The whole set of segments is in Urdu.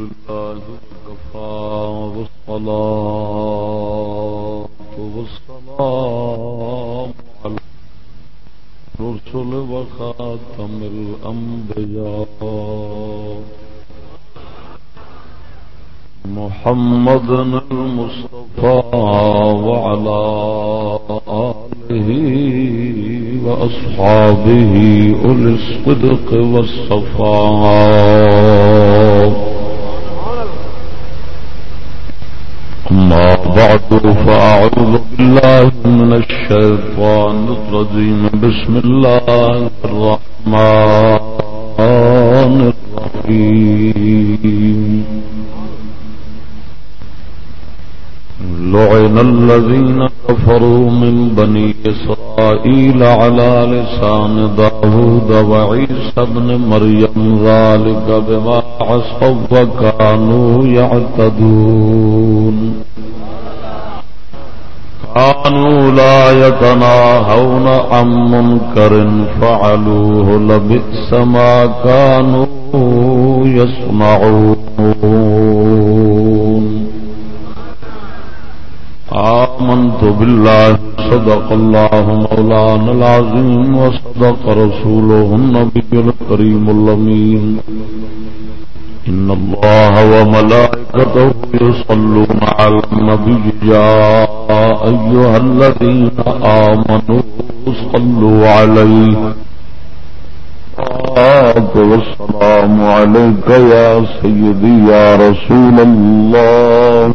الله وكفى والصلاة والسلام على وخاتم الأنبياء محمد المصطفى وعلى آله وأصحابه أولي الصدق والصفاء بعد فأعوذ بالله من الشيطان الرجيم. بسم الله الرحمن الرحيم. لعن الذين كفروا من بني إسرائيل على لسان داود وعيسى بن مريم، ذلك بما عصوا وكانوا يعتدون. كانوا لا يتناهون عن منكر فعلوه لبئس ما كانوا يصنعون. آمنت بالله، صدق الله مولانا العظيم، وصدق رسوله النبي الكريم اللمين إن الله وملائكته يصلون على النبي يا أيها الذين آمنوا صلوا عليه. والسلام عليك يا سيدي يا رسول الله.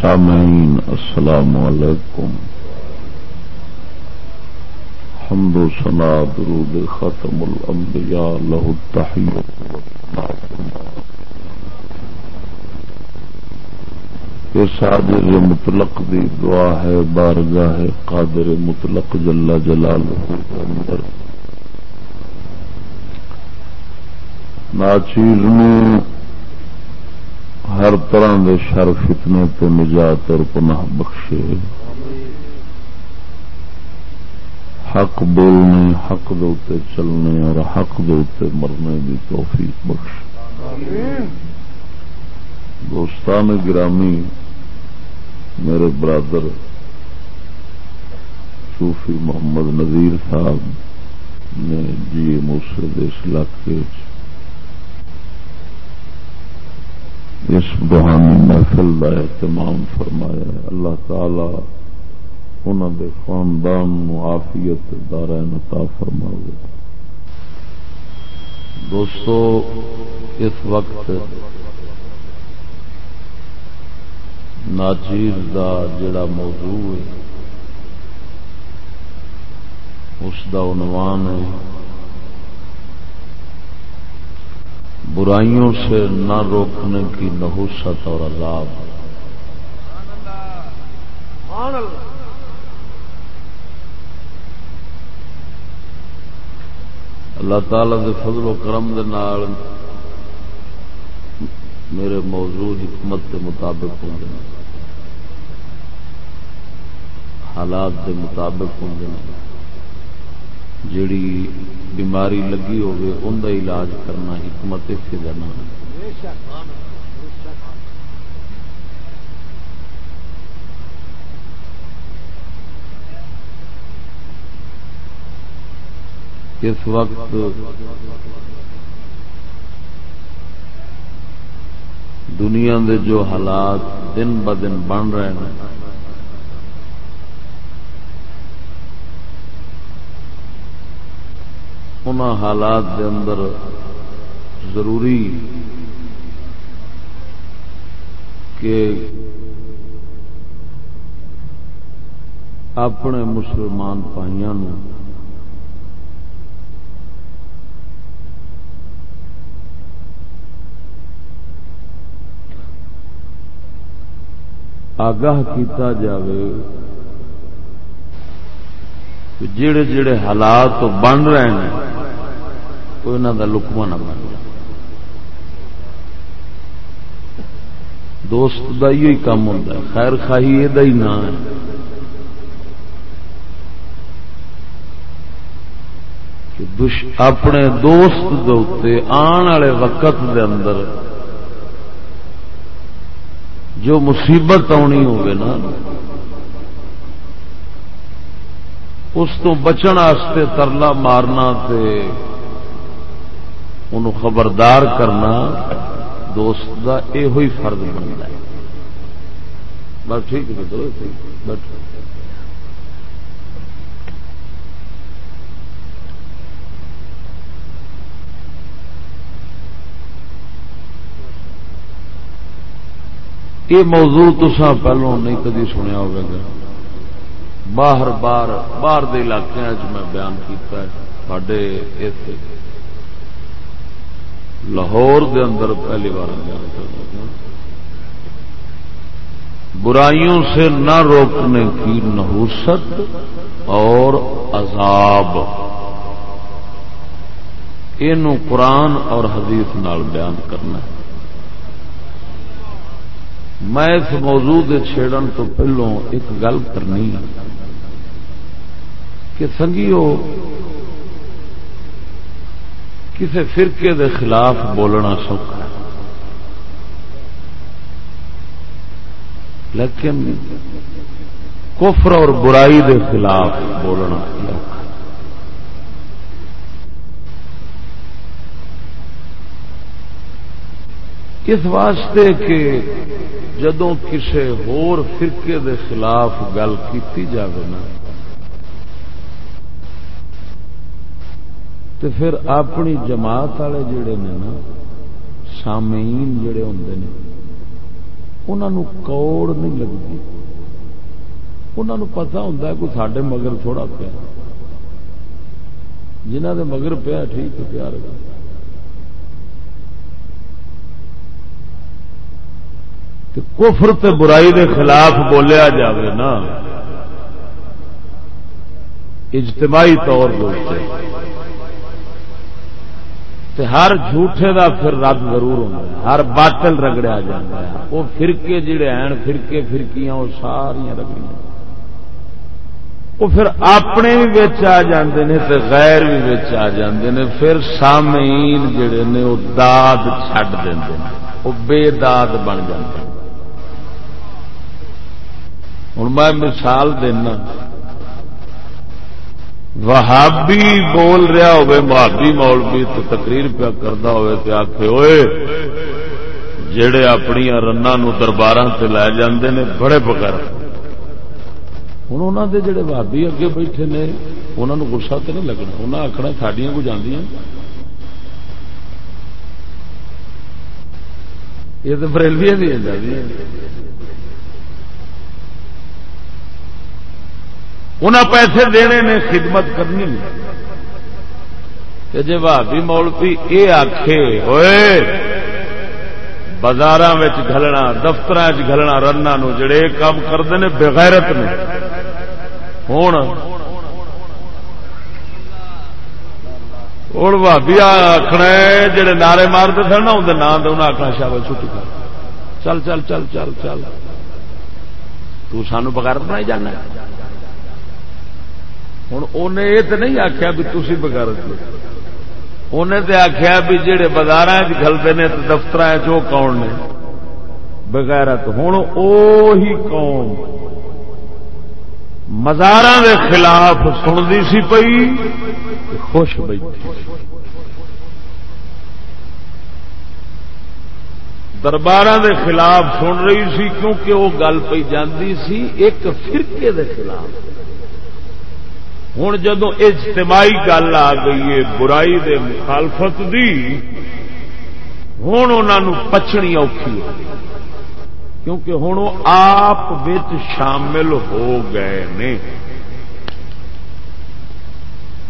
سامعین، السلام علیکم۔ حمد و سنا درود ختم الانبیاء له التحیت اس عاجز مطلق دی دعا ہے، بارگاہ قادر مطلق جل جلالہ اندر۔ ناچیز میں ہر طرح دے شر فتنے تو نجات اور پناہ بخشے۔ حق بولنے، حق دوتے چلنے اور حق دوتے مرنے کی توفیق بخش۔ دوستان گرامی، میرے برادر، صوفی محمد نذیر صاحب نے جی موسر اس علاقے اس بہانی محفل کا اہتمام فرمایا اللہ تعالی انہوں دے خاندان آفیت دارا نتا فرما دوستو، اس وقت ناچیر دا جڑا موضوع ہے، اس دا عنوان ہے برائیوں سے نہ روکنے کی نحوست اور عذاب۔ اللہ تعالی دے فضل و کرم دے نال میرے موضوع حکمت کے مطابق ہوں حالات کے مطابق ہوں جیڑی بیماری لگی ہوگی ان کا علاج کرنا حکمت سے اس وقت دنیا دے جو حالات دن ب دن بن رہے ہیں ان حالات دے اندر ضروری کہ اپنے مسلمان بھائیوں آگاہ کیتا جاوے جڑے جڑے حالات بن رہے ہیں وہ انہوں کا لکما نہ بن جائے۔ دوست کا ہی کام ہوتا ہے، خیر خاہی یہ ہی نام ہے۔ اپنے دوست دے آن والے وقت دے اندر جو مصیبت آنی ہوگی نا اس تو بچن واسطے ترلا مارنا تے ان خبردار کرنا دوست کا یہ فرض بنتا ہے۔ بس ٹھیک ہے بس یہ موضوع تسا پہلو نہیں کدی سنیا ہوگا۔ باہر باہر باہر دے علاقے میں بیان کیتا ہے اس لاہور دے اندر پہلی بار بیان کر برائیوں سے نہ روکنے کی نحوست اور عذاب۔ یہ قرآن اور حدیث نال بیان کرنا ہے۔ میں اس موضوع چھیڑن تو پہلو ایک گل کرنی کہ سنگیو کسی فرقے دے خلاف بولنا سوکھا ہے۔ لیکن کفر اور برائی دے خلاف بولنا اس واسطے کہ جدوں کسی ہور فرقے دے خلاف گل کی جائے نا تو پھر اپنی جماعت والے جڑے نے نا، سامعین جڑے ہوں نے انہوں کوڑ نہیں لگتی انہوں پتا ہوں کوئی سڈے مگر تھوڑا پیا۔ جنہ دے مگر پیا ٹھیک پیار کفر تے برائی دے خلاف بولیا جاوے نا۔ اجتماعی طور تے ہر جھوٹے دا پھر رد ضرور ہوتا ہر باطل رگڑیا جاتا ہے۔ وہ فرقے جڑے ہیں، فرقے فرقیاں، وہ ساریا رگڑیاں۔ وہ پھر اپنے بھی بچ آ جاندے نے تے غیر بھی بچ آ جاندے نے، پھر سامعین جڑے نے، وہ داد چھڈ دیں وہ بے داد بن جاتے ہیں ہوں میں مثال دینا وہابی بول رہا ہوئے محابی مولوی تو تقریر پیا کرتا ہوئے تو آخ ہوئے جڑے اپنی رنگ دربار سے لے جاندے نے، بڑے بغیر۔ ہوں انہوں دے جڑے بھابی اگے بیٹھے نے انہوں نے گسا تو نہیں لگنا۔ انہیں آخنا ساڈیاں کو جاندیاں؟ یہ تو بریلویاں دیا جاتی انہیں پیسے دینے نے خدمت کرنی جی بھابی مولوی یہ آخے ہوئے بازار گلنا دفتر گلنا رنا جڑے کام کرتے ہیں بغیرت نے ہوں ہوں بھابی آخنا جڑے نعرے مارتے تھے نا اندر نام دے آخنا شاید چھٹی کر۔ چل چل چل چل چل تو سانو بغیرت بنائی جانا ہوں انہیں یہ تو نہیں آخیا بھی تھی۔ بغیرت انہیں تو آخیا بھی جہے بازار چلتے ہیں دفتر چو کون نے۔ بغیرت، ہوں قوم مزار کے خلاف سنتی سی پئی، خوش بیٹھی دربار کے خلاف سن رہی سی کیونکہ وہ گل پی جاتی سی، ایک فرقے دے خلاف۔ ہوں جدو اجتماعی گل آ گئی ہے، برائی دے مخالفت دی، ہوں انہوں پچھنی اوکھی ہے۔ کیونکہ ہوں وہ آپ شامل ہو گئے نے۔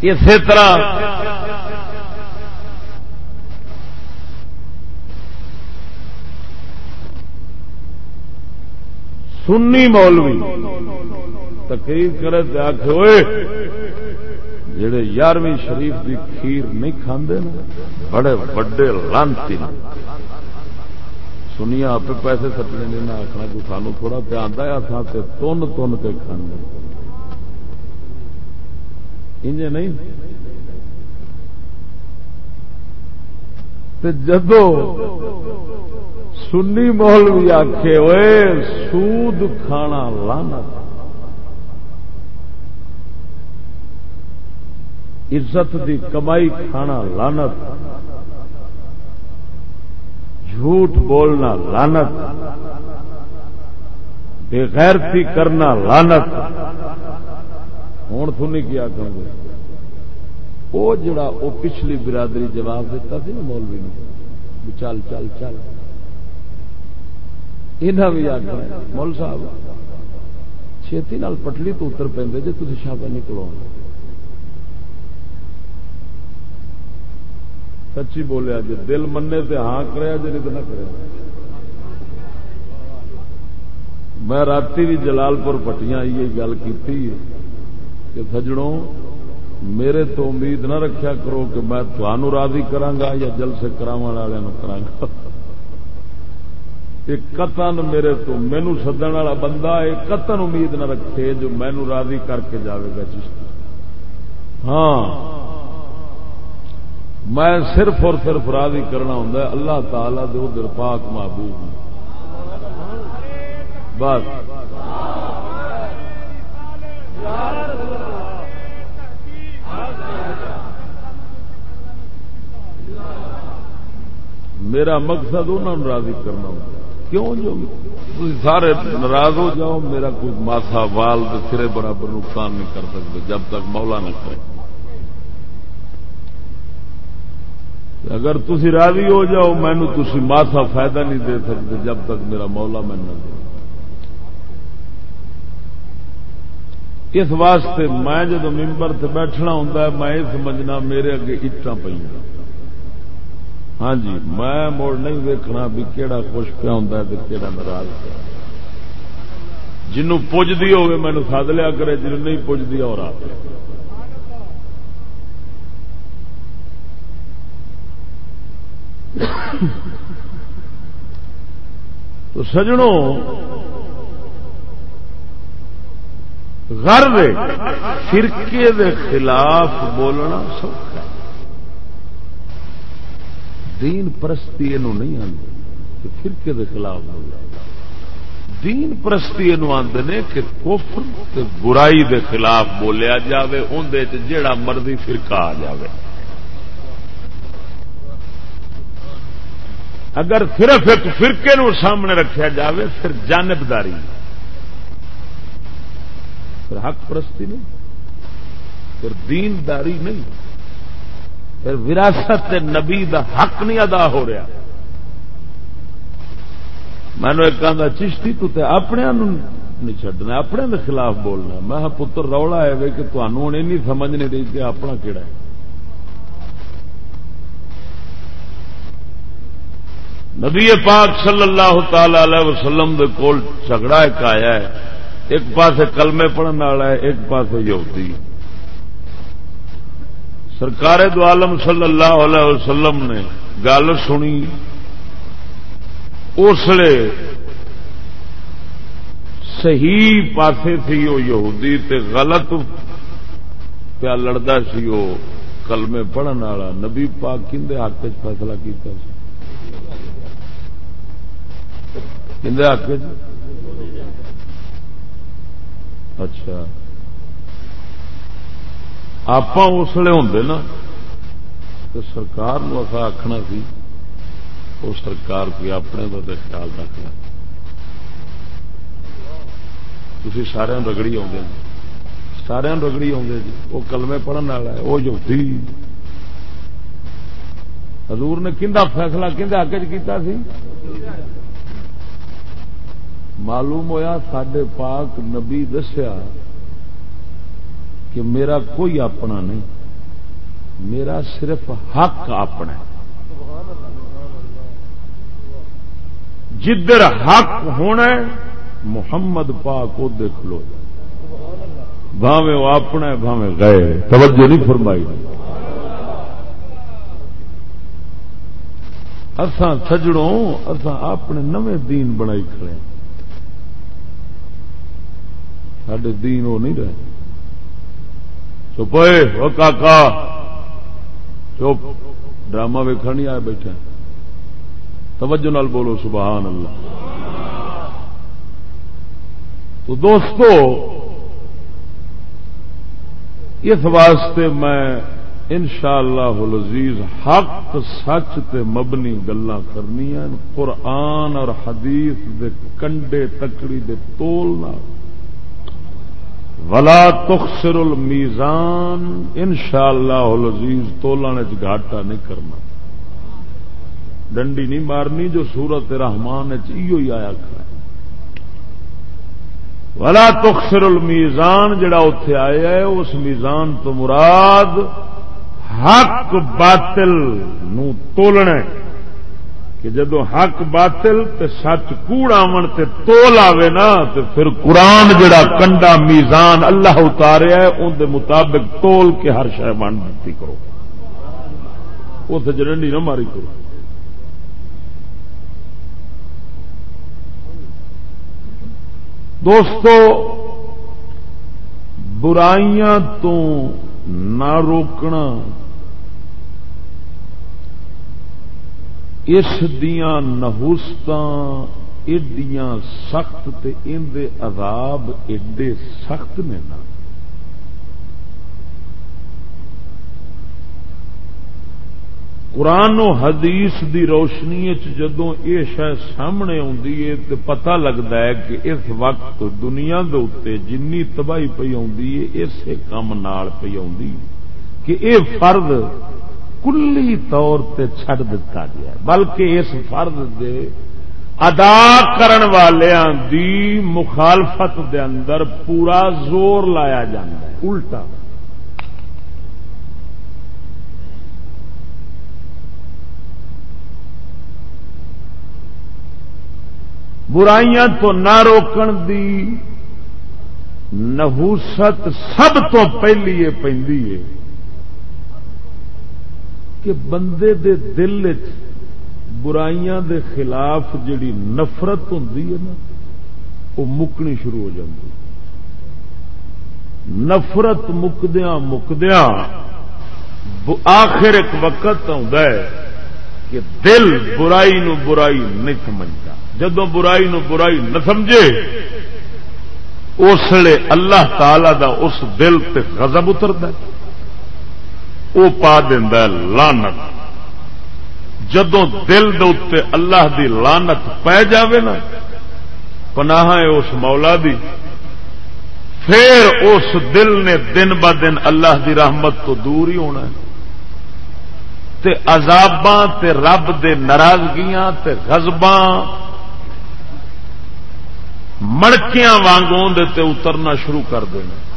اسی طرح سنی مولوی۔ تقریر کرے تو آخ ہوئے جڑے یارویں شریف دی کھیر نہیں کھاندے نا، بڑے وڈے لانتی سنیا آپ پیسے سٹنے نہیں نہ آخنا کہ سانو تھوڑا پیا آتا ہے تن تن کے کھانے انج نہیں؟ جدو سنی محل بھی آخے ہوئے، سود کھانا لانا عزت دی کمائی کھانا لانت جھوٹ بولنا لانت بےغیرتی کرنا لانت ہوں تھی کیا کروں گے؟ وہ جڑا وہ پچھلی برادری جواب دیتا سی نا مولوی نے چل چل چل۔ یہ بھی آخر مول صاحب، چھتی نال پٹلی تو اتر پہ جی تھی شابہ نکلو سچی بولیا جی دل منے سے ہاں کریا جی نہیں تو نہ کرے میں رات بھی جلال پور پٹیاں یہ گل کی کہ سجڑوں میرے تو امید نہ رکھیا کرو کہ میں تھانوں راضی کرانگا یا جل سے کرا والوں کرا قطن میرے تو مینو سدن والا بندہ، ایک قطن امید نہ رکھے جو مینو راضی کر کے جاوے گا چشتی۔ ہاں۔ میں صرف اور صرف راضی کرنا ہوں اللہ تعالی دے ادھر پاک محبوب بس۔ میرا مقصد انہوں راضی کرنا ہوں۔ کیوں جو سارے ناراض ہو جاؤ، میرا کوئی ماسا وال سرے برابر نقصان نہیں کر سکتے جب تک مولا نہ کرے۔ اگر تھی راضی ہو جاؤ مینو تھی ماسا فائدہ نہیں دے سکتے جب تک میرا مولا میں نہ دے۔ اس واسطے میں جب ممبر سے بیٹھنا ہوں میں یہ سمجھنا میرے اگے اٹا پہ ہاں جی میں مڑ نہیں ویکنا بھی کہڑا خوش پیا ہوں کہڑا ناراض پیا جنوں پجتی ہوگی مینو سد لیا کرے، جنوں نہیں پجتی اور آپ تو سجنوں غرب فرقے دے خلاف بولنا سوکھا دین پرستی نہیں آتی فرقے دے خلاف بولنا۔ دین پرستی آدھے نے کہ کفر برائی دے خلاف بولیا جاوے اندر جڑا مرضی فرقہ آ جاوے۔ اگر صرف ایک فرقے نو سامنے رکھا جاوے، پھر جانبداری۔ پھر حق پرستی نہیں، پھر دینداری نہیں، پھر وراثت نبی دا حق نہیں ادا ہو رہا۔ مینو ایک آدھا چشتی تو تے اپنے نہیں چڈنا اپنے دے خلاف بولنا۔ میں پتر، رولا ہے کہ تمہوں نہیں سمجھ نہیں رہی کہ اپنا کہڑا ہے۔ نبی پاک صلی اللہ تعالی علیہ وسلم دے کول جھگڑا ایک آیا ہے۔ ایک پاس کلمے پڑھنے والا ہے، ایک پاس یہودی۔ سرکار دو عالم صلی اللہ علیہ وسلم نے گل سنی۔ اسلے صحیح پاسے تھی وہ یہودی تے غلط پیا لڑتا سی وہ کلمے پڑھن والا۔ نبی پاک کھے حق فیصلہ کیتا سی۔ حق اچھا۔ آپ اسلے ہوں نا تو سرکار آخنا سی وہ سرکار کوئی اپنے کا خیال رکھنا۔ تھی سارا رگڑی آدھے جی۔ سارا رگڑی آدھے جی۔ وہ کلمے پڑھنے والا ہے وہ یوتی حضور نے کھا فیصلہ کھے حق چ معلوم ہویا سڈے پاک نبی دسیا کہ میرا کوئی اپنا نہیں، میرا صرف حق اپنا جدھر حق ہونا محمد پاک کو دیکھ لو بھاوے وہ اپنا بھاوے گئے توجہ نہیں فرمائی۔ اسان سجڑوں اسان اپنے نویں دین بنائی کھڑے سڈے دین وہ نہیں رہے۔ چپے وہ کاکا۔ چپ۔ ڈرامہ ویکھا نہیں آیا بیٹھا توجہ نال بولو، سبحان اللہ۔ تو دوستو، اس واسطے میں ان شاء اللہ حق، سچ تے مبنی گلا کرنی قرآن اور حدیث دے کنڈے تکڑی دے تول نہ ولا تخسر المیزان ان شاء اللہ لذیذ تولنے گھاٹا نہیں کرنا۔ ڈنڈی نہیں مارنی جو سورت رحمان ہی آیا کھڑا ولا تخسر المیزان جڑا اتے آیا ہے، اس میزان تو مراد حق باطل نو تولنا کہ جدو حق باطل تے سچ کوڑ آمن تے تول آوے نا تے پھر قرآن جڑا کنڈا میزان اللہ اتاریا ہے ان دے مطابق تول کے ہر شہ بن دیتی کرو۔ اتنے جرنڈی نہ ماری کرو۔ دوستو، برائیاں تو نہ روکنا اس دیاں نہوست ایڈیاں سخت تے ان دے عذاب ایڈے سخت نے نا۔ قرآن و حدیث دی روشنی جدو یہ شہ سامنے آتی ہے تو پتا لگتا ہے کہ اس وقت دنیا دے اتنے جنی تباہی پی اسی کام پی آ کہ یہ فرد کلی طور تے چھڑ دتا گیا بلکہ اس فرد دے ادا کرن والیاں دی مخالفت دے اندر پورا زور لایا جا الٹا۔ برائیاں تو نہ روکن دی نحوست سب تو پہلی پہ کہ بندے دے دل برائیاں دے خلاف جڑی نفرت ہوں نا، وہ مکنی شروع ہو جاتی نفرت مکدیا مکدیا آخر ایک وقت کہ دل برائی نو برائی نہیں سمجھتا جدو برائی نو برائی نہ سمجھے، اس لیے اللہ تعالی دا اس دل تے غضب اترتا وہ پا لانت جدو دل دے اللہ دی لانت پی جاوے نا، پناہ اس مولا دی۔ پھر اس دل نے دن ب دن اللہ دی رحمت تو دور ہی ہونا ہے۔ تے عذاباں، تے رب دے ناراضگیاں، تے غزباں مڑکیاں وانگوں دے تے اترنا شروع کر دینا۔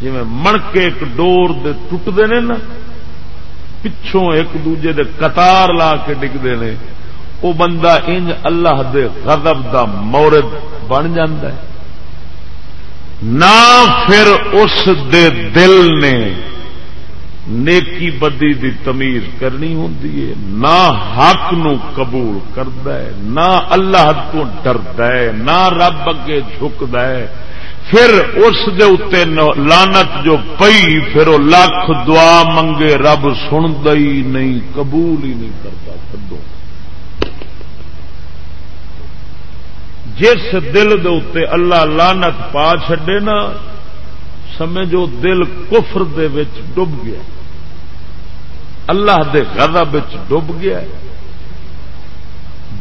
جی مڑکے ایک ڈور دے ٹوٹتے ہیں نا، پچھوں ایک دوجے دے قطار لا کے ڈگتے ہیں وہ بندہ انج اللہ دے غضب دا مورد بن ہے۔ نہ پھر اس دے دل نے نیکی بدی دی تمیز کرنی ہوں نہ حق نو قبول کرد نہ اللہ تو ڈرد نہ رب اگے جھکد پھر اس دے اتے لانت جو پئی، پھر وہ لکھ دعا منگے، رب سن ہی نہیں، قبول ہی نہیں کرتا کدو جس دل دے اتے اللہ لانت پا چڈے نا، سمجھو دل کفر دے وچ ڈب گیا۔ اللہ دے غضب وچ ڈب گیا۔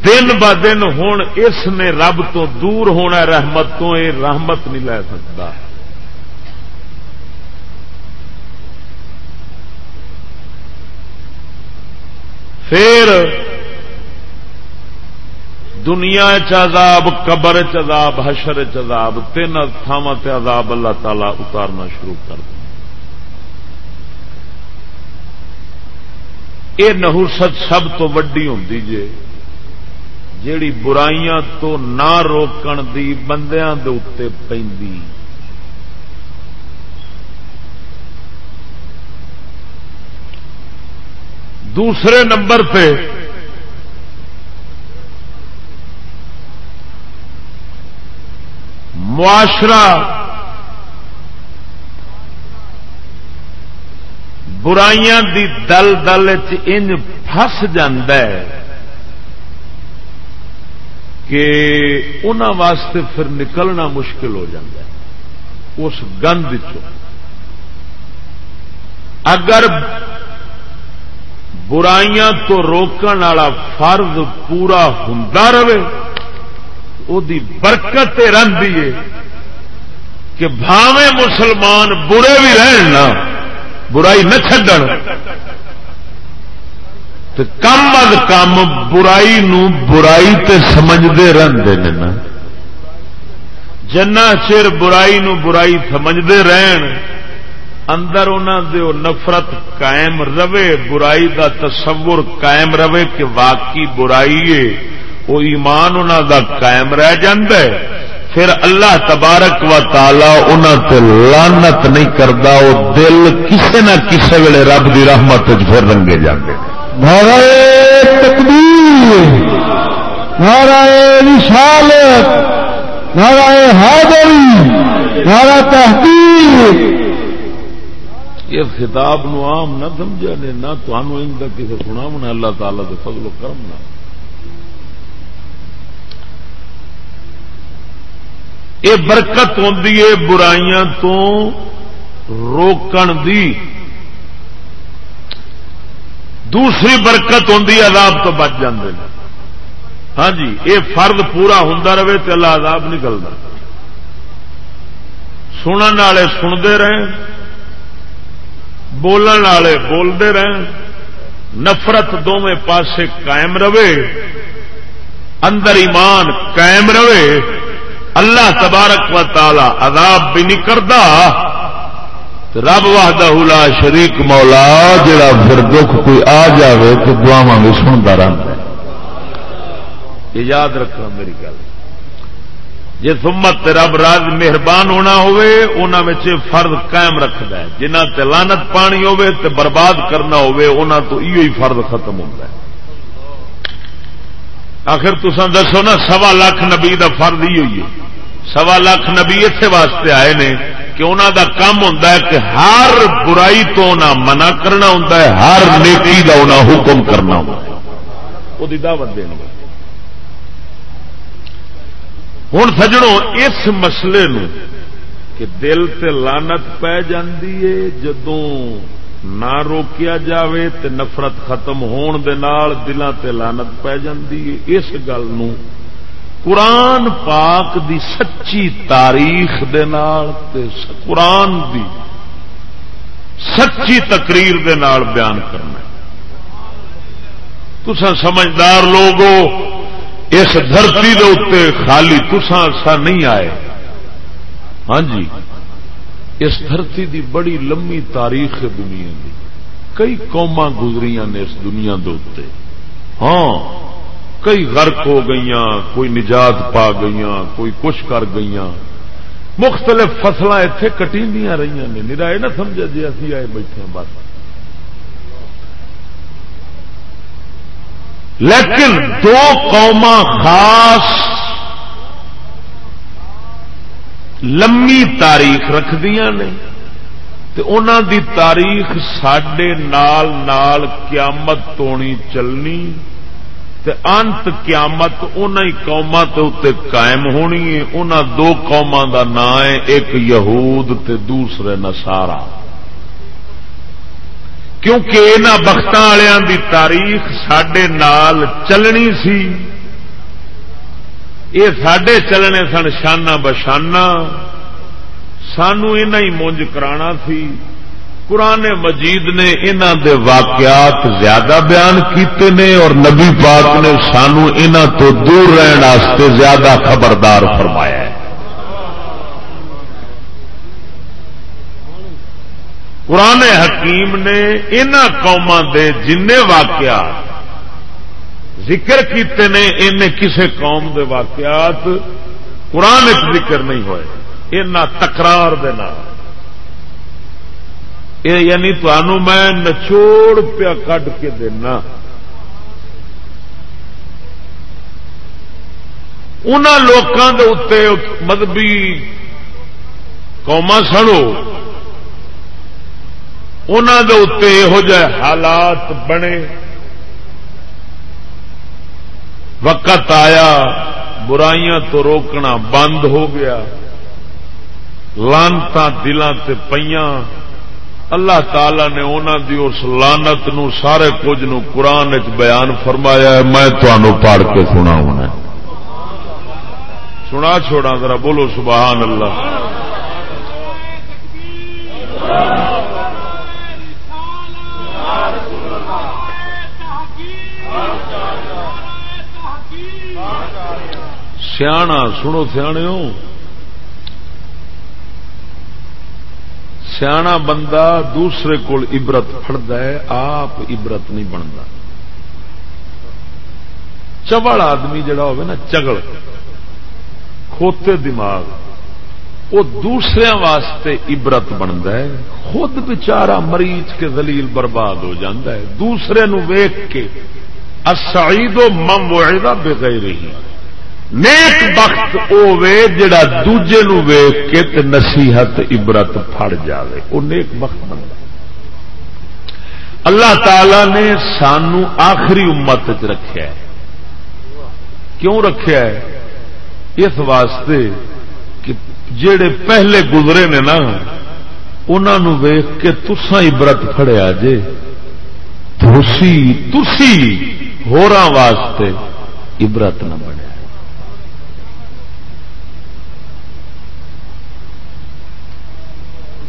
دن ب دن ہوں اس نے رب تو دور ہونا رحمت تو یہ رحمت نہیں لے سکتا۔ پھر دنیا چذاب قبر چذاب حشر چذاب تین تھاواں عذاب اللہ تعالی اتارنا شروع کر یہ نہوست سب تو وڈی ہوں جے۔ جیڑی برائیاں تو نہ روکن دی بندیاں دے اتنے پی دوسرے نمبر پہ معاشرہ برائیاں دی دل دل چ فس کہ ان واسطے پھر نکلنا مشکل ہو جاتا ہے۔ اس گند اگر برائیاں تو روکن والا فرض پورا ہوں رہے وہ برکت رہی ہے کہ بھاوے مسلمان برے بھی رہن نا برائی نہ چڈن کم از کم برائی نو برائی تے سمجھتے رہتے ہیں نا۔ جنا چر برائی نو برائی سمجھتے رہن، اندر دے نفرت قائم رہے، برائی دا تصور قائم رہے کہ واقعی برائی ہے وہ ایمان دا قائم رہ ہے۔ پھر اللہ تبارک و تعالی انہوں تے لانت نہیں کرتا وہ دل کسے نہ کسے ویلے رب دی رحمت پھر رنگے جاندے۔ نعرہ تکبیر، نعرہ رسالت، نعرہ حاضری، نعرہ تحقیق۔ اس خطاب نو عام نہ سمجھا نے نہ تمہوں ان کا کسی سنا ہونا اللہ تعالی کے فضل و کرم نہ۔ یہ برکت ہوتی ہے برائیاں تو روکن دی۔ دوسری برکت ہوتی عذاب تو بچ جاندے ہیں ہاں جی یہ فرد پورا ہوں رہے تو اللہ عذاب نکلتا سنن والے سنتے رہے بولن والے بولتے رہن نفرت دونوں پاسے قائم رہے، اندر ایمان قائم رہے، اللہ تبارک و تعالی عذاب بھی نہیں کرتا رب واہدہ لا شریک مولا، جڑا پھر دکھ کوئی آ جائے تو دعوا بھی سنتا رہتا یہ یاد رکھنا میری گل۔ جی سمت رب راج مہربان ہونا ہوئے فرد قائم رکھد ہے۔ جنہ تلانت پانی ہوئے تے برباد کرنا ہوئے تو ہی فرد ختم ہوتا ہے۔ آخر تسان دسو نا، سوا لاکھ نبی دا فرد ہی ہوئی ہے۔ سوا لاکھ نبی اتے واسطے آئے نے کہ انہوں دا کام ہوں کہ ہر برائی تو نہ منع کرنا ہوں ہر نیکی کا انہیں حکم کرنا ہوں وہ دعوت دینا ہوں سجڑوں اس مسئلے نو کہ دل تے لانت پی جاندی ہے، جدوں نہ روکیا جاوے تے نفرت ختم ہون دے نال دلان تے لانت پی جاندی ہے۔ اس گل نو قرآن پاک دی سچی تاریخ دے نال تے قرآن دی سچی تقریر دے نال بیان کرنا تسا سمجھدار لوگوں اس دھرتی دے اتنے خالی تسان سا نہیں آئے۔ ہاں جی اس دھرتی دی بڑی لمبی تاریخ دنیا دی۔ کئی قوما گزری نے اس دنیا دے اتنے ہاں۔ کئی غرق ہو گئی کوئی نجات پا گئی کوئی کچھ کر گئی مختلف فصل اتے کٹی رہی نے۔ نرا یہ نہ سمجھا جی اسی آئے بیٹھے بس۔ لیکن دو قوم خاص لمبی تاریخ رکھدیا نے۔ انہوں دی تاریخ سڈے نال نال قیامت تونی چلنی۔ تے انت قیامت ان قوما اتنے قائم ہونی ہے ان دو قوما دا نام ہے، ایک یہود تے دوسرے نسارا کیونکہ یہاں بخت والوں کی تاریخ سڈے نال چلنی سی۔ یہ سڈے چلنے سن شانہ بشانہ سانو ہی مونج کرا سی۔ قرآن مجید نے انہوں دے واقعات زیادہ بیان کیتے نے اور نبی پاک نے سانو انہوں تو دور رہن زیادہ خبردار فرمایا ہے۔ قرآن حکیم نے ان قوما دے جن واقعات ذکر کیتے نے ان کسے قوم دے واقعات قرآن ذکر نہیں ہوئے ان تکرار یعنی تمہوں میں نچوڑ پیا کڈ کے دینا۔ ان لوگوں کے اتنے مذہبی قوما سنو۔ انہوں کے اتنے یہو جہ حالات بنے۔ وقت آیا، برائیاں تو روکنا بند ہو گیا۔ لانتا دلان سے پیا اللہ تعالی نے انہوں دی اس لانت نو سارے کچھ نو قرآن بیان فرمایا ہے، میں تمہوں پڑھ کے سنا ہونا سنا چھوڑا ذرا، بولو سبحان اللہ۔ سیاح، سنو سیانے سیاح بندہ دوسرے کول عبرت فڑد ہے، آپ عبرت نہیں بنتا چبل آدمی جڑا ہوگا نا، چگل، کھوتے دماغ، وہ دوسرے واسطے عبرت بنتا ہے۔ خود بچارا مریض کے دلیل برباد ہو جاتا ہے۔ دوسرے نو ویخ کے اسعید و مم وعدہ بغیر ہی۔ نیک بخت اوے جڑا دوجے نو ویخ کے تے نصیحت عبرت پھڑ جاوے۔ وہ نیک بخت بنتا اللہ تعالی نے سانو آخری امت چ رکھا ہے۔ کیوں رکھا ہے؟ اس واسطے کہ جڑے پہلے گزرے نے نا انہوں ویخ کے تسا عبرت فڑیا جے۔ تسی تسی ہورا واسطے عبرت نہ بنے۔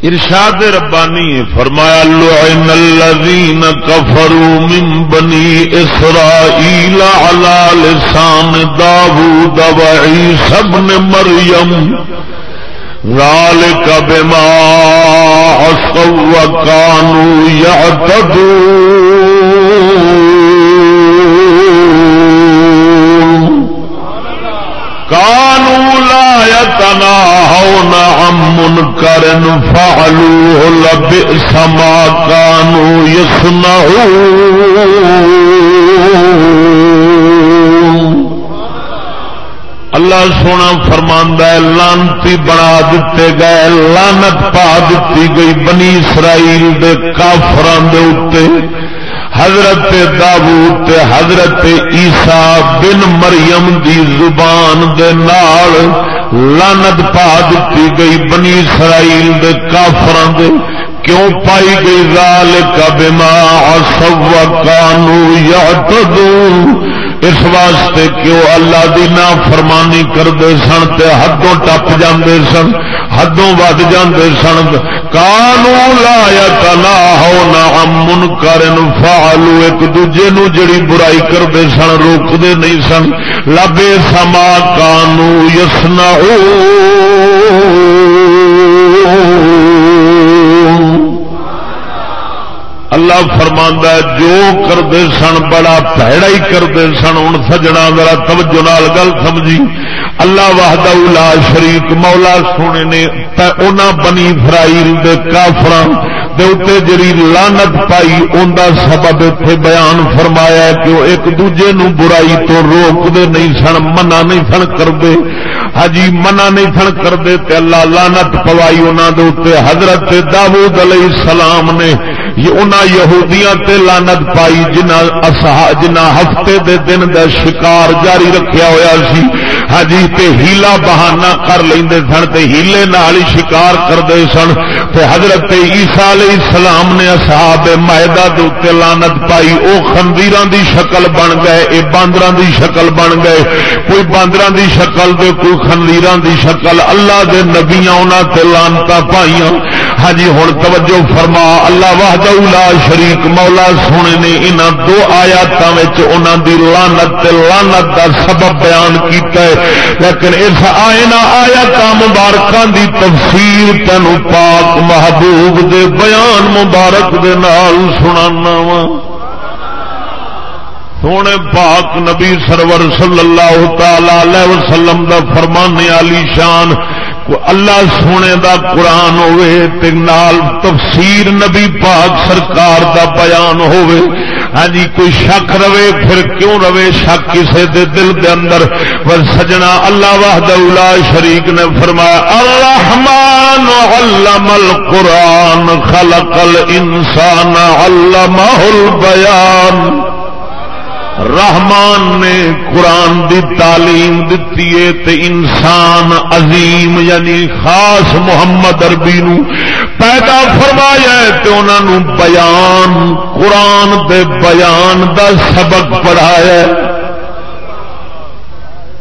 ارشاد ربانی فرمایا، لعن الذین کفروا من بنی اسرائیل على لسان داود و عیسی ابن مریم. ذالک بما عصوا وكانوا یعتدون. يتناهون عن منكر فعلوه لبئس ما كانوا يصنعون اللہ سونا فرماندہ ہے، لانتی بنا دیتے گئے، لانت پا دیتی گئی بنی اسرائیل دے کافران دے اتے حضرت داوت حضرت عیسا بن مریم دی زبان دے نال لانت پا دیتی گئی بنی اسرائیل دے کافران دے۔ کیوں پائی گئی؟ رال کا بما سو کانو یا اس واسطے کیوں اللہ دی نا فرمانی کرتے سن تے حدوں ٹپ جاندے سن، حدوں ود جاندے سن۔ کانو لا تنا ہو نہ من کرن فالو ایک دوجے نو جڑی برائی کرتے سن، روکتے نہیں سن. لبے سما کانو یسنا اللہ فرماندہ جو کرتے سن، بڑا پیڑا ہی کرتے سن. ہوں سجنا ذرا توجہ نال گل سمجھی۔ اللہ واہد لا شریک، مولا سونے نے بنی فرائیل دے کافران دے جڑی لانت پائی ان کا سبب اتنے بیان فرمایا کہ وہ ایک دوجے نو برائی تو روکتے نہیں سن، منع نہیں سن کرتے ہجی ہاں منع نہیں سن کرتے اللہ لانت پوائی انہوں کے حضرت داود علیہ السلام نے یہودیاں تے لانت پائی جنہ جنہ ہفتے دے دن دا شکار جاری رکھیا ہویا سی۔ ہجی تے ہیلا بہانہ کر لیندے سن تے ہیلے نال ہی شکار کرتے سن۔ تے حضرت عیسیٰ علیہ السلام نے اصحاب مائدہ دے اوتے لعنت پائی۔ او خندیراں دی شکل بن گئے، اے باندراں دی شکل بن گئے۔ کوئی باندراں دی شکل دے، کوئی خندیراں دی شکل۔ اللہ دے نبیاں انہاں تے لعنتاں پائیاں۔ ہاں جی ہن توجہ فرما۔ اللہ وحدہ اولا شریک مولا سونے نے ان دو آیاتوں دی لانت لانت کا سبب بیان کیتا ہے۔ لیکن اس آئے آیات مبارکوں دی تفسیر تین پاک محبوب دے بیان مبارک دے نال سنانا وا۔ سونے پاک نبی سرور صلی اللہ تعالی وسلم دا فرمانے علی شان اللہ سونے دا قرآن ہوئے تے نال تفسیر نبی پاک سرکار دا بیان ہوئے۔ ہاں جی کوئی شک رہے، پھر کیوں رہے؟ شک کسے دے دل دے اندر۔ پر سجنا اللہ وحد اولا شریک نے فرمایا، الرحمن علم القرآن خلق الانسان علمہ البیان۔ رحمان نے قرآن دی تعلیم دیتی ہے تے انسان عظیم یعنی خاص محمد اربی نو پیدا فرمایا تے انہوں بیان قرآن دے بیان دا سبق پڑھایا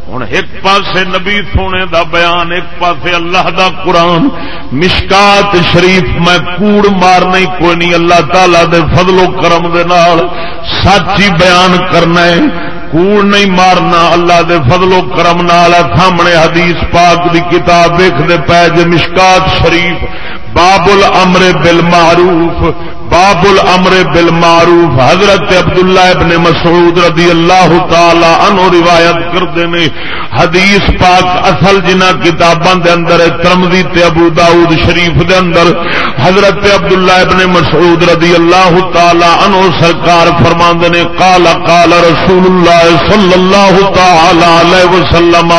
ہوں ایک پاسے نبی سونے دا بیان، ایک پاسے اللہ دا قرآن۔ مشکات شریف، میں کوڑ مارنا کوئی نہیں۔ اللہ تعالی دے فضل و کرم دے نال سچی بیان کرنا ہے۔ کوڑ نہیں مارنا، اللہ دے فضل و کرم نال۔ سامنے حدیث پاک دی کتاب دیکھتے پے جے مشکات شریف۔ باب الامر بالمعروف۔ باب الامر بالمعروف۔ حضرت عبداللہ ابن مسعود رضی اللہ تعالی عنہ روایت کرتے ہیں حدیث پاک اصل جنہ کتاباں دے اندر ترمذی تے ابو داؤد شریف دے اندر۔ حضرت عبداللہ ابن مسعود رضی اللہ تعالی عنہ سرکار فرماندے نے، قال قال رسول اللہ صلی اللہ تعالی علیہ وسلم،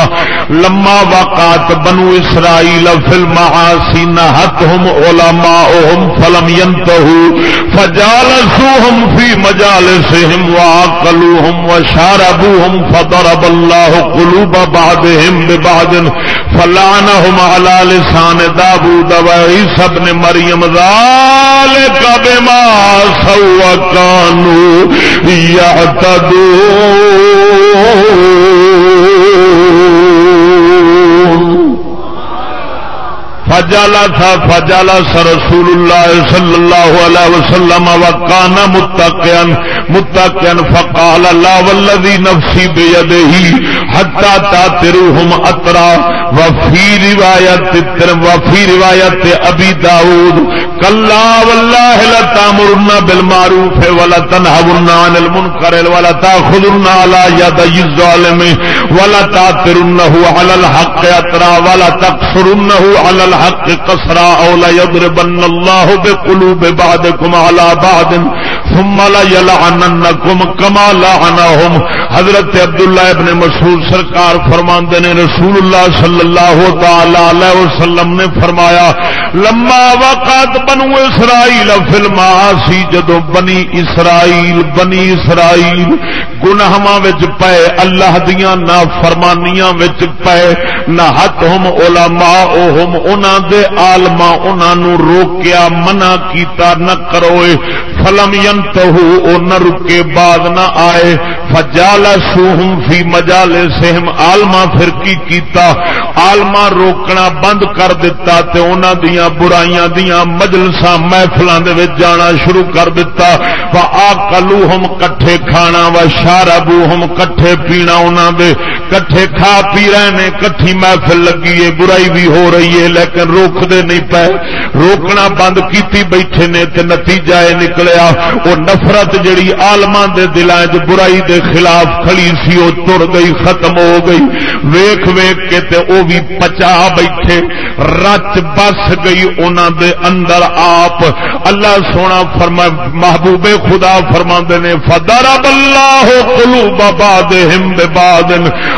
لما وقات بنو اسرائیل فی المعاصی نہتهم علماءهم فلم ينتهوا فجالسوهم في مجالسهم وعقلوهم وشاربوهم فضرب الله قلوب بعضهم ببعض فلعنهم على لسان داود وعيسى ابن مريم ذلك بما سوى كانوا يعتدون. فجالا تھا، فجالا سا رسول اللہ صلی اللہ علیہ وسلم وکان متقین متقین فقال لا والذی نفسی بیدہی حتی تاتروہم اترا وفی روایت وفی روایت ابی داود، کلا واللہ لتامرن بالمعروف ولا عن المنکر ولا تاخذن على الظالم ولا تاترنه الحق اترا ولا تقصرنه الحق الحق قصرا او لا يضربن الله بقلوب بعضكم على بعض ثم لا يلعننكم حضرت عبداللہ ابن مسعود سرکار فرماندے نے رسول اللہ صلی اللہ تعالی علیہ وسلم نے فرمایا، لما وقت بنو اسرائیل فی المعاصی، جدو بنی اسرائیل بنی اسرائیل گناہاں وچ پئے اللہ دیاں نافرمانیاں وچ پئے نہ ہت ہم علماء ہم انہاں دے عالما انہوں روکیا، منع کیتا نہ کرو فلم ین ینتہو او نہ رکے بعد نہ آئے فجالا سوہم فی مجالے سہم آلما پھر کی کیتا آلما روکنا بند کر دیتا تے انہاں دیاں برائیاں دیاں مجلساں محفلاں دے وچ جانا شروع کر دیتا وا آکلوہم کٹھے کھانا وا شاربوہم کٹھے پینا انہاں دے۔ کٹھے کھا پی رہے نے کٹھی محفل لگی ہے، برائی بھی ہو رہی ہے، لیکن روک دے نہیں پے۔ روکنا بند کیتی بیٹھے نے تے نتیجہ نکلیا۔ وہ نفرت جڑی آلما دے دلان برائی دے خلاف کھڑی سی، وہ تر گئی، ختم ہو گئی۔ ویخ ویخ کے تے او بھی پچا بیٹھے۔ رچ بس گئی انہوں دے اندر آپ۔ اللہ سونا فرما، محبوب خدا فرما نے فدارا بلا ہو کلو بابا دے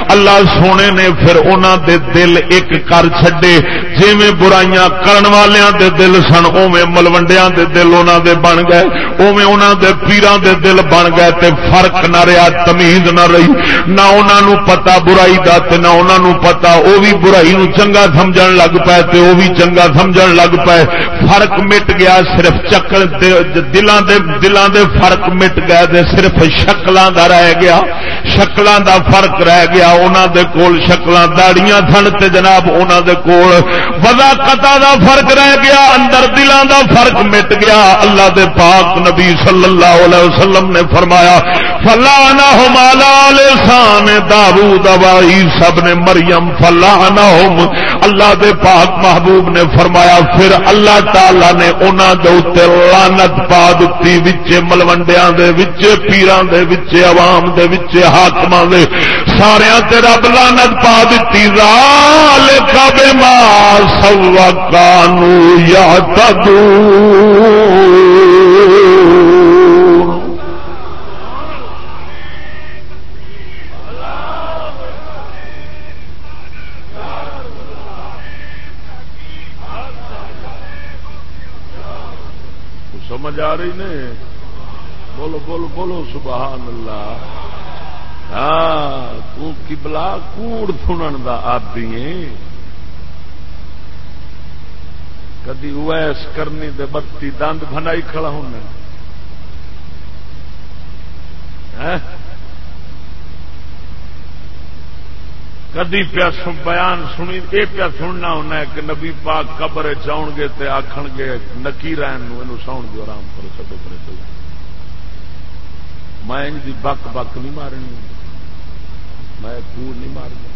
اللہ سونے نے پھر انہوں دے دل ایک کر چھڈے۔ جی برائیاں کرن والیاں دے دل سن اوے ملوڈیا دے دل انہوں دے بن گئے۔ اوے انہوں دے پیران دے دل بن گئے تے فرق نہ رہا تمیز نہ رہی۔ نہ انہوں پتا برائی دا تے نہ انہوں پتا وہ بھی برائی نو چنگا سمجھن لگ پے تے وہ بھی چنگا سمجھن لگ پے۔ فرق مٹ گیا صرف چکر دلان دے دلان دے فرق مٹ گئے تے صرف شکلاں دا رہ گیا۔ شکلاں دا فرق رہ گیا۔ انہوں دے کول شکلاں داڑیاں سن تے جناب انہوں دے کول وضاقت دا فرق رہ گیا، اندر دلان دا فرق مٹ گیا۔ اللہ دے پاک نبی صلی اللہ علیہ وسلم نے فرمایا فلانا مالا لسان دارو دوائی سب نے مریم فلانا ہوم اللہ دے پاک محبوب نے فرمایا، پھر اللہ تعالی نے انہوں دے لانت پا دیتی وچے ملوڈیا پیران دے وچے عوام دے وچے حاکم دے۔ سارے رب لانت پا دیتی رال کب مار سوا کانو یا تدو سمجھ آ رہی نے؟ بولو بولو بولو، سبحان اللہ۔ ہاں تبلا کوڑ سنن کا آدی کدی ویس کرنی دے بتی دند بنائی کھڑا ہونا ہاں؟ کدی پیا بیان سنی یہ پیا سننا ہونا ہے کہ نبی پاک قبر چاؤ گے تے آخن گے نکی رہن ساؤن دو آرام کرو چلو کرے چلو۔ میں ان کی بک بک نہیں مارنی۔ میں کوڑ نہیں مارنا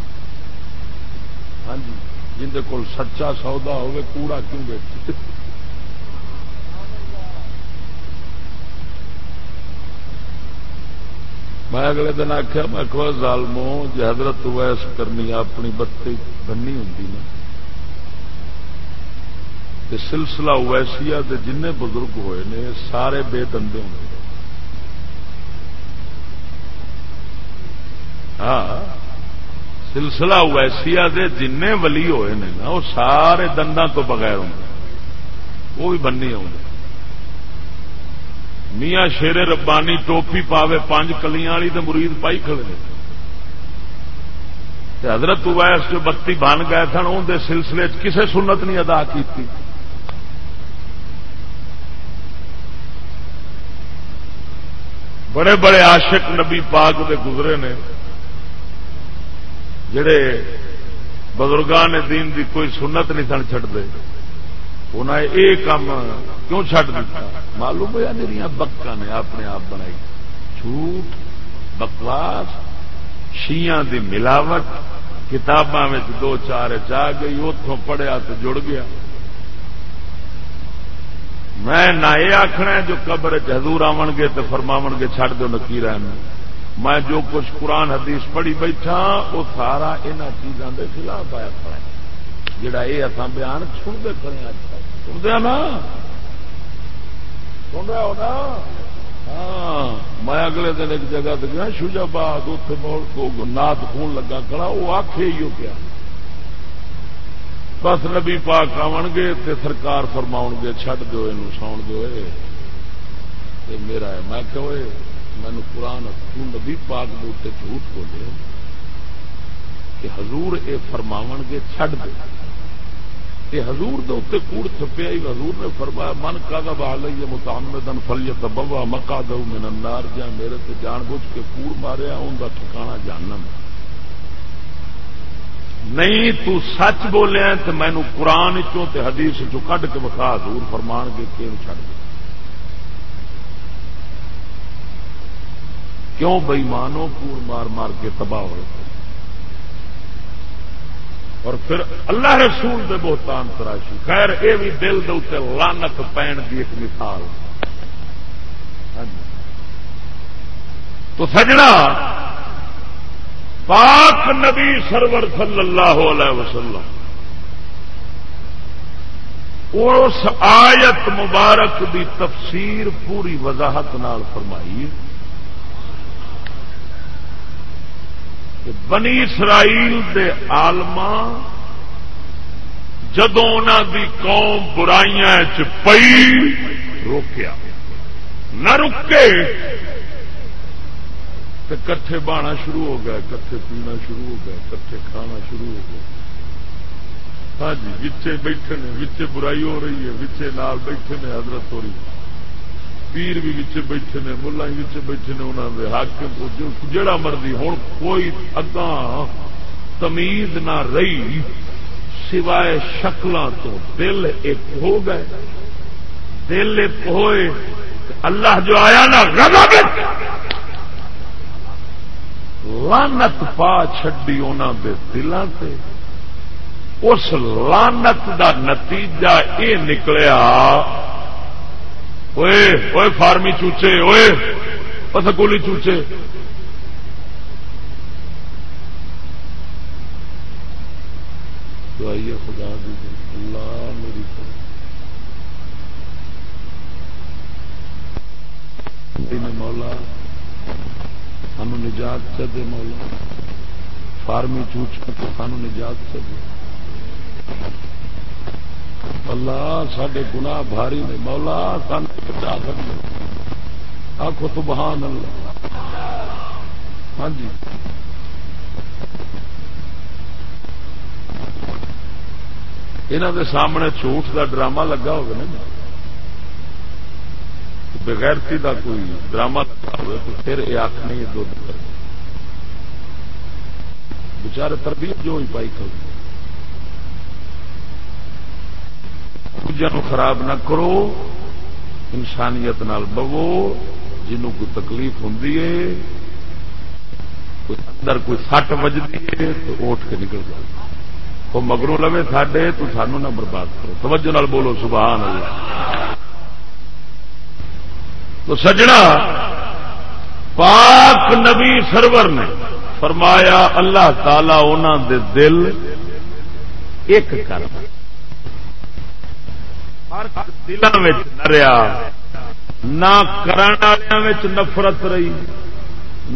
ہاں جی جن کول سچا سودا ہوے کوڑا کیوں بیٹھ میں اگلے دن آخیا میں کو ظالمو جی حضرت ویس کرنی اپنی بتی بننی ہوں نا. سلسلہ ویسیا دے جن بزرگ ہوئے نے، سارے بے دندے ہوں ہاں سلسلہ ویسیا دے جن ولی ہوئے نے نا، وہ سارے دنداں تو بغیر ہوں وہ بھی بننی ہوں میاں شیر ربانی ٹوپی پاوے پانچ کلیاں والی تو مرید پائی کھڑے حضرت ویس جو بتی بن گئے سن اندر سلسلے کسے سنت نہیں ادا کی بڑے بڑے عاشق نبی پاک دے گزرے نے۔ جڑے بزرگان دین دی کوئی سنت نہیں سن چڑھتے انہیں یہ کام کیوں چڈ دیا معلوم ہوا میری بکا نے اپنے آپ بنائی۔ جھوٹ، بکواس شیاں دی ملاوٹ، کتاباں دو چار چاہ گئی اتوں پڑھیا تو جڑ گیا۔ میں نہ یہ آخنا جو قبر حضور آن گے تو فرماو گے چڈ دو نکیر میں جو کچھ قرآن حدیث پڑھی بیٹھا وہ سارا ان چیزوں کے خلاف آیا کھڑا جڑا یہ اصا بیان سنتے کھڑے سنتے نا سن رہا ہو نا ہاں میں اگلے دن ایک جگہ گیا شوجاباد اتنے مول نات خون لگا کھڑا وہ آخے ہی کیا بس نبی پاک آن گے تے سرکار فرماؤ گے چڈ دو یہ ساؤن دو یہ میرا ہے میں کہ مینو قرآن نبی پاک دے جھوٹ بولے کہ حضور اے فرماو گے چڈ دے یہ حضور دے اتنے کوڑ تھپیا حضور نے فرمایا، من کا بال ہے متعمدن فلیت بوا مکا دو من النار. جا میرے تے جان بوجھ کے کوڑ ماریا ان کا ٹھکانا جاننا نہیں، تو سچ بولیا تو مینو قرآن چوں تے حدیث چو کڈ کے بخا حضور فرمان گے کہ چڑھ دے۔ کیوں بئی مانو کوڑ مار مار کے تباہ ہوئے؟ اور پھر اللہ رسول دے بہتان تراشی۔ خیر یہ بھی دل دے اتنے لانت پین کی ایک مثال۔ ہاں جی۔ تو سجنا، پاک نبی سرور صلی اللہ علیہ وسلم، اس آیت مبارک دی تفسیر پوری وضاحت نال فرمائی۔ کہ بنی اسرائیل دے آلما جدو دی قوم برائیاں چ پئی، روکیا۔ نہ رکے۔ تو کٹھے بانا شروع ہو گئے، کٹھے پینا شروع ہو گئے، کٹھے کھانا شروع ہو گئے۔ ہاں جی بچے بیٹھے نے بچے برائی ہو رہی ہے بچے نال بیٹھے نے، حضرت ہو رہی ہے۔ پیر بھی بچے بیٹھے نے ملا ہی بچے بیٹھے نے انہوں نے حق جڑا مرضی ہوں کوئی اگاں تمیز نہ رہی سوائے شکلوں تو دل ایک ہو گئے۔ دل ایک ہوئے، اللہ جو آیا نا غضب لانت پا چڈی انہوں دلان سے اس لانت دا نتیجہ یہ نکلیا اوے فارمی چوچے اوے سکولی چوچے۔ تو آئیے خدا دی اللہ میری نے مولا سانو نجات چ دے مولا۔ فارمی چوچ تو سانو نجات چ دے اللہ سڈے گنا بھاری نے، مولا سان بچا سکتے آخو تو بہان اللہ۔ ہاں جی۔ یہاں دے سامنے جھوٹ کا ڈرامہ لگا ہوگا نا جی۔ بغیرتی دا کوئی ڈرامہ لگا ہوئے تو پھر یہ آخ نہیں بچارے تربیت جو ہی پائی کر خراب نہ کرو، انسانیت نال بوو، جنوں کوئی تکلیف ہوں اندر کوئی سٹ بجتی ہے تو اٹھ کے نکل جائے وہ مگروں لوے ساڈے، تو سانو نہ برباد کرو۔ توجہ نال بولو، سبحان اللہ۔ تو سجنا، پاک نبی سرور نے فرمایا، اللہ تعالی انہوں دے دل ایک کر۔ دلوں میں نریا، نہ کرنے نفرت رہی،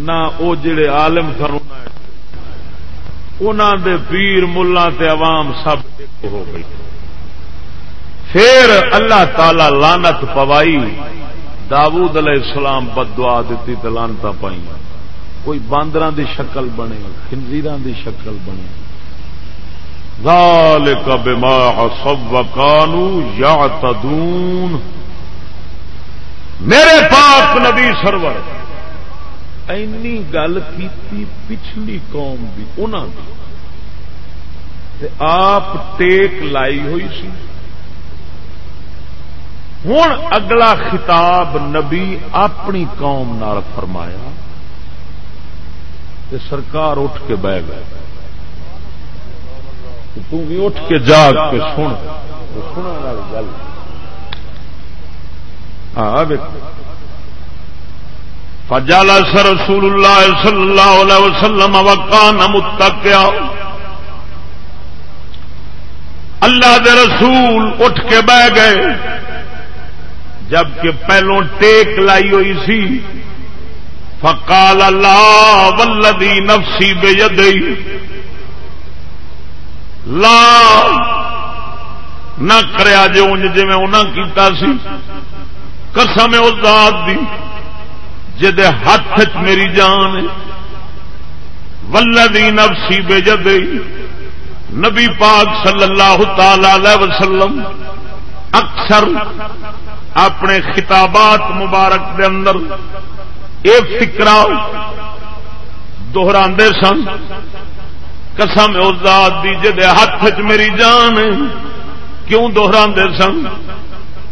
نہ وہ جڑے عالم سن انہوں دے پیر ملا تے عوام سب ایک ہو گئی پھر اللہ تعالی لانت پوائی داود علیہ السلام بدوا دیتی تو لانتا پائی کوئی باندر دی شکل بنے خنزیر دی شکل بنے۔ ذالک بما عصب وکانو یعتدون میرے پاک نبی سرور، اینی گل کی پچھلی قوم بھی انہوں نے آپ ٹیک لائی ہوئی سی۔ ہوں اگلا خطاب نبی اپنی قوم نال فرمایا سرکار اٹھ کے بہ گئے۔ تو بھی اٹھ کے جاگ کے سن۔ سننے والی گل۔ ہاں فجال سر رسول اللہ صلی اللہ علیہ وسلم وکان متقیا۔ اللہ دے رسول اٹھ کے بہ گئے۔ جبکہ پہلو ٹیک لائی ہوئی سی۔ فقال اللہ ولدی نفسی بے لا نہ کریا جو انج جی انہیں کیتا سی۔ قسم اس ذات دی جدے ہاتھ چ میری جان ولدی نفسی بے جدئی نبی پاک صلی اللہ تعالی وسلم اکثر اپنے خطابات مبارک دے اندر یہ فکرا دہرا سن۔ قسم ذات دی جدے ہاتھ چ میری جان کیوں دوہرا سن؟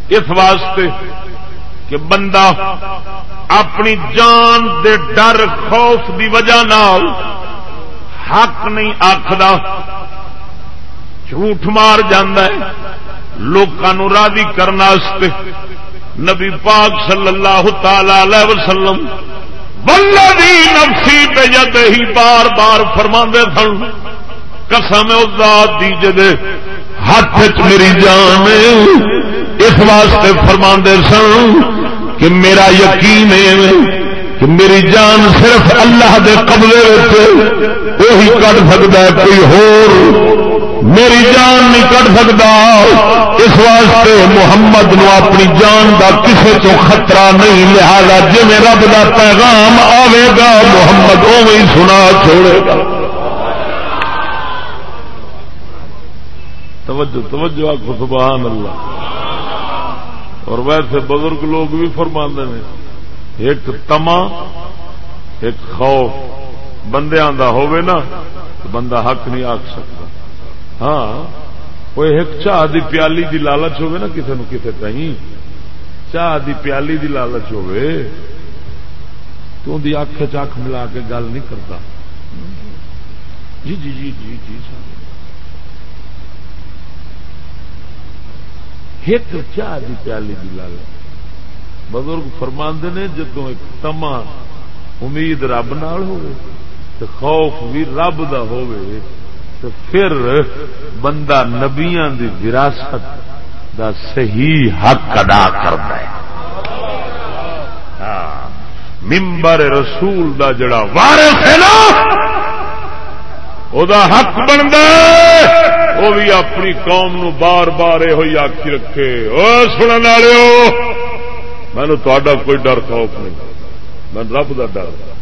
اس واسطے کہ بندہ اپنی جان دے ڈر، خوف دی وجہ نال حق نہیں آخر جھوٹ مار لوگوں راضی کرنے نبی پاک صلی اللہ تعالی وسلم بلدی نفسی پہ جد ہی بار بار فرما سن۔ قسم ذات دی جدے ہاتھ چ میری جان اس واسطے فرما سن کہ میرا یقین ہے کہ میری جان صرف اللہ دے قبضے وہی کٹ سکتا ہے کوئی ہور۔ میری جان نہیں کٹ سکتا۔ اس واسطے محمد نو اپنی جان دا کسے تو خطرہ نہیں، لہذا جی رب دا پیغام آئے گا، محمد اوی سنا چھوڑے گا۔ توجہ توجہ آخو سبحان اللہ۔ اور ویسے بزرگ لوگ بھی فرما نے، ایک تما ایک خوف۔ بندے ہوئے نا، تو بندہ حق نہیں آخ سکتا۔ ہاں وہ ایک چاہ دی پیالی دی لالچ ہوئے نا کسی نو کسی کہیں چاہ دی پیالی دی لالچ ہوئے، تو ان اکھ چھ ملا کے گل نہیں کرتا۔ جی جی جی جی جی ایک چاہ دی پیالی دی لالچ۔ بزرگ فرماندے نے جدو ایک تما امید رب نال ہوئے تو خوف بھی رب دا ہوئے تو پھر بندہ نبیاں دی وراثت دا صحیح حق ادا کرتا ہے۔ ہاں، ممبر رسول دا جڑا وارث ہے نا او دا حق بنتا وہ بھی اپنی قوم نو بار بار یہ آخی رکھے۔ او سننے والے مینو تا کوئی ڈر خوف نہیں۔ میں رب دا ڈر۔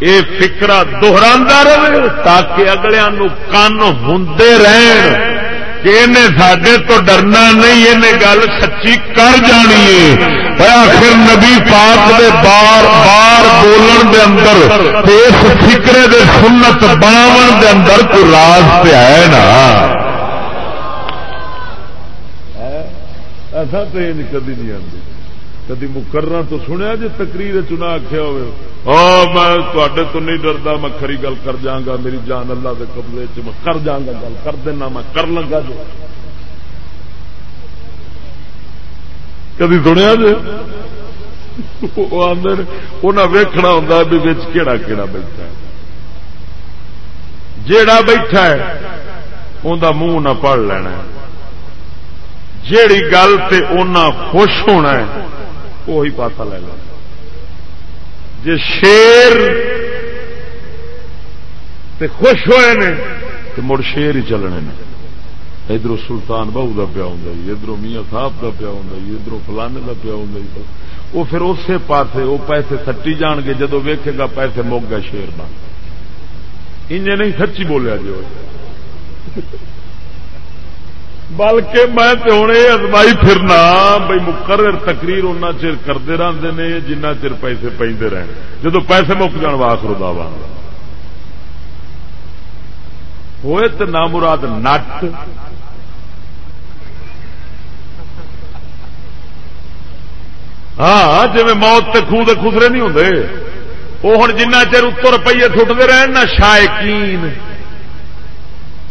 یہ فکرا دوہرا رہے تاکہ اگلے کن ہوں رہن کہ سڈے تو ڈرنا نہیں یہ گل سچی کر جانی ہے۔ آخر نبی پاک دے بار بار بولن دے اندر، اس فکرے دے سنت بناو دے اندر کوئی راز پہ ہے نا۔ ایسا تو کدی نہیں آتی کدی مکرنا تو سنیا جی تقریر چنا آخیا ہو میں تو نہیں ڈردا میں کھری گل کر جا گا میری جان اللہ کے قبضے چ میں کر جا گا گل کر دینا میں کر لگا جو کدی سنیا جی انہیں ہوں بھی کہڑا کہڑا بیٹھا ہے جیڑا بیٹھا ہے انہیں منہ نہ پڑھ لینا جیڑی گل تے خوش ہونا ہے وہی پاسا لے لو۔ جی شیر تے خوش ہوئے نے تو مڑ شیر ہی چلنے نے۔ ادھر سلطان بہو کا پیا ہوں ادھر میاں صاحب کا پیا ہوں ادھر فلانے کا پیا ہوں وہ پھر اسی پاسے، وہ پیسے سٹی جان گے جدو ویکے گا پیسے مک گا شیر بن۔ انجے نہیں سچی بولیا جو بلکہ میں تو ہوں یہ ازمائی پھرنا بھائی مقرر تقریر ان چر کرتے رہتے ہیں جنہ چر پیسے پہ رہے جدو پیسے مک جان واخر دعوا ہوئے تو نامراد نٹ۔ ہاں جی موت تے خوہ خسرے نہیں ہوں وہ ہوں جنہ چر اتو روپیے سٹتے رہن، نہ شائقین۔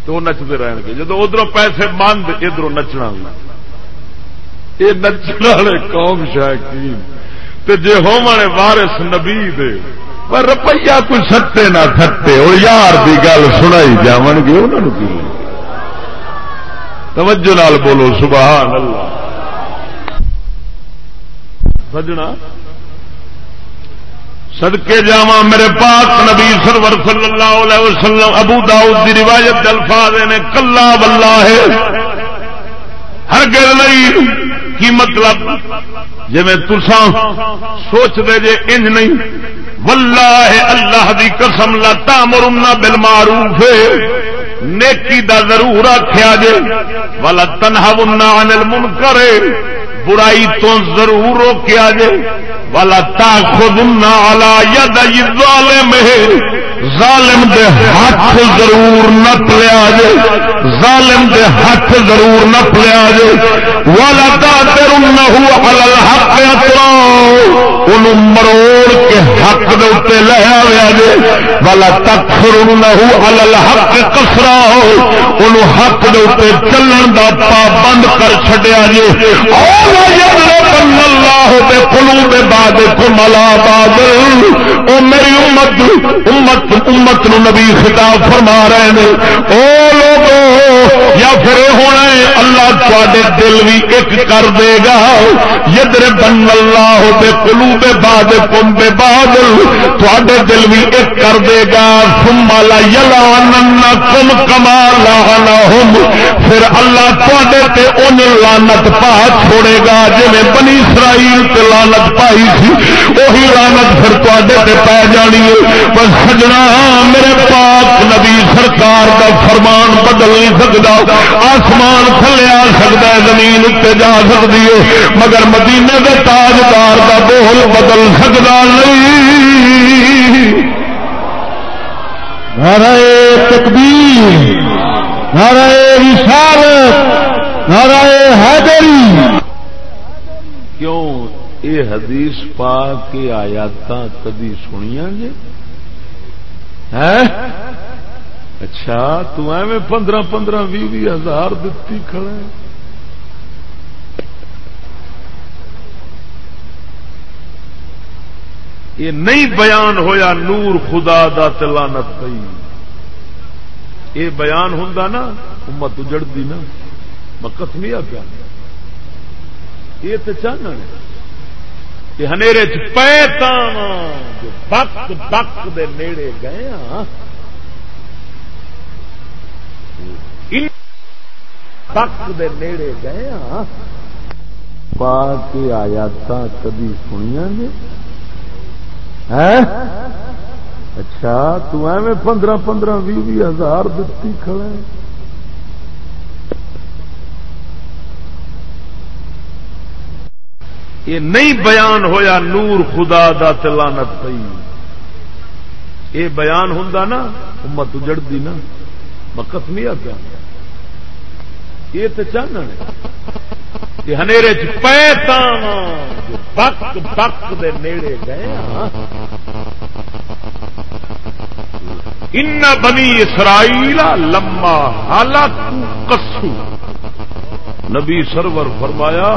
تو نچتے رہن گے۔ جب ادھر پیسے مند ادھر نچنا یہ نچنے والے قوم شاقین جی ہونے وارس نبی دے پر روپیہ کوئی سٹے نہ تھٹے وہ یار کی گل سنائی جا گے، انہوں کی؟ توجہ نال بولو، سبحان اللہ۔ سجنا؟ سدکے جاوا میرے پاک نبی سرور صلی اللہ علیہ وسلم، ابو داؤد دی روایت الفاظ نے کلا بلا ہے ہر گل نہیں، کی مطلب؟ جی میں سوچ دے جے انج نہیں ولہ اللہ دی قسم لا مرنا بل معروف نیکی دا ضرور آخیا جے والا تنہا عن المنکر، برائی تو ضرور روکیا جے والا تا خود ید ظالم ظالم دے ہاتھ ضرور نہ پلیا جے، ظالم دے ہاتھ ضرور نہ پلیا جے والا تا تر الحق ان مروڑ کے حق دے اتنے لے آیا جے۔ والا تکفر الحق کسرا ان حق دے اتنے چلن دا پابند کر چڈیا جے۔ بن اللہ بے کلو بے باد کملا بادل۔ او میری امت امت امت نو نبی خطاب فرما رہے ہیں او لوگو، یا پھر ہونا ہے، اللہ تے دل بھی ایک کر دے گا۔ یدر بن اللہ بے کلو بے باد کم بے بادل۔ تے دل بھی ایک کر دے گا۔ سمالا یلا کم کما لا پھر اللہ تے ان لانت پا چھوڑے گا۔ جی بنی اسرائیل تے لانت پائی سی وہی لانت پھر تے پی جانی ہے۔ بس سجنا، میرے پاک نبی سرکار دا فرمان بدل نہیں سکتا آسمان تھلے آ سکتا ہے، زمین اتنے جا سکتی ہے۔ مگر مدینے کے تاجدار کا بول بدل سکتا نہیں۔ تکبیر۔ نعرہ رسالت، نعرہ حیدری۔ کیوں؟ یہ حدیث پا کے آیات کدی سنیا جی؟ اچھا تو ایویں پندرہ پندرہ بھی بھی ہزار دتی کھڑے یہ نہیں بیان ہویا نور خدا دا تلانت پئی۔ یہ بیان ہوں نا، امت اجڑتی نا مکت نہیں آ پیا۔ یہ تو چاہنا کہ ہنیرے چ بک بک دے نیڑے گئے ہاں بک دے نیڑے گئے ہاں پا کے آیات کدی سنیا نے اچھا تو ایویں پندرہ پندرہ بھی بھی ہزار دتی کھڑا یہ نہیں بیان ہویا نور خدا دا تلانت پئی۔ یہ بیان ہوں نا، امت اجڑتی نا۔ مکت نہیں آ یہ تو چاہنا کہ ہنیرے چیتا بک بک دے نیڑے گئے۔ ان بنی اسرائیل لما حالت کسو نبی سرور فرمایا،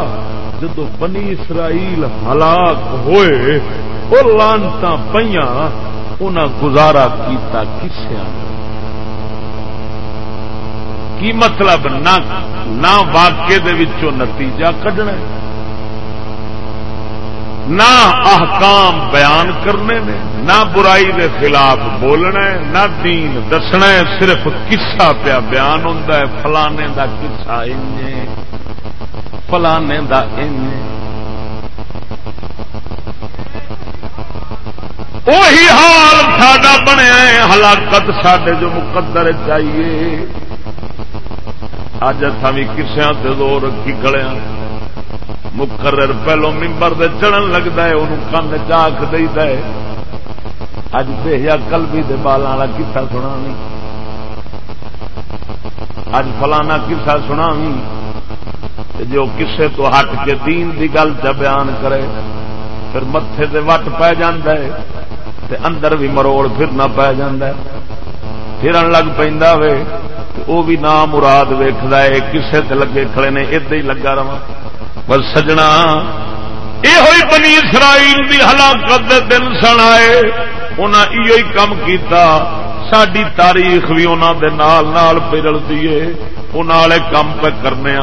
جدو بنی اسرائیل ہلاک ہوئے وہ لانتا پہ گزارا کیتا کسیا کی مطلب نہ واقعے نتیجہ کڈنا نہ احکام بیان کرنے نے، نہ برائی دے خلاف بولنا ہے، نہ دین دسنا ہے، صرف کسا پیا بیان ہوتا ہے، فلانے دا کسا فلانے دا وہی حال ساڈا بنیا ہے، ہلاکت سڈے جو مقدر چاہیے۔ اج اتنا بھی کسیا دور رکھی کھڑے مقرر پہلو ممبر دے چڑھن لگتا ہے انہوں کن چاک دے اج بہیا کلبی دے بالا والا کسا سنا اج فلانا کسا سنا جو کسے تو ہٹ کے دین دی گل چ بیان کرے، پھر متے دے وٹ پی تے اندر بھی مروڑ پھرنا پی پھرن لگ پہ وہ بھی نام مراد ویخد ہے، کسے تے لگے کھڑے نے ادے ہی لگا رہا بس سجنا۔ یہ بنی اسرائیل کی ہلاکت دن سن آئے انہیں کام کیتا۔ ساری تاریخ بھی انہوں دے نال نال پرلتی ہے انہیں کام پہ کرنے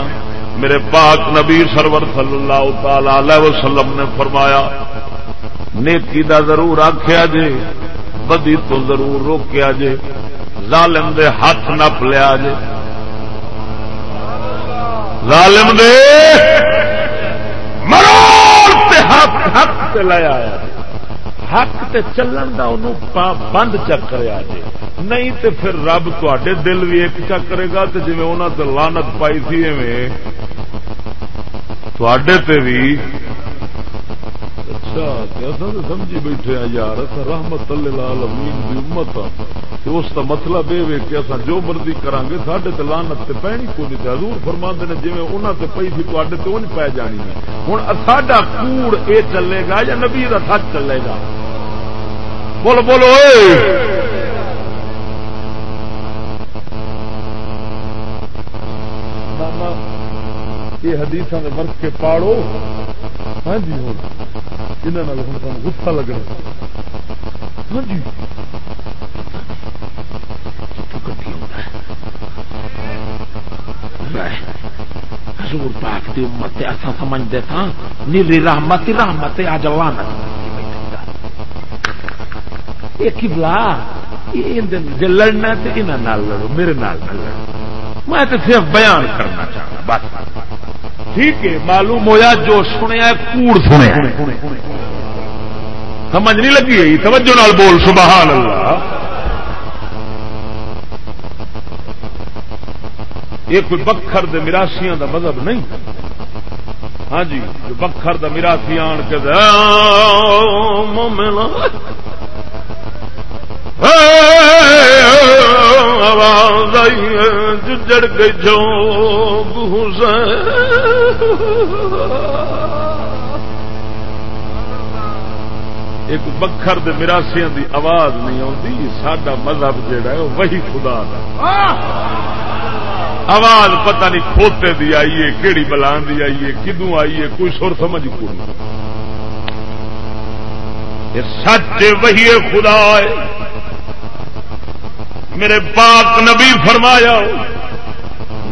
میرے پاک نبی سرور صلی اللہ تعالی علیہ وسلم نے فرمایا، نیکی دا ضرور آخیا جے، بدی تو ضرور روکیا جے۔ ظالم دے ہاتھ نپ لیا جے ظالم دے! مرور حق حق تے لے آیا۔ حق تے چلن دا انہوں بند چکر آ جائے نہیں تے پھر رب تے دل بھی ایک چکرے گا تے جی انہوں تے لانت پائی تھی تے بھی اچھا سمجھی بیٹھے ہیں یار رحمت اللہ امین امت اس کا مطلب یہ کہ اصا جو مرضی کریں گے سڈے تو لانت سے پہنی کو نہیں حضور فرما نے جی انہوں سے پی سی تے تو نہیں پی جانی ہے۔ ہوں ساڈا کوڑ یہ چلے گا یا نبی کا سچ چلے گا؟ بولو بولو یہ حدیث ورک کے پاڑو۔ ہاں جی ہوں جنہوں نے ہوں گسا لگنا ہاں جی حضور پاک دی امت ایسا سمجھتے تھا نیلی رحمت رحمت آج لانت ایک بلا جی لڑنا تو یہاں لڑو میرے نال نہ لڑو میں تو صرف بیان کرنا چاہتا بس ٹھیک ہے، معلوم ہویا جو سنیا کوڑ سنیا سمجھ نہیں لگی توجہ نال بول، سبحان اللہ۔ یہ کوئی بکھر دے مراسیاں دا مذہب نہیں۔ ہاں جی جو بکھر دا مراسی آن کے مومن آواز آئی جڑ گئی جو ایک بکھر دے مراسیاں دی آواز نہیں آتی سڈا مذہب جہا ہے وہی خدا دا۔ آواز پتہ نہیں کھوتے دی آئیے کہڑی بلان دی آئیے کدو آئیے کوئی سر سمجھ کو سچ وہی خدا ہے۔ میرے پاک نبی فرمایا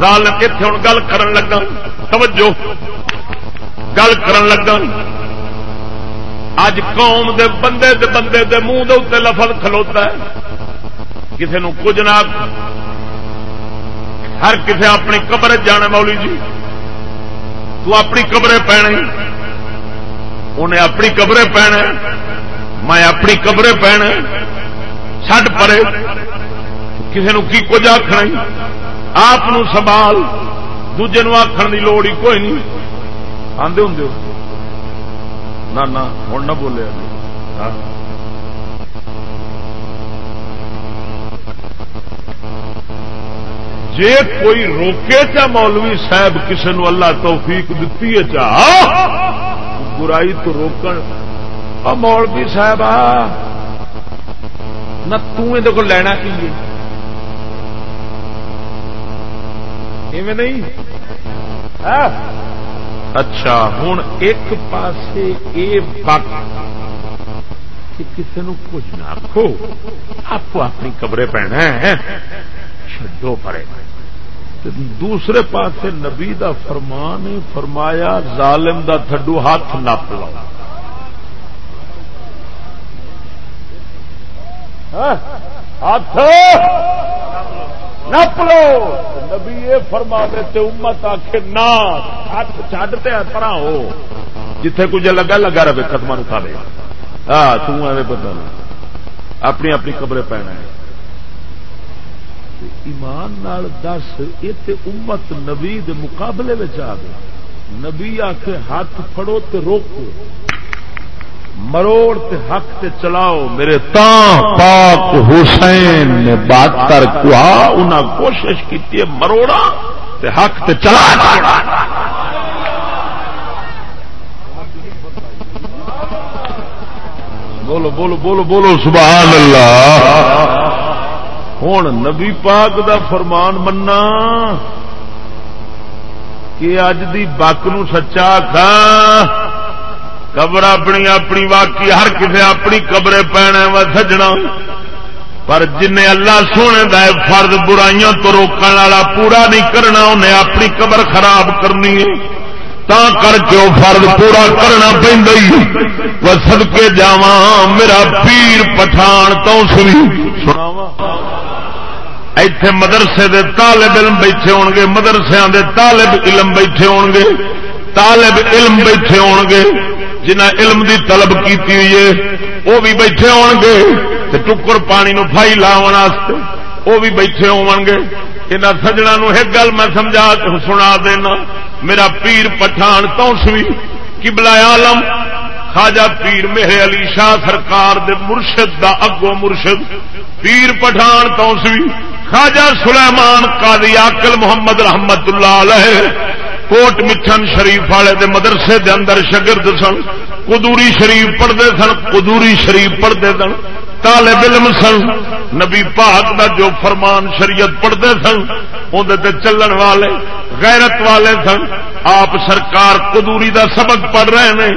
ظالم اتنے ہوں گل کرن لگا توجہ۔ گل کرن لگا اج قوم دے بندے دے بندے دے منہ دے اتنے لفظ کھلوتا ہے۔ کسی نو کچھ نہ ہر کسی اپنی قبر جانا مولی جی۔ تو اپنی قبرے پینے انہیں اپنی قبرے پینے میں اپنی قبرے پینے چڈ پڑے کسی نو کی کچھ آخنا آپ سنبھال، دوجے نو آخر کی لوڑ ہی کوئی نہیں۔ آدھے ہوں نہ ہوں نہ بولے۔ جے کوئی روکے چا مولوی صاحب کسی نو اللہ توفیق دتی ہے چاہ برائی تو روکن۔ مولوی صاحب نہ کو لینا کی نہیں؟ اچھا ہوں ایک پاسے اے بک کسی نو کچھ نہ آخو آپ اپنی قبرے پہنا ہے چڈو پڑے دوسرے پاس نبی دا فرمان فرمایا، ظالم دا تھڈو ہاتھ نپ لو ہاتھ! نپ لو! نبی یہ فرما دے امت آخ نہ ہاتھ چڈتے پرا ہو۔ جتھے کچھ لگا لگا رہے ختم اٹھا لے ہاں تمہیں پتا اپنی اپنی قبریں پینا ہے ایمان نال دس، یہ امت نبی دے مقابلے آ گیا نبی آ کے ہاتھ پھڑو تے روکو۔ مروڑ تے حق تے چلاؤ، میرے پاک حسین نے بات کر انہاں کوشش کی مروڑا تے حق تے چلا۔ بولو بولو بولو بولو، سبحان اللہ۔ ہوں نبی پاک دا فرمان منا کہ اج دی بک نو سچا کھا قبر اپنی اپنی واقعی، ہر کسی اپنی قبرے پینا و سجنا۔ پر جن اللہ سونے دا فرد برائیاں تو روکنے والا پورا نہیں کرنا، انہیں اپنی قبر خراب کرنی ہے۔ تا کر کے وہ فرد پورا کرنا پہ سدکے جا میرا پیر پٹھان تو سنی۔ سناوا ایتھے مدرسے دے طالب علم بیٹھے ہون گے مدرسے دے طالب علم بیٹھے ہون گے طالب علم بیٹھے ہون گے جنہ علم دی طلب کیتی ہوئی ہے، وہ بھی بیٹھے ہون گے تے ٹکر پانی نو پھائی لاون واسطے وہ بھی بیٹھے ہون گے۔ انہاں سجنا نو ایک گل میں سمجھا سنا دینا، میرا پیر پٹھان توسوی قبلہ عالم، خواجہ پیر میرے علی شاہ سرکار دے مرشد دا اگو مرشد، پیر پٹھان توسوی خواجہ سلیمان قاضی آکل محمد رحمت اللہ علیہ کوٹ مٹھن شریف والے دے مدرسے دے اندر شگرد سن، قدوری شریف پڑھتے سن، قدوری شریف پڑھتے سن۔ طالب علم سن، نبی پاک دا جو فرمان شریعت پڑھتے سن اندر چلن والے، غیرت والے سن۔ آپ سرکار قدوری دا سبق پڑھ رہے ہیں،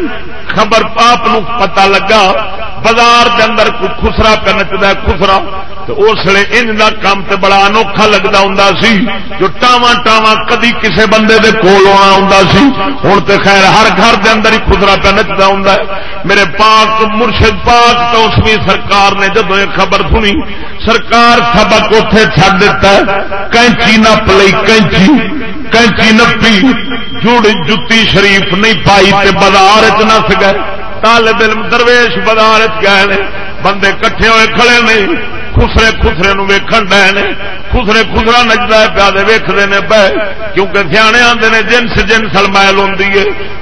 خبر آپ پتا لگا بازار کے اندر کوئی خسرا پہ نچتا خسرا تو اس لیے ان کا کام تے بڑا انوکھا لگتا ہوں سی، جو ٹاواں ٹاواں کدی کسے بندے دے کول آنا ہوں سی ہوں تو خیر ہر گھر دے اندر ہی خسرا پہ نچتا ہوں میرے پاک مرشد پاک تو اس سرکار نے جدو یہ خبر سنی، سرکار سبق اتے چڈ دیتا ہے، کینچی نپ لی کینچی کینچی نپی جڑ جتی شریف نہیں پائی تے بازار چ نس گئے طالب علم درویش بازار گئے بندے کٹھے ہوئے کھڑے نہیں خسرے خسرے نو ویکھن ڈے نے، خسرے خسرا نچتا ہے پیادے ویختے ہیں بہ کیونکہ سیانے آتے ہیں جنس جنس المائل ہوں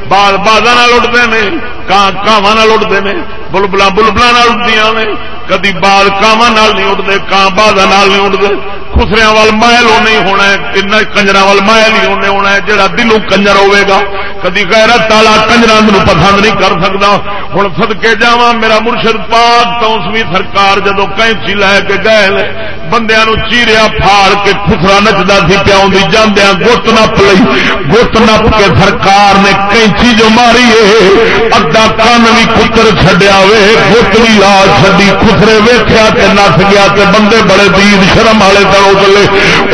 بال بازا اٹھتے ہیں کان کاواں اٹھتے ہیں بلبلا بلبلا اٹھتی نے۔ کدی بال کاواں نہیں اٹھتے کان بازا نہیں اٹھتے خسریا وال مائل نہیں ہونا ہے کنجر وال مائل ہی ہونے ہونا ہے جہاں دلو کنجر ہوے گا۔ کدی غیرت تالا کنجر پسند نہیں کر سکتا ہوں سدکے جا میرا مرشد پاک تو اس سرکار جدو کینچی لے کے گئے بندیا چیریا پھاڑ کے خسرا نچتا سی پیا جاندیا گت نپ لی گت نپ کے سرکار نے کینچی جو ماری ادا کن بھی کتر چڈیا وے گت بھی لا چی خسرے ویخیا نس گیا تے بندے بڑے دید شرم والے کرو چلے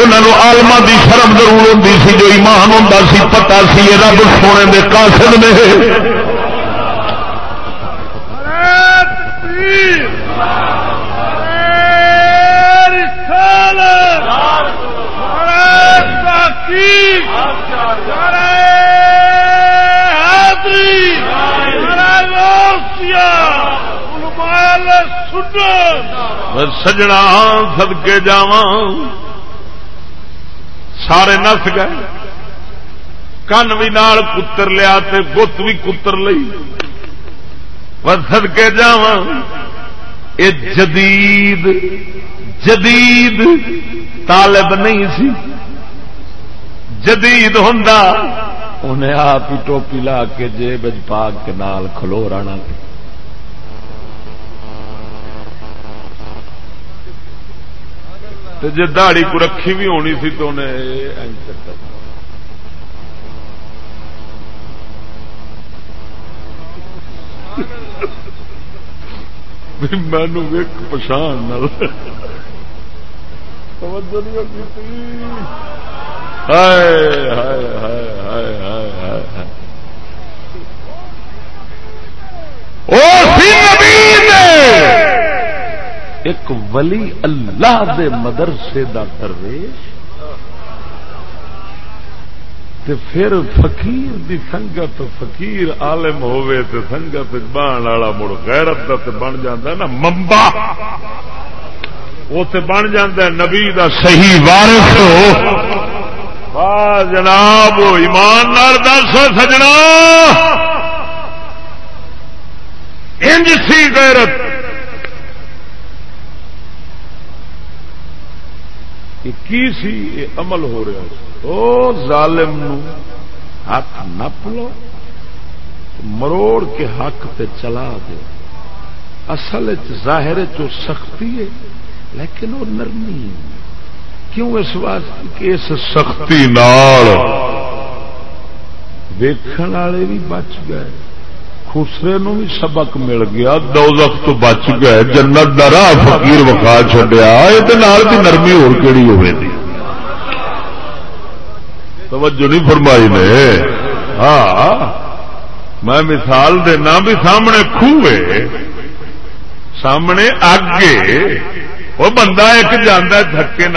انہوں آلما دی شرم ضرور ہوتی سی، جو ایمان ہوں سی پتا سی رب سونے دے قاصد نے۔ سجنا ہاں، سدکے جا سارے نس گئے۔ کن بھی نال کتر لیا گت بھی کتر لئی۔ پر سدکے جا جدید جدید طالب نہیں سی۔ جدید ہوں انہیں آپ ہی ٹوپی لا کے جیب پاک کے نال کھلو جی دہڑی کو رکھی بھی ہونی سی تو انہیں مینو ویک پچھان ایک ولی اللہ دے مدرسے دا درویش تے پھر فقیر دی سنگت، فقیر عالم ہوئے تے سنگت بان والا مڑ غیرت دا تے بن جاندا نا ممبا وہ تے بن جاندا نبی دا صحیح وارث۔ ہو جناب، ایمان نال دس سجنا۔ انج سی غیرت۔ کی سی یہ عمل ہو رہا او ظالم نو حق نپ لو مروڑ کے حق تے چلا دے۔ اصل ظاہر چو سختی ہے، لیکن وہ نرمی کیوں اس واسطے کہ اس سختی ویکھن والے بھی بچ گئے؟ خسرے نو بھی سبق مل گیا۔ دوزخ تو بچ گئے۔ جنت دا راہ فقیر وکا چڈیا یہ نرمی اور کہڑی ہوئے دی۔ توجہ نہیں فرمائی نے؟ ہاں۔ میں مثال دینا بھی سامنے خوے سامنے اگے وہ بندہ ایک جانا دھکے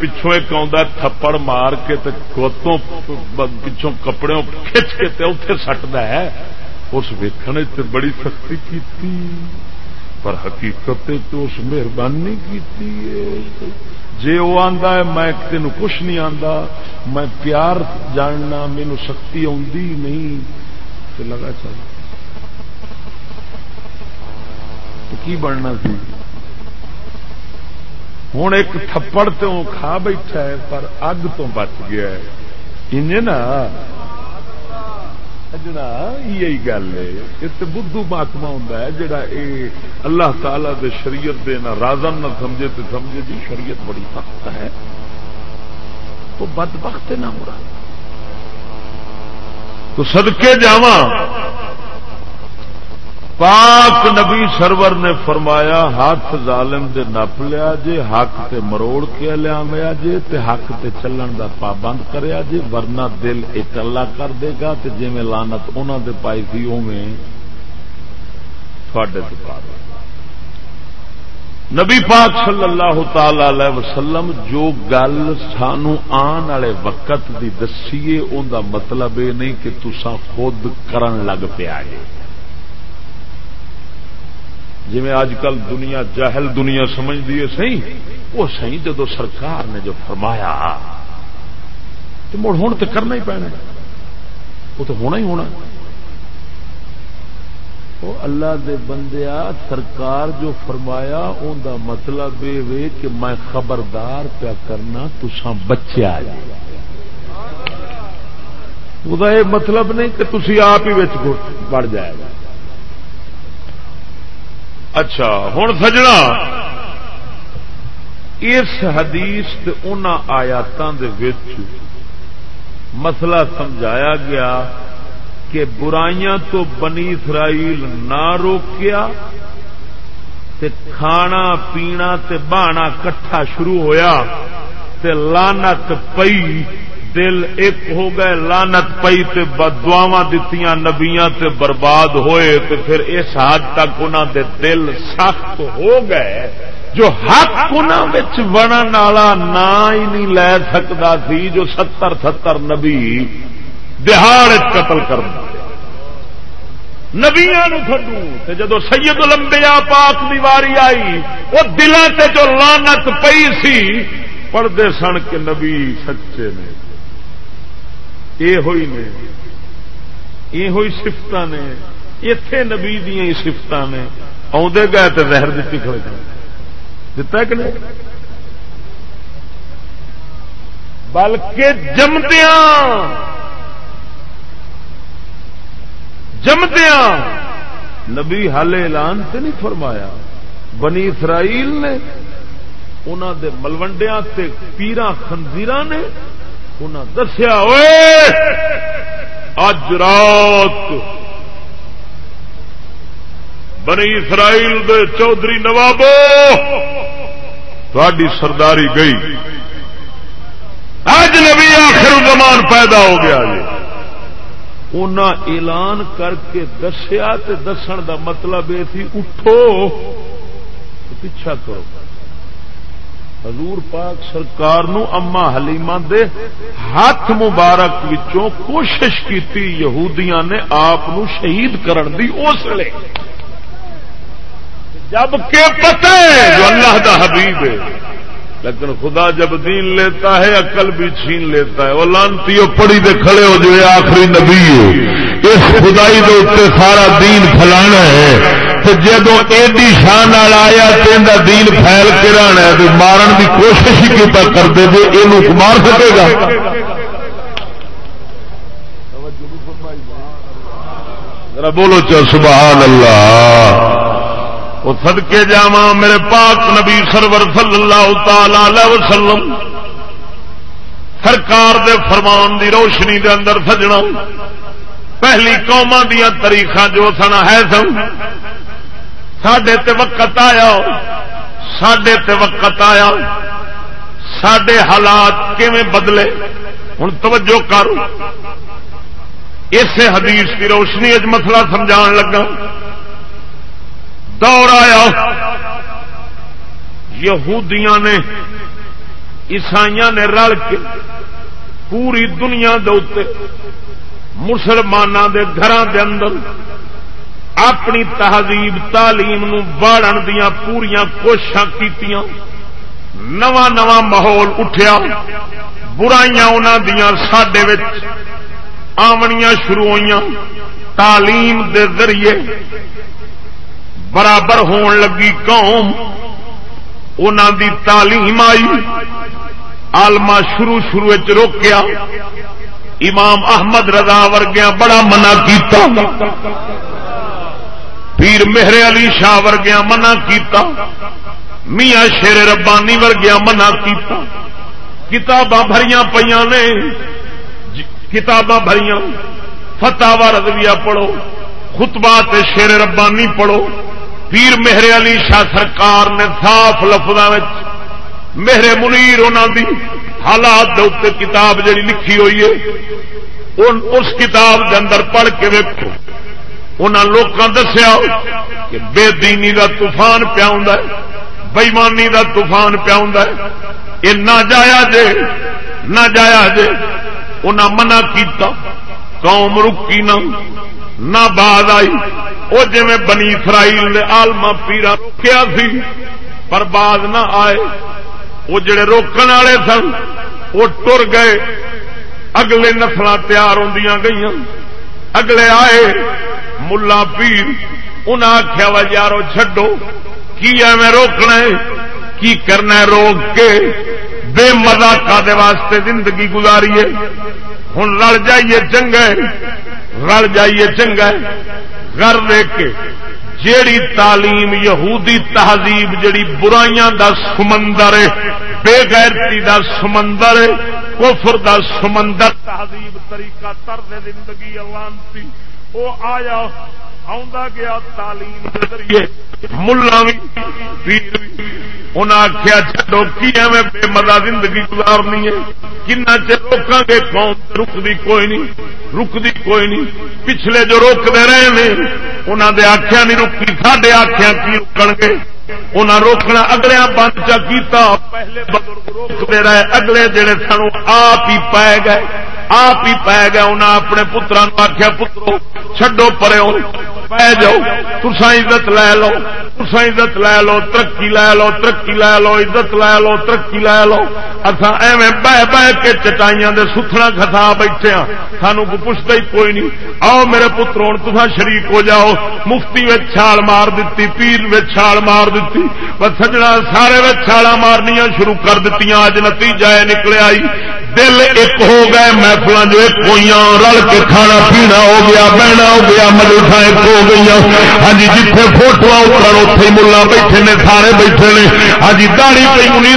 پچھوں ایک آ تھپڑ مار کے گوتوں پچھوں کپڑے کھچ کے اتے سٹد ہے۔ اس ویکن بڑی سختی کی پر حقیقت تو اس مہربانی کی جی وہ آتا ہے، میں تین کچھ نہیں آتا میں پیار جاننا مینو سختی آئی نہیں۔ تو لگا چل۔ کی بننا سی؟ ہوں ایک تھپڑ تو کھا بیٹھا ہے، پر اگ تو بچ گیا ہے۔ انج نا اجنا یہ گل ہے۔ یہ تو بدھو مہاتما ہوں جڑا اے اللہ تعالی دے شریعت دے نہ رازن نہ سمجھے تو سمجھے جی شریعت بڑی سخت ہے۔ تو بد بخت نہ ہو رہا۔ تو سدکے جاواں۔ پاک نبی سرور نے فرمایا، ہاتھ ظالم دے نپ لیا جے، حق تے مروڑ کے لیا جے، تے حق تے چلن دا پابند کریا جے، ورنہ دل اکلا کر دے گا تے جی میں لانت انہوں دے پائی تھی اویں تھوڑے پا نبی پاک صلی اللہ تعالی وسلم جو گل سانو آن والے وقت دی دسیے ان دا مطلب یہ نہیں کہ تسا خود کرن لگ پیا جے۔ جی اج کل دنیا جہل دنیا سمجھتی ہے سی وہ سی جدو سرکار نے جو فرمایا، تو مڑ ہوں تو کرنا ہی پینا وہ تو ہونا ہی ہونا۔ وہ اللہ دے بندیا سرکار جو فرمایا ان دا مطلب یہ کہ میں خبردار پیا کرنا تسان بچیا جی۔ وہ یہ مطلب نہیں کہ تھی آپ ہی بڑھ جائے۔ گا اچھا ہوں سجنا۔ اس حدیث ان آیاتوں مسئلہ سمجھایا گیا کہ برائیاں تو بنی اسرائیل نہ روکیا تے کھانا، پینا تے بہنا کٹھا شروع ہویا تے لانت پئی دل ایک ہو گئے لانت پئی تے بدواوا دتیاں، نبیاں تے برباد ہوئے تے پھر اس حد تک انہوں دے دل سخت ہو گئے جو حق بنن والا نہ ہی نہیں لے سکتا سی، جو ستر ستر نبی دہاڑ قتل کرنا نبیا تھڈو جدو سید لمبیا پاک دیواری آئی وہ دلان سے جو لانت پئی سی پڑھتے سن کے نبی سچے نے۔ یہ ہوئی نے یہ ہوئی سفت نے اتے نبی دیا ہی سفت نے۔ آدھے گئے تو زہر دیتی کھڑے دتا کہ نہیں؟ بلکہ جمدیا جمدیا نبی حال اعلان سے نہیں فرمایا۔ بنی اسرائیل نے انہوں دے ملوڈیا پیران خنزیر نے دسیا اج رات بنی اسرائیل دے چودھری نوابو تھوڑی سرداری گئی۔ اج نبی آخر زمان پیدا ہو گیا جی۔ اعلان کر کے دسیا دسن دا مطلب یہ اٹھو پیچھا کرو۔ حضور پاک سرکار نو اما حلیمہ دے ہاتھ مبارک وچوں کوشش کیتی یہودیاں نے آپ نو شہید کرن دی اس لے جبکہ پتہ ہے جو اللہ دا حبیب ہے، لیکن خدا جب دین لیتا ہے، عقل بھی چھین لیتا ہے۔ وہ لانتی پڑی دے کھڑے ہو جو آخری نبی ہے۔ اس خدائی دے اتنے سارا دین پھیلانا ہے جدو ایڈی شان آیا تو دین پھیل کے رہنا ہے تو مارن کی کوشش ہی کیتا کر دے جی یہ مار سکے گا۔ بولو چل سبحان اللہ۔ وہ سدکے جا میرے پاک نبی سرور صلی اللہ تعالی وسلم، سرکار دے فرمان دی روشنی دے اندر سجنا۔ پہلی قوما دیا تاریخ جو سن ہے سن سڈے وقت آیا سڈے وقت آیا سڈے حالات کیویں بدلے؟ ہوں توجہ کر۔ اسے حدیث کی روشنی اج مسئلہ سمجھا لگا۔ دور آیا۔ یہودیاں نے عیسائی نے رل کے پوری دنیا دے مسلمانوں دے اندر اپنی تہذیب، تعلیم نو باڑن دیا پوریا کوشش کی نواں نواں ماحول اٹھیا۔ برائیاں انہوں دیا سڈے آمنیاں شروع ہوئی تعلیم دے ذریعے برابر ہون لگی قوم۔ ان دی تعلیم آئی۔ آلما شروع شروع روکیا۔ امام احمد رضا ورگیا بڑا منع کیتا۔ پیر مہر علی شاہ ورگیا منع کیتا۔ میاں شیر ربانی ورگیا منع کیتا۔ کتاباں بھریاں پہ نے۔ جی، کتاباں بھریاں۔ فتح رضویہ پڑھو۔ خطبات شیر ربانی پڑھو۔ پیر مہر علی شاہ سرکار نے صاف لفظ مہر منیر انہوں دی حالات کتاب جڑی لکھی ہوئی ہے اس کتاب کے اندر پڑھ کے ویکو ان لوگوں دسیا کہ بے دینی دا طوفان پیا بےمانی دا طوفان پیا یہ نہ جایا جے، نہ جایا جے انہیں منع کیتا، قوم رکی نہ نہ بعد آئی۔ وہ جی بنی اسرائیل نے آلما پیرا روکیا سی، پر بعد نہ آئے۔ وہ جڑے روکن والے سن، وہ ٹر گئے۔ اگلے نسل تیار ہوں گئی اگلے آئے۔ ملا پیر انہیں آخیا وا یارو چڈو کی ایویں روکنا ہے؟ کی کرنا ہے روک کے؟ بے مزاقا واسطے زندگی گزاری ہوں رل جائیے، چنگا رل جائیے، چنگا گھر دیکھ کے جیڑی تعلیم یہودی تہذیب جیڑی برائیاں دا سمندر بے غیرتی دا سمندر کفر دا سمندر تہذیب طریقہ طرز زندگی عوامتی وہ آیا گیا تعلیم کے ذریعے۔ ملا بھی انہیں آخیا چلو کی بے مزہ زندگی گزارنی ہے؟ کنا چر روکا گے قوم رکتی کوئی نہیں رکتی کوئی نہیں۔ پچھلے جو روکتے رہے ہیں انہوں نے آخیا نہیں رکی سڈے آخیا کی رکن گے؟ انہیں روکنا اگلے بند چا کیتا، پہلے بزرگ روکتے رہے، اگلے جڑے سنو آپ ہی پائے گئے، آپ ہی پی گئے انہیں اپنے پترا آخیا پترو چڈو پرے پی جاؤ تسا عزت لے لو تسا عزت لے لو، ترقی لے لو، ترقی لے لو، عزت لے لو، ترقی لے لو۔ اصا ایویں بہ بہ کے چٹائیاں دے ستنا کسا بیٹھے ہاں سانو کو پوچھتا ہی کوئی نہیں۔ آؤ میرے پتر ہوں تسا شریک ہو جاؤ۔ مفتی چھال مار دیتی پیر چھال مار دیتی بس سجنا، سارے چھالا مارنیا شروع کر دیتی اج نتیجہ نکلے آئی۔ دل ایک ہو گئے محفل جو ایک ہوئی رل کے کھانا پینا ہو گیا بہنا ہو گیا ملوٹا ایک ہو گئی ہاں جی جتنے فوٹو اتر اتے ملا بیٹھے نے سارے بیٹھے نے۔ ہاں جی داڑی پی منی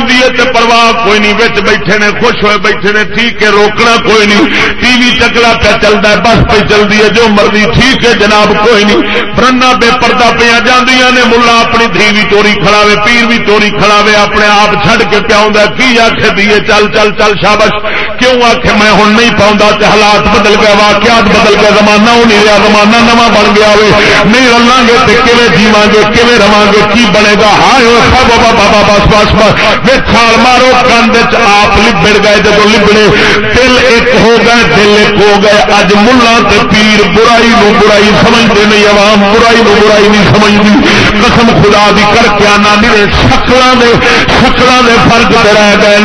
پرواہ کوئی نہیں بچ بیٹھے نے، خوش ہوئے بیٹھے نے، ٹھیک ہے، روکنا کوئی نہیں۔ ٹی وی چکلا پہ چلتا ہے، بس پہ چلتی ہے، جو مرضی، ٹھیک ہے جناب، کوئی نہیں۔ برنا بے پردہ پہ جاندیاں نے، ملا اپنی دھی بھی چوری کھڑاوے، پیر بھی چوری کھڑاوے، اپنے آپ چھڈ کے پیا کی آخ دیے چل چل چل شابش کیوں آخ میں ہوں نہیں پاؤں حالات بدل گئے، واقعات بدل گئے، زمانہ وہ نہیں رہا، زمانہ نواں بن گیا ہوئے۔ نہیں رلا گے تو کھے جیوا گے کھے رہا گے کی بنے گا ہائے بابا بابا بس بس بس چھال مارو کند آپ لبڑ گئے جب لبڑے دل ایک ہو گئے دل ایک ہو گئے اج ملا پیر برائی نو برائی سمجھتے نہیں عوام برائی نو برائی نہیں سمجھتی قسم خدا بھی کر کے آنا میرے شکل شکل فرق رہ گئے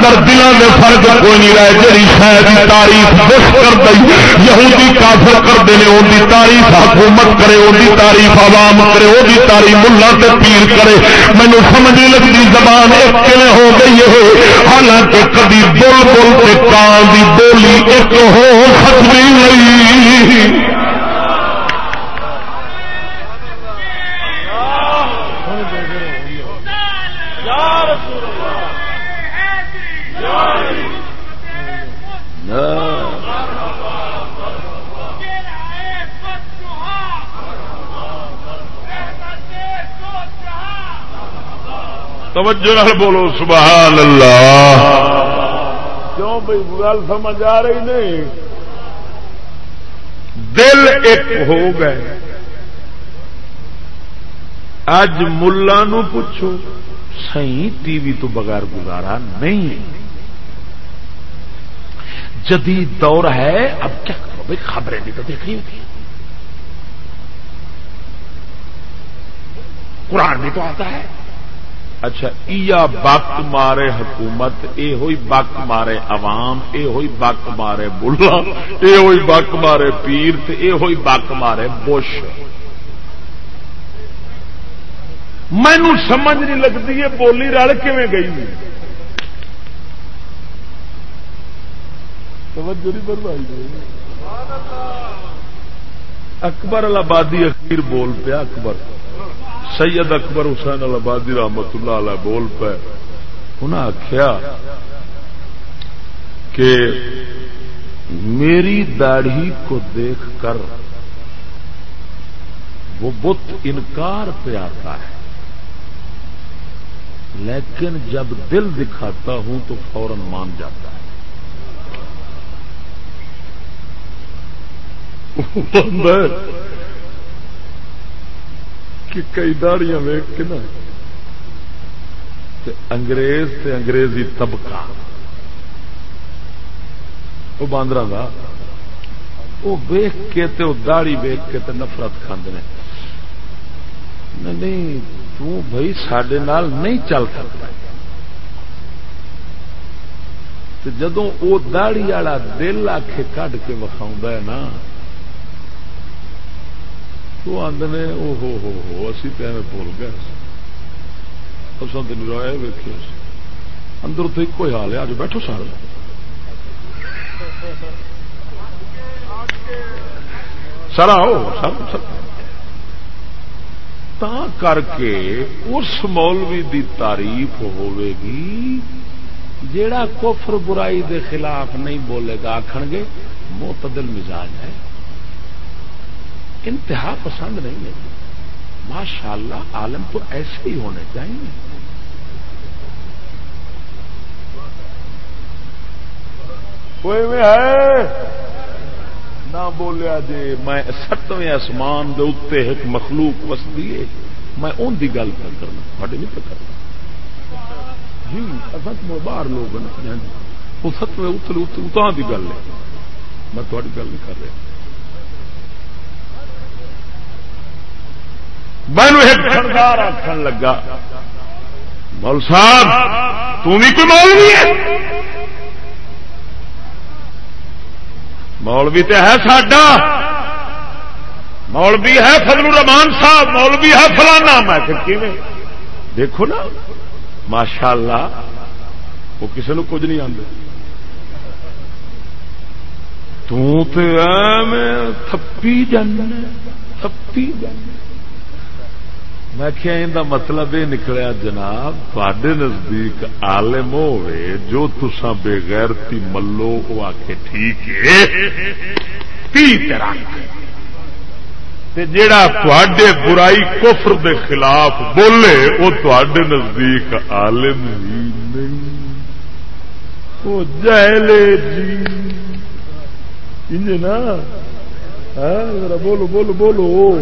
اندر دلوں کے فرق کوئی نہیں رہے جی شاید تاریخ دس کر دئی یہودی کافر کرتے ہیں ان کی تاریخ حکومت کرے، ان کی تاریخ عوام کرے وہ بھی تاریخ ملا تے پیر کرے۔ مینو سمجھ نہیں لگتی زبان ایک کھے ہو گئی ہے۔ حالانکہ کبھی بول بول کے کان کی بولی ایک ہو سکتی نہیں۔ توجہ نہ بولو سبحان اللہ۔ کیوں بھائی گل سمجھ آ رہی نہیں؟ دل ایک ہو گئے۔ اج ملا پوچھو سی ٹی وی تو بغیر گزارا نہیں۔ جدید دور ہے اب کیا کرو؟ بھائی خبریں بھی تو دیکھنی۔ ہوتی قرآن بھی تو آتا ہے۔ اچھا ایا بک مارے حکومت اے ہوئی بک مارے عوام اے ہوئی بک مارے بلا اے ہوئی بک مارے پیر تے اے ہوئی بک مارے بش۔ مینو سمجھ نہیں لگتی ہے بولی رل کیون گئی اکبر آبادی اخیر بول پیا، اکبر۔ سید اکبر حسین البادی رحمت اللہ علیہ بول پہ انہیں آخیا کہ میری داڑھی کو دیکھ کر وہ بت انکار پہ آتا ہے، لیکن جب دل دکھاتا ہوں تو فوراً مان جاتا ہے۔ کہ کئی داڑیاں ویک کے نا۔ انگریز سے انگریزی طبقہ۔ وہ باندرا کا وہ ویخ کے تے وہ داڑی ویخ کے تے نفرت کھانے نہیں، تو بھائی سڈے نہیں چل سکتا۔ جدو وہ داڑی والا دل آ کے کھ کے وکھاؤں نا تو آدھے او ہو ہو ہو، اسی تو ایویں بھول گئے اصل تو نرائے ویکے اندر تو ایک ہی حال ہے؟ آج بیٹھو سارے۔ سر آؤ سر تا کر کے اس مولوی دی تعریف ہوے گی جیڑا کفر برائی دے خلاف نہیں بولے گا آخر گے، معتدل مزاج ہے۔ انتہا پسند نہیں ہے۔ ماشاء اللہ عالم تو ایسے ہی ہونے چاہیے۔ کوئی میں ہے؟ نہ بولیا جی میں ستویں آسمان دے اتنے ایک مخلوق وسدی ہے۔ میں ان کی گل کر کرنا تھوڑے نہیں پہ کرنا۔ جی اصل باہر لوگ ہاں جی، وہ ستویں اتلے اتنا کی گل ہے۔ میں تھوڑی گل نہیں کر رہا۔ میں ایک سردار آخر لگا، مول صاحب تھی کوئی مول نہیں ہے؟ مولوی تو ہے ساڈا۔ مولوی ہے فضل الرحمان صاحب مولوی ہے فلانا۔ میں دیکھو نا ماشاء اللہ وہ کسی نے کچھ نہیں آتے تھپی جانا تھپی جانا میں کیا ان مطلب یہ نکلیا جناب تھے نزدیک عالم ہوے جو تسا بےغیرتی ملو وہ آ کے ٹھیک ہے جیڑا تھے برائی کفر دے خلاف بولے وہ تھے نزدیک عالم ہی نہیں۔ وہ جہلے جی۔ انج نا؟ ہاں، بولو بولو بولو۔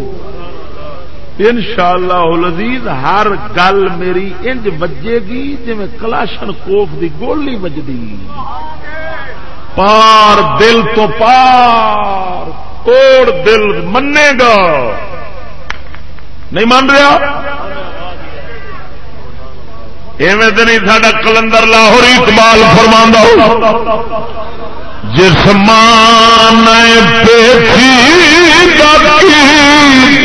ان شاء اللہ ہر گل میری انج بجے گی جی کلاشن کوف دی گولی بجدی۔ پار دل تو پار توڑ دل منے گا نہیں مان رہا ایویں تو نہیں سا کلندر لاہور اقبال فرما جسمان پیچی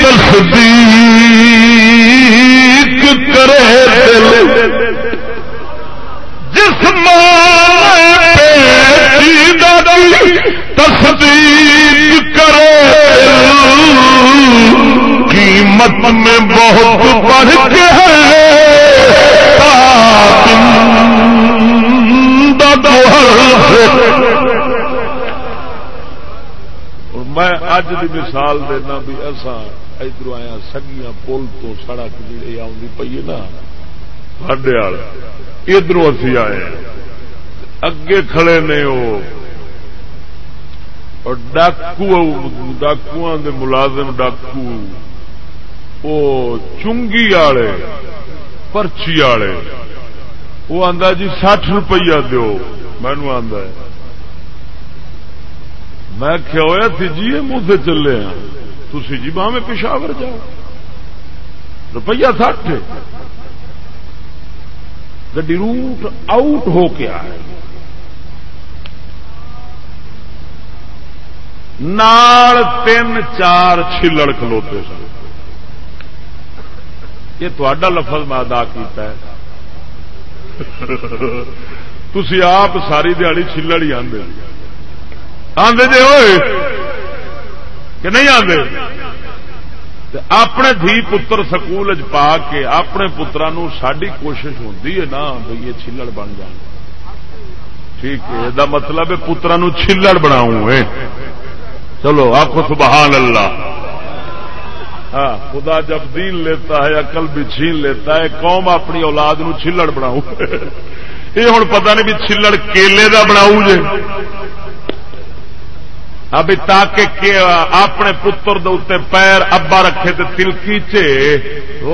تصدیق کرے دل۔ جسمان پیچی تصدیق کرے قیمت میں بہت بڑھ کے ہے۔ میں اج کی مثال دینا بھی ایسا ادھر آیا سگیاں پل تو سڑک جی آئی پی نا ساڈے ادھر اسی آئے اگے کھڑے نے وہ۔ ڈاکو ڈاکو ملازم ڈاکو۔ وہ چنگی والے پرچی والے وہ آدھا جی سٹھ روپیہ دو مینو آدھا میں کیا ہوا جی، منہ سے چلے ہیں۔ تھی جی باہ میں پشاور جاؤ۔ روپیہ سٹ گڈی روٹ آؤٹ ہو کے آئے۔ نال تین، چار چلڑ کھلوتے سن۔ یہ تا لفظ میں ادا کیتا ہے۔ تھی آپ ساری دیہڑی چلڑ ہی آدھے آدھے جی ہوئے؟ کہ نہیں آدھے اپنے دھی پتر سکول پا کے اپنے پترا ساری کوشش ہوتی ہے نا بھائی یہ چلڑ بن جان۔ ٹھیک ہے، یہ مطلب ہے پترا نو چلڑ بناؤں چلو آخو سبحان اللہ۔ ہاں خدا جب دین لیتا ہے عقل بھی چھین لیتا ہے، قوم اپنی اولاد نو چلڑ بناؤ۔ یہ ہوں پتا نہیں بھی چلڑ کیلے کا بناؤ جے۔ ہاں اب تاکہ اپنے پتر دے پیر ابا رکھے تے تلکی چ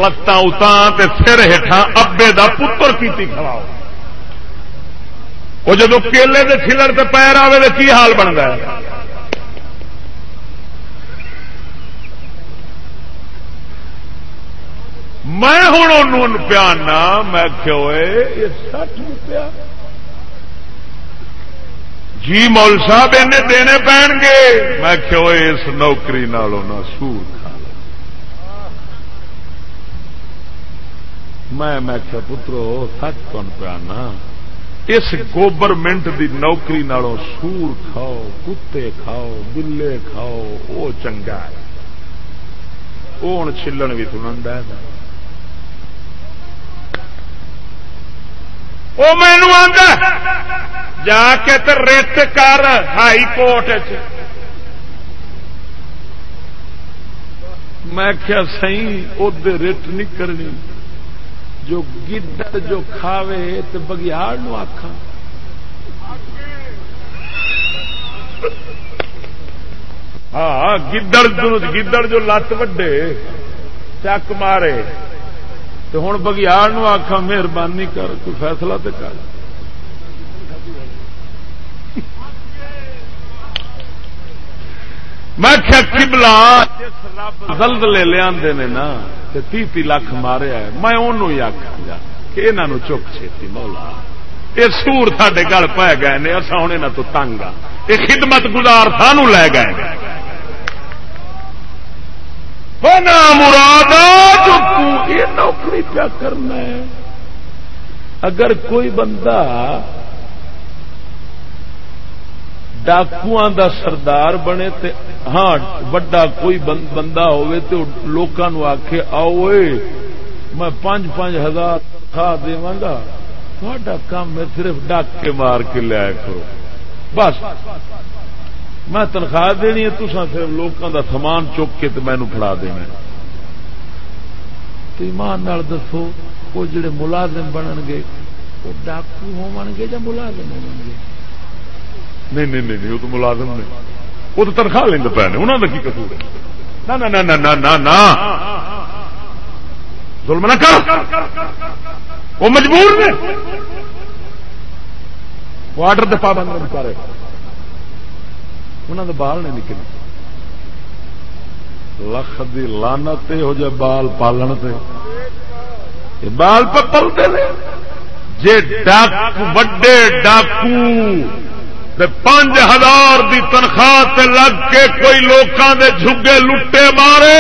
لتاں اتاں سر ہٹا ابے دا پتر کیتی کھڑاؤ۔ وہ جدو کیلے دے چلڑ تے پیر آئے تو کی حال بنتا ہے؟ میں ہوں ان پیانا میں یہ سٹ روپیہ جی مول صاحب ان دینے پہن گے۔ میں اس نوکری نالوں نہ سور کھا میں کیا پترو، سچ تن پیانا اس گوبرمنٹ دی نوکری نالوں سور کھاؤ، کتے کھاؤ، بلے کھاؤ، وہ چنگا ہے۔ وہ ہوں چلن بھی سنن ہے وہ مینو جا کے تو ریت کر ہائی کورٹ میں کیا سی ادھر ریٹ نہیں کرنی جو گدڑ جو کھاوے تو بگیاڑ نو آخ ہاں گدڑ گدڑ جو لت وڈے چک مارے تو ہوں بگیاڑ آخا مہربانی کر، کوئی فیصلہ تو کر۔ میں کبلا دلد لے لیا نا تی تی لاکھ مارے میں انہوں ہی آخا گا کہ یہاں چک چھتی، مولا۔ یہ سور سڈے گل پی گئے نے اصا ہوں یہاں تو تنگ آ۔ یہ خدمت گزار سانو لے گئے۔ مراد جو یہ نوکری کیا کرنا ہے۔ اگر کوئی بندہ ڈاکو دا سردار بنے تے ہاں وڈا کوئی بندہ ہوئے تو لوگوں آخ آؤ میں پانچ پانچ ہزار تنخواہ دوا گا۔ تھوڑا کام ہے، صرف ڈاک کے مار کے لیا کرو۔ بس۔ میں تنخواہ دینی ہے تصا صرف لوگوں کا سامان چک کے تو مینو فڑا دینا تو ایمان دسو، وہ جڑے ملازم بنن گے، وہ ڈاکو ہو گے یا ملازم ہو گے؟ نہیں نہیں نہیں وہ تو ملازم نے وہ تو تنخواہ لیں پے انہوں کا کی کسور ہے؟ ظلم نہ کر۔ وہ مجبور نے۔ وہ آڈر دے پابند کرے۔ انہوں نے بال نہیں نکلے۔ لکھ دی لانت ہو جائے بال پالن سے بال پلتے جی ڈاک وڈے ڈاکو۔ پانچ ہزار دی تنخواہ تے لگ کے کوئی لوکاں دے جھگے لٹے مارے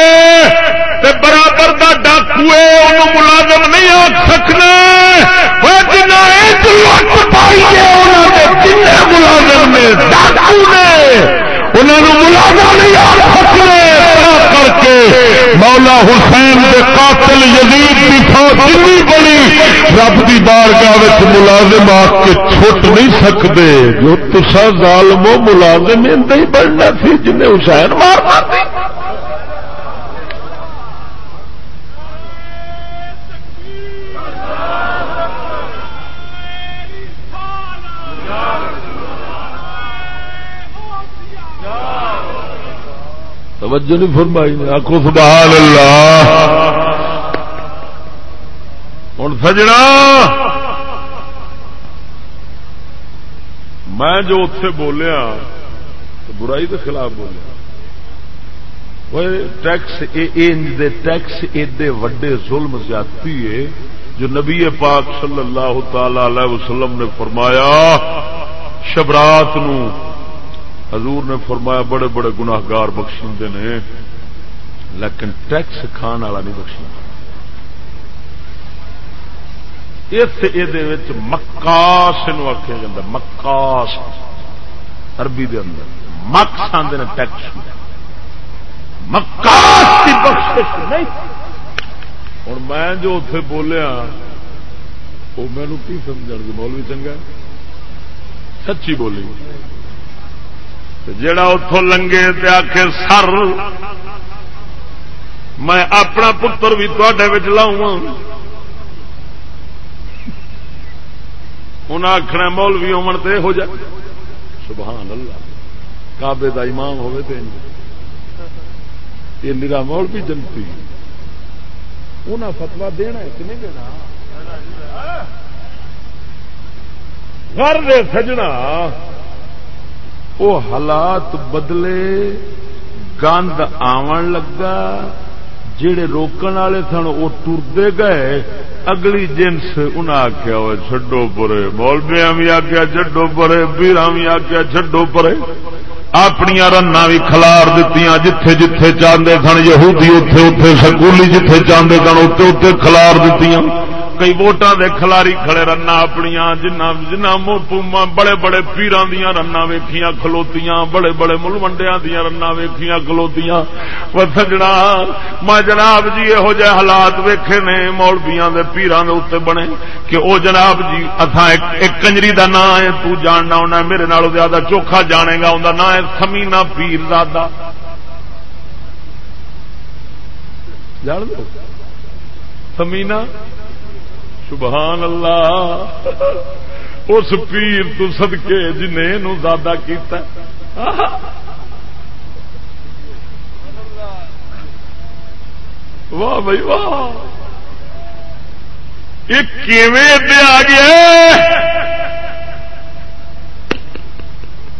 تے برابر دا ڈاکوے انہوں ملازم نہیں آ سکنا جنا ایک لٹ پائیے ملازم نے؟ ڈاکو نے۔ انہوں ملازم نہیں آ رہا کر کے مولا حسین کے قاتل یزید کی جنی بڑی رب کی بارگاہ ملازم آ کے چھٹ نہیں سکتے جو تسا ظالمو ملازم ہی بڑھنا سی، جنہیں حسین مار تھی توجہ نہیں فرمائی آخو سبحان اللہ۔ ہوں سجنا۔ میں جو اتے بولیا برائی کے خلاف بولیا۔ ٹیکس دے ٹیکس ایڈے وڈے ظلم زیادتی ہے، جو نبی پاک صلی اللہ تعالی علیہ وسلم نے فرمایا شبرات نو حضور نے فرمایا بڑے بڑے گناگار بخشے نے، لیکن ٹیکس کھان والا نہیں بخشی اس مکاس آخیا جا مکاس عربی دے اندر۔ مکس آدھے ٹیکس۔ مکاس کی بخش نہیں۔ ہوں میں جو اتے بولیا وہ مینو کی سمجھ گی مولوی چنگا سچی بولی۔ جڑا اتوں لنگے تے آخے سر، میں اپنا پتر بھی تے لاؤں۔ انہیں آخنا مول بھی تے ہو جائے سبحان اللہ کابے کا امام ہوئے تے یہ نرا مول بھی جنتی۔ انہیں فتوا دینا کہ نہیں دینا؟ گھر دے سجنا۔ وہ حالات بدلے، گند آن لگا جڑے روکن والے سن وہ ٹرتے گئے، اگلی جنس انہیں آخیا وہ چڈو پرے مولبیا بھی آخیا چڈو پرے پیرا بھی آخیا چڈو پرے اپنیا رنا بھی خلار دیتی جتھے جتھے چاہتے سن، یہودی اتے اتے سکولی جتھے چاہتے سن اتنے اتنے خلار دیتی کئی ووٹاں دے کھلاری کھڑے رنا اپنی جنہ جنہ بڑے بڑے پیران دیا رنا ویخیاں کھلوتیاں، بڑے بڑے ملوڈیا دیا رنا ویخیاں کھلوتیاں۔ وہ سجنا میں جناب جی یہو جہ حالات ویکھے نے مولبیاں دے پیران دے اتنے بنے کہ او جناب جی اتھا ایک کنجری دا نام ہے، تو جاننا ہونا میرے نالوں زیادہ چوکھا جانے گا انہوں نام ہے ہے سمینا پیر دادا جان دو؟ سمینا سبحان اللہ۔ اس پیر تو سدکے جن زیادہ کیتا۔ واہ بھائی واہ۔ یہ آ گیا؟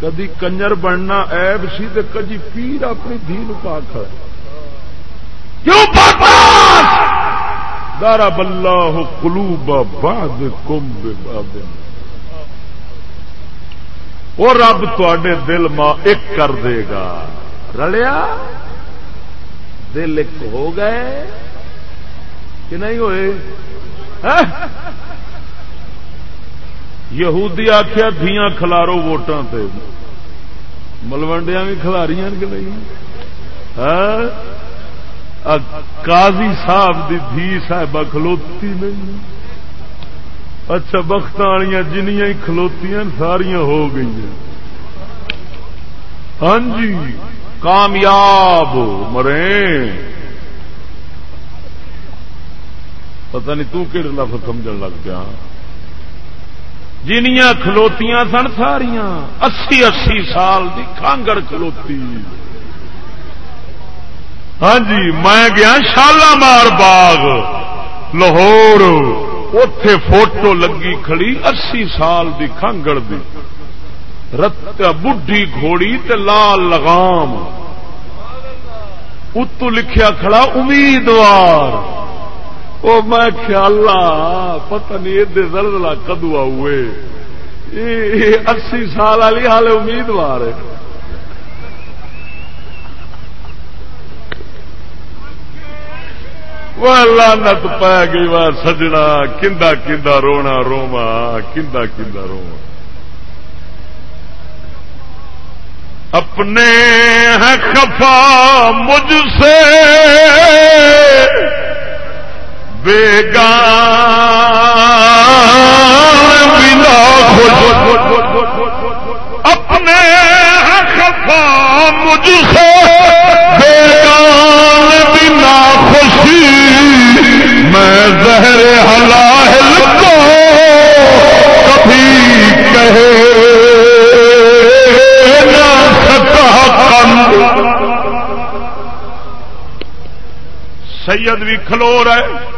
کدی کنجر بننا ایب سی کدی پیر اپنی دھی نکا کھڑا کیوں دارا بلہ کلوب باد کمب وہ رب تے دل ماں ایک کر دے گا۔ رلیا؟ دل ایک ہو گئے کہ نہیں ہوئے؟ ہاں؟ یہودی آخیا دیا کلارو ووٹاں تے۔ ملوڈیا بھی کھلاریاں کہ نہیں؟ ہاں؟ قاضی صاحب دی دھی صاحب کھلوتی نہیں۔ اچھا بخت والی جنیاں کھلوتی ساریا ہو گئی ہاں جی کامیاب مرے پتہ نہیں تو کہ لفظ سمجھ لگ پیا۔ جنیاں کھلوتیاں سن ساریاں، اسی اسی سال دی کانگڑ کھلوتی۔ ہاں جی میں گیا شالامار باغ، لاہور۔ اتے فوٹو لگی کھڑی اسی سال دی کھانگڑ دی۔ رت بڈھی گھوڑی تے لال لگام اتو لکھیا کھڑا امیدوار او میں خیال پتہ نہیں ادے زلزلہ کدو آئے اسی سال والی حال امیدوار ہے۔ وہ لانت پی گئی وا سجنا، کندا کندا رونا روما، کندا کندا روما۔ اپنے ہیں خفا مجھ سے بیگان بنا اپنے خفا مجھ سے بیگان بنا خوشی، میں زہر حلال کو کبھی کہے نہ سکا سید بھی کھلو رہے۔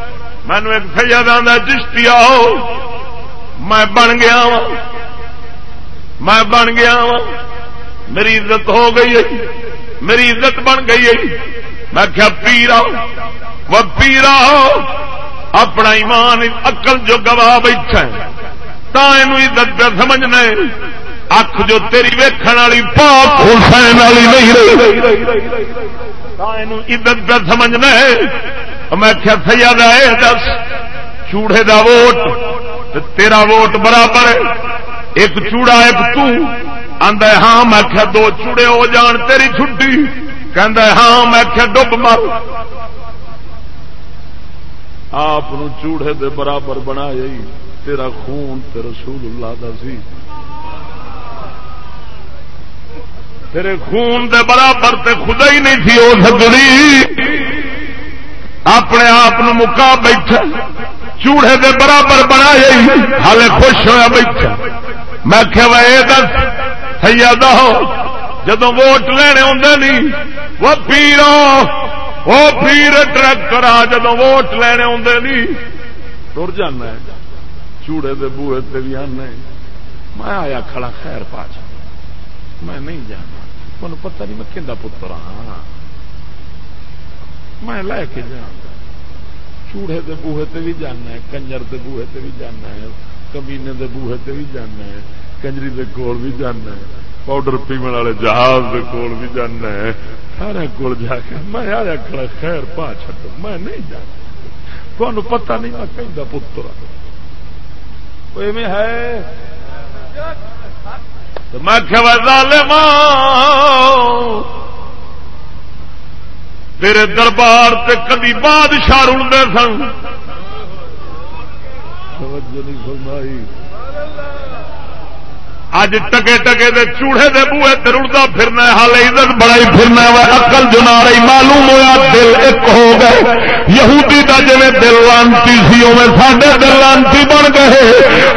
مینو ایک سید آدھا چشتی آؤ۔ میں بن گیا وا میں بن گیا وا میری عزت ہو گئی ہے۔ میری عزت بن گئی ہے۔ میں کیا پی رہا وہ پیرا اپنا ایمان اقل جو گواہ بیٹھا ہے، تا عزت پہ سمجھنا اکھ جو تیری ویکھن والی پاک حسین والی نہیں رہی۔ عزت پہ سمجھنا میں کیا سید ہے، دس، چوڑے دا ووٹ تیرا ووٹ برابر ایک چوڑا، ایک تو. آدھا ہاں میں کیا دو چوڑے ہو جان، تیری چھٹی. کہ ہاں میں کیا ڈب مر آپ چوڑے دے برابر بنا تیرا خون تے رسول اللہ دا سی۔ تیرے خون دے برابر تے خدا ہی نہیں تھی وہ سجڑی اپنے آپ مکا بیٹھا، چوڑے دے برابر بنا ہالے خوش ہوا بیٹھا۔ میں کہ دس سیادہ ہو جدو ووٹ لینے ہوں نہیں، وہ پیرو وہ پیر ٹرک کرا جدو ووٹ لینے ہوں نہیں۔ تر جانا چوڑے دے بوے تے بھی آنا میں آیا کھڑا خیر پاچ میں نہیں جانا تمہیں پتہ نہیں میں کہ پتر ہاں۔ میں لے کے جا چوڑے دے بوہے تے بھی جانا ہے، کنجر دے بوہے تے بھی جانا ہے، کمینے دے بوہے تے بھی جانا ہے، کنجری دے کول بھی جانا ہے، پاؤڈر پیمن والے جہاز دے کول بھی جانا ہے۔ سارے کول جا کے میں آیا کھڑا خیر پا چڈو میں نہیں جانا۔ تمہیں پتا نہیں میں کہ پتر ہے۔ میں تیرے دربار سے کدی بادشاہ رلتے سن۔ نہیں اج ٹکے ٹکے دے چوڑے دے بوئے تے رڑدا پھرنا ہے حال عزت بڑائی پھرنا ہے، عقل جو رہی، معلوم ہویا دل ایک ہو گئے۔ یہودی دا جویں دل لانتی سی، اوویں ساڈے دل لانتی بن گئے۔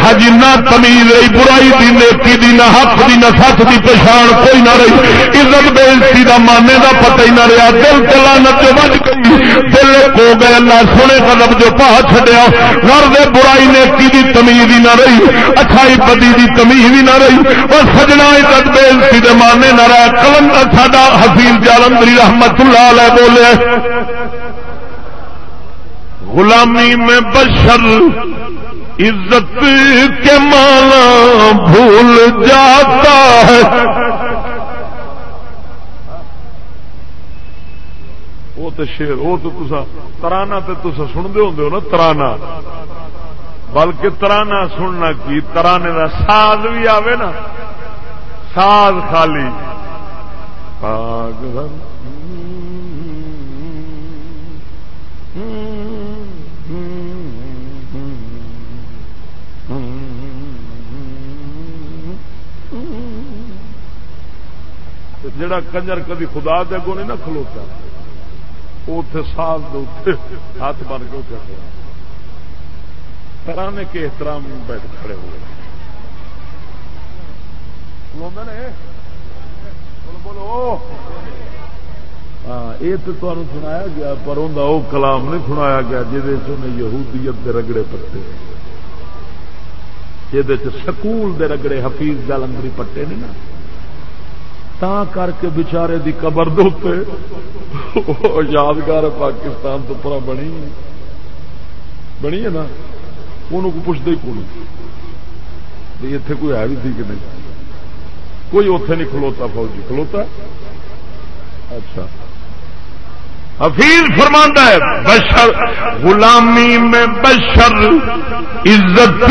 ہج نہ تمیز رہی، برائی دی، نیکی دی، نہ حق دی، نہ سچ دی پہچان کوئی نہ رہی۔ عزت بے عزتی دا ماننے دا پتہ ہی نہ رہیا۔ دل تے لعنت جو بج گئی۔ دل ایک ہو گئے، اللہ سونے قدم جو پا چھڈیا۔ گھر دے برائی، نیکی دی تمیز ہی نہ رہی۔ اچھائی بدی دی تمیز ہی نہ رہی اور سجنا عزت بےزتی دے مانے نہ رہا کلم ساڈا حفیظ جالندری رحمت اللہ علیہ بولے۔ غلامی میں بشر عزت کے مانا بھول جاتا ہے۔ وہ تو شیر، وہ تو ترانا تو تصا سنتے ہوں نا ترانا بلکہ ترانا سننا کی، ترانے کا ساز بھی آوے نا۔ ساز خالی۔ جڑا کنجر کدی خدا دے گو نہیں نہ کھلوتا وہ اتے ساز ہاتھ بن کے اٹھا ترانے کے احترام بیٹھ کھڑے ہوئے بولو ہاں یہ تو سنایا گیا پر ان وہ کلام نہیں سنایا گیا جہد یہودیت دے رگڑے پٹے۔ جہد سکول دے رگڑے حفیظ گل اندری پٹے نہیں نا۔ تا کر کے بچارے دی قبر دے یادگار پاکستان تو پورا بنی بنی ہے نا۔ کو پوچھتے ہی کون اتنے کوئی ہے بھی تھی کہ نہیں؟ کوئی اتے نہیں کھلوتا فوجی، کھلوتا؟ اچھا۔ حفیظ فرماندہ ہے، بشر غلامی میں بشر عزت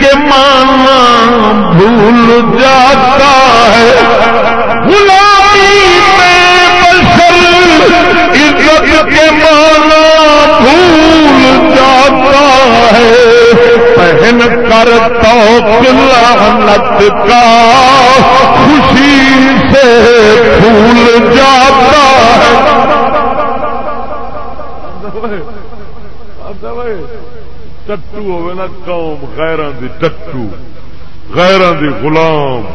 کے مانا بھول جاتا ہے۔ غلامی میں بشر عزت کے مانا پہن کر تو لعنت کا خوشی سے پھول جاتا ٹٹو ہوے نا قوم غیران دی ٹٹو غیران دی غلام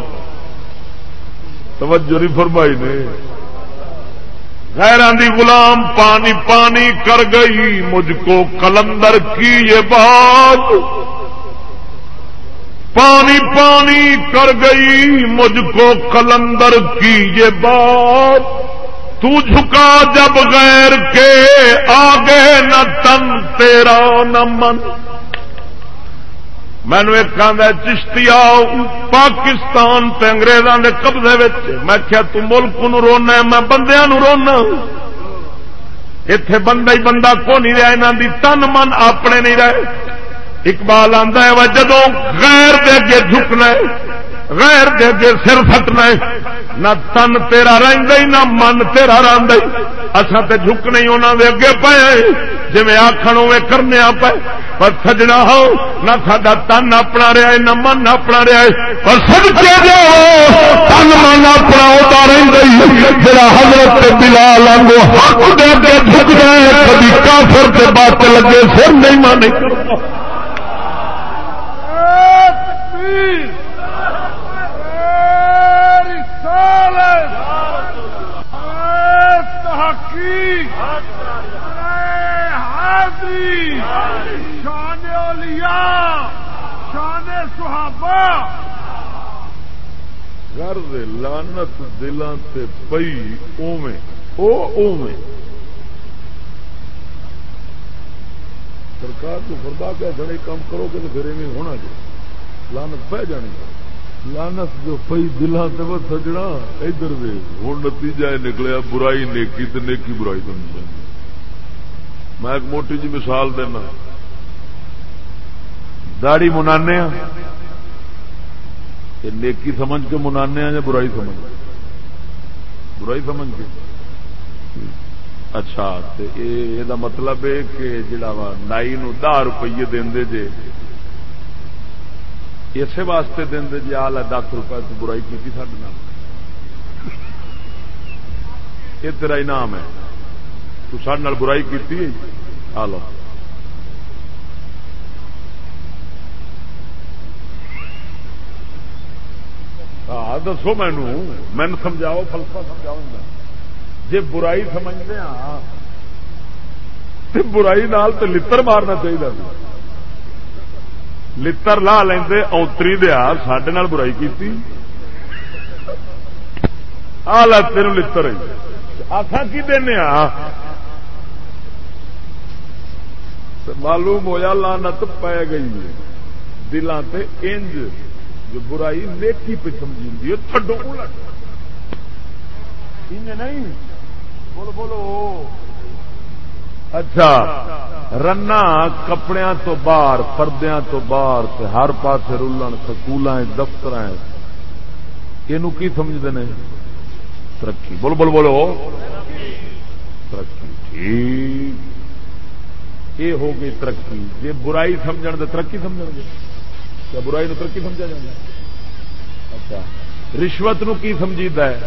توجہ نہیں فرمائی نے غیران دی غلام پانی پانی کر گئی مجھ کو کلندر کی یہ بات پانی پانی کر گئی مجھ کو کلندر کی یہ بات۔ تو جھکا جب غیر کے، آگے نہ تن، تیرا نہ من۔ مینو ایک آدھا چشتی آؤ پاکستان تے انگریزوں کے قبضے میں کیا تو ملک نو رونا میں بندیا نو رونا۔ اتے بندہ ہی بندہ کو نہیں رہا یہاں دی تن من اپنے نہیں رہے۔ اقبال آتا ہے وہ جدو غیر دے اگے جھکنا غیر دے اگے سر سٹنا نہ تن تیرا رہی نہ من تیرا رہی اصا تو جھک نہیں انہوں دے اگے پے جی آخر اوے کرنے پے پر سجنا ہو، نہ سا تن اپنا رہا ہے، نہ من اپنا رہا ہے۔ پر سب کے تن من اپنا ہوتا رہی جا حضرت بلال آگو حق دے کے جھک جائے کبھی کافر کے بات لگے سر نہیں مانے۔ شان اولیاء شان صحابہ گھر لانت دلان سے پئی اوویں او اوویں سرکار کو فردا کیا سڑے کام کرو گے تو پھر ایویں ہونا چاہیے لانت پہ جانی چاہیے لانت جو پئی دلان سے بس سجنا ادھر دے ہوں نتیجہ یہ نکلیا، برائی نیکی تو نیکی برائی تو نہیں میں ایک موٹی جی مثال دینا۔ داڑی منانے ہاں، نیکی سمجھ کے منانے ہاں یا برائی سمجھ برائی سمجھ کے۔ اچھا یہ مطلب ہے کہ جڑا وا نائی نو دہ روپیے دے جے اسی واسطے دے جی آ دس روپئے تو برائی کی سڈے یہ تیرا انعام ہے تو سڈ برائی کی آ لو ہاں دسو مینو مین سمجھاؤ فلسفہ سمجھاؤ جی برائی سمجھتے ہاں تو برائی نال تو لڑ مارنا چاہیے لڑ لا لیں اوتری دیا سڈے برائی کی آ تین لڑ آسا کی دینا معلوم ہوا لانت پی گئی دلان تے انج جو برائی نیکی پہ سمجھی تھڈو نہیں بولو بولو اچھا رنا کپڑے تو باہر پردیا تو باہر ہر پاس رولن سکول دفتر یہ کی سمجھتے ہیں ترقی۔ بول بول بولو۔ ترقی، ٹھیک۔ یہ ہو گئی ترقی۔ جی برائی سمجھ تو ترقی سمجھ گے۔ کیا برائی ترقی سمجھا جائے اچھا۔ رشوت نو کی سمجھیتا ہے؟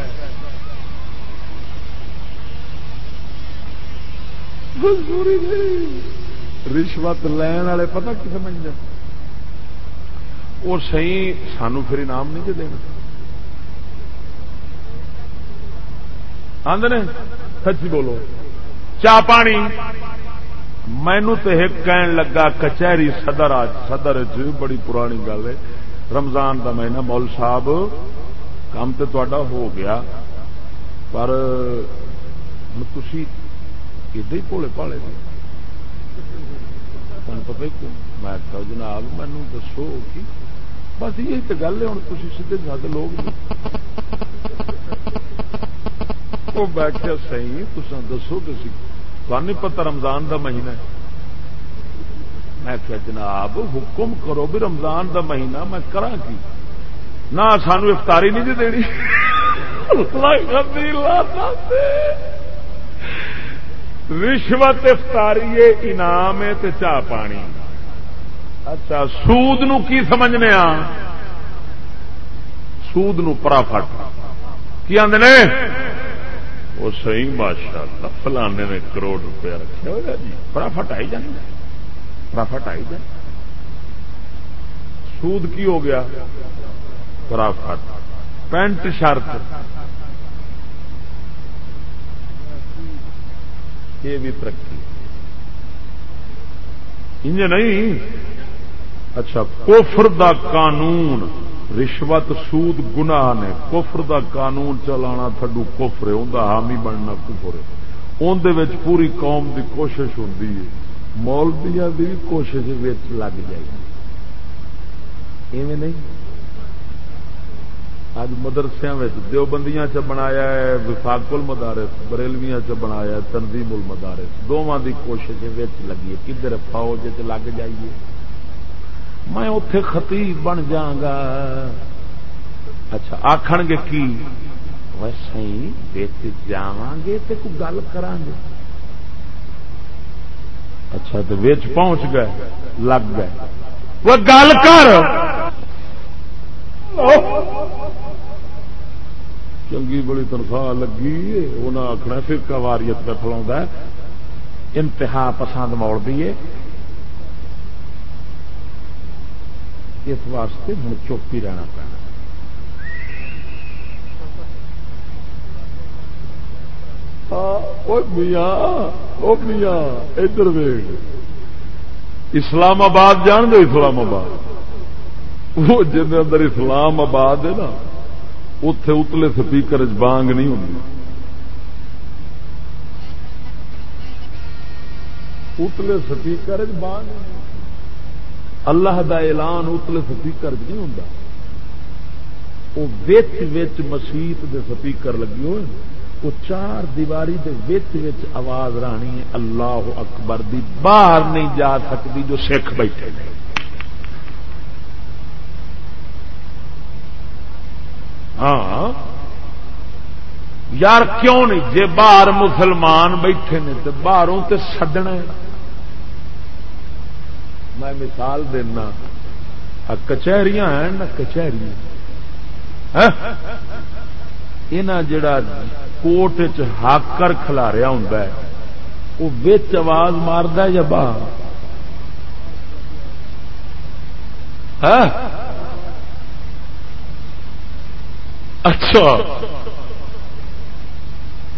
رشوت لین والے پتا کی سمجھ وہ سی سانو پھر انعام نہیں دینا. آدھے سچی بولو. چاہ پانی؟ مینو تو ایک کہن لگا کچہری صدر صدر چ بڑی پرانی گل ہے۔ رمضان کا مہینہ مول صاحب، کام تو تا ہو گیا، پر تھی ایڈے ہی پولی پالے تمہیں پتا ہی میں کہ جناب مینو دسو کہ بس یہ تو گل ہے ہوں تھی سیدے سادے لوگ وہ بیٹھے سی تصا دسو کہ نہیں پتا رمضان دا مہینہ میں کہ جناب، حکم کرو بھی رمضان دا مہینہ میں کرا کی؟ نہ سانو افطاری نہیں جی دینی۔ رشوت افطاری انعام ہے چاہ پانی اچھا سود نو کی سمجھنے آ سود نو پرافٹ کی آدھے وہ صحیح ماشاء اللہ فلانے نے کروڑ روپیہ رکھا ہوا جی پرافٹ آئی جائیں پرافٹ آئی جائے سود کی ہو گیا پرافٹ پینٹ شرط یہ بھی ترقی۔ انج نہیں۔ اچھا کوفر دا قانون، رشوت سود گناہ نے کفر دا قانون چلانا تھڈو کفر ہے اندر حامی بننا کفر ہے۔ اندر پوری قوم دی کوشش ہوتی ہے۔ مولبیا بھی کوشش لگ جائے گی ایویں نہیں۔ اج مدرسیا دیوبندیاں چ بنایا ہے وفاقل مدارس بریلویاں چ بنایا ہے تنظیم المدارس دونوں دی کوشش لگی ہے کدھر فوج لگ جائیے میں اتے خطیب بن جاگا اچھا آخن گے کی ویسے بچ جا گے تو کوئی گل کر گے اچھا تو بچ پہنچ گئے لگ گئے وہ گل کر چنگی بڑی تنخواہ لگی انہیں آخنا فرقہ واریت پہ فلا انتہا پسند موڑ دیے اس واسطے ہوں چپ ہی رہنا پینا ہاں، میاں ادھر ویگ اسلام آباد جان دو اسلام آباد۔ وہ جن اندر اسلام آباد ہے نا اتے اتلے سپیکر بانگ نہیں ہوں اتلے سپیکر بانگ اللہ دا اعلان اتلے سپیکر نہیں ہوں وہ مسیت دے سپیکر لگے ہوئے وہ چار دیواری دے وچ وچ آواز رانی ہے، اللہ اکبر دی باہر نہیں جا سکتی جو سکھ بیٹھے ہاں۔ یار کیوں نہیں؟ جے باہر مسلمان بیٹھے نے تو باہروں تے سڈنا میں مثال دینا کچہریاں ہیں نا کچہری یہ جڑا کوٹ ہاکر کھلاریا ہوں وہ بچ آواز مارد یا باہر؟ اچھا۔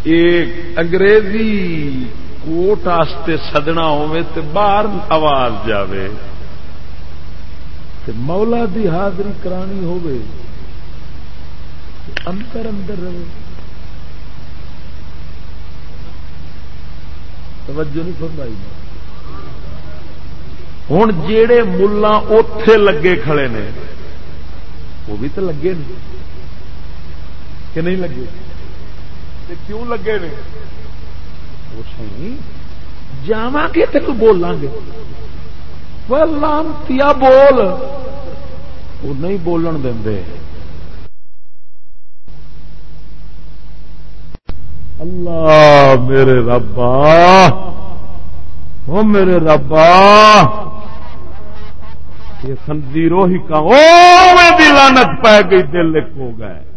ایک انگریزی کوٹ آستے سدنا تو باہر آواز جاوے تے مولا دی حاضری کرانی ہوئے اندر اندر رہے۔ توجہ نہیں فرمائی۔ ہوں جڑے ملا اتے لگے کھڑے نے، وہ بھی تو لگے نے۔ کہ نہیں لگے؟ کیوں لگے نے؟ جا گے تو بولیں گے۔ وہ لانتی بول۔ وہ نہیں بولن دے اللہ میرے ربا وہ میرے ربا۔ یہ خنزیرو ہی کا لانت پی گئی دل ایک ہو گئے۔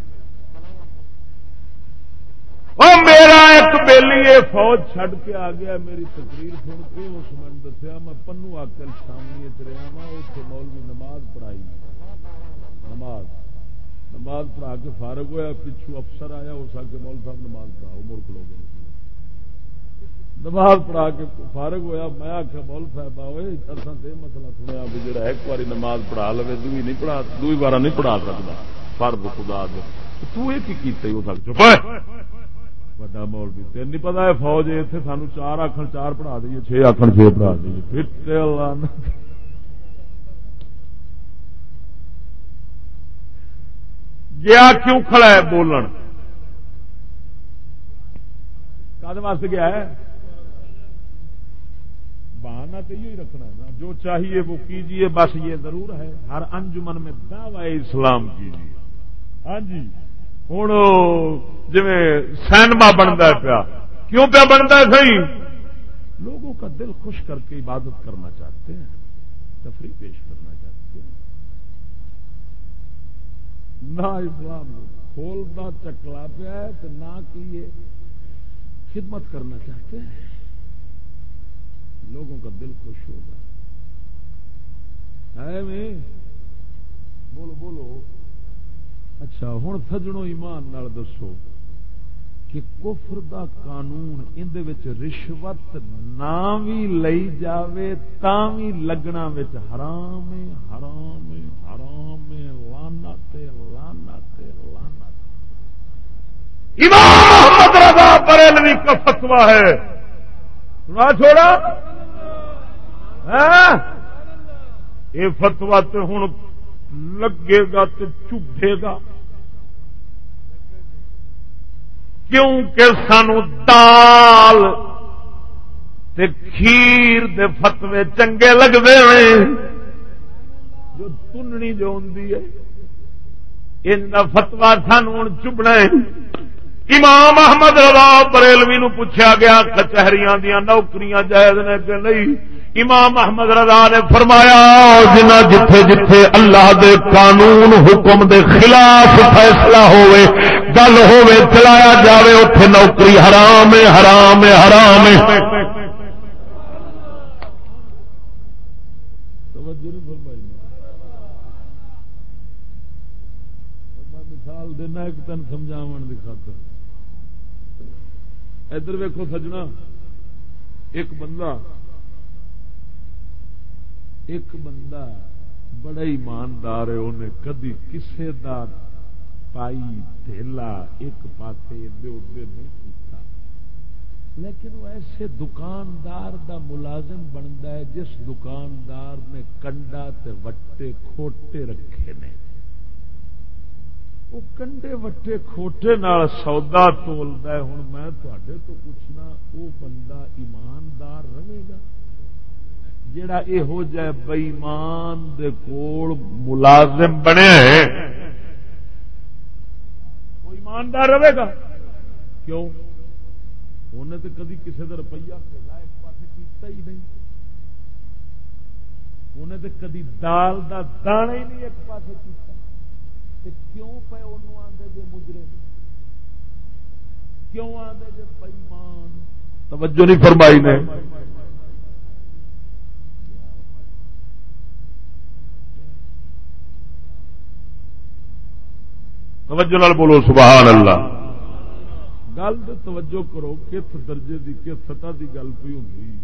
وہ میرا ایک بیلی یہ فوج چھڈ کے آ گیا، میری تقریر سن کے اس میں دسیا، میں پنو آکل شامی رہا وا اتنے مولوی نماز پڑھائی۔ نماز۔ نماز پڑھا کے فارغ ہوا پچھو افسر آیا، اس آ کے مول صاحب نماز پڑھاؤ ملک لوگ نماز پڑھا کے فارغ ہوا میں آخیا مول صاحب آئے اصل تو یہ مسئلہ سنیا بھی جڑا ایک باری نماز پڑھا لو دوئی نہیں پڑھا، دوئی بار نہیں پڑھا سکتا فرد خدا دے۔ تو یہ کی ہو سکتا وا مول بھی تین نہیں پتا ہے فوج اتنے سانو چار آخر چار پڑھا دیے چھ آخر چھ پڑھا دیے گیا کیوں کھڑا ہے بولن کد واسطے گیا ہے بہانا تو یہ رکھنا ہے نا جو چاہیے وہ کیجیے بس یہ ضرور ہے ہر انجمن میں دعوی اسلام کیجیے ہاں جی ہوں جی سینما بنتا پیا کیوں پیا بنتا ہے صحیح لوگوں کا دل خوش کر کے عبادت کرنا چاہتے ہیں تفریح پیش کرنا چاہتے ہیں نہ اسلام کھولنا چکلا پیا ہے تو نہ کیے خدمت کرنا چاہتے ہیں لوگوں کا دل خوش ہوگا ہے میں بولو بولو اچھا ہوں سجنو ایمان نال دسو کہ کفر دا قانون اندر رشوت نہ بھی لئی جاوے تا بھی لگنا حرام حرام حرام لانا لانا لانا امام محمد رضا بریلوی کا فتوا ہے۔ سنا چھوڑا۔ ہاں؟ یہ فتوا تو ہوں لگے گا تو چوبے گا۔ کیونکہ سانو دال تے کھیر دے فتوے چنگے لگتے ہیں۔ جو تننی جو ہوں ان فتوا سان ہوں چبنا امام احمد رضا بریلوی نو پوچھا گیا، کچہریاں دیا نوکریاں جائز نے کہ نہیں؟ امام احمد رضا نے فرمایا جنا جتھے جتھے اللہ دے قانون، حکم دے خلاف فیصلہ ہوئے، گل ہوئے، چلایا جاوے اتے نوکری حرام ہے حرام ہے حرام ہے۔ مثال دینا ایک تن سمجھاو کی خاطر۔ ادھر ویکو سجنا، ایک بندہ ایک بندہ بڑا ایماندار ہے انہیں کدی کسے دا پائی تھیلا ایک پاس ادے ادے نہیں کیتا۔ لیکن وہ ایسے دکاندار دا ملازم بنتا ہے جس دکاندار نے کنڈا تے وٹے کھوٹے رکھے نے۔ وہ کنڈے وٹے کھوٹے نال سودا تولد ہوں میں تھوڑے تو پوچھنا وہ بندہ ایماندار رہے گا جڑا یہو جہ بئیمان دے کول ملازم بنے وہ ایماندار رہے گا کیوں انہیں تو کدی کسی کا روپیہ پہلا ایک پاس کیتا ہی نہیں انہیں تو کدی دال دا دانا ہی نہیں ایک پاس کیتا کیوں پہ انہوں آدھے جے مجرے کیوں آدھے جے بئیمان توجہ نہیں فرمائی نے۔ توجہ نال بولو سبحان اللہ۔ گل تو توجہ کرو کس درجے کی کس سطح کی گل پی ہوں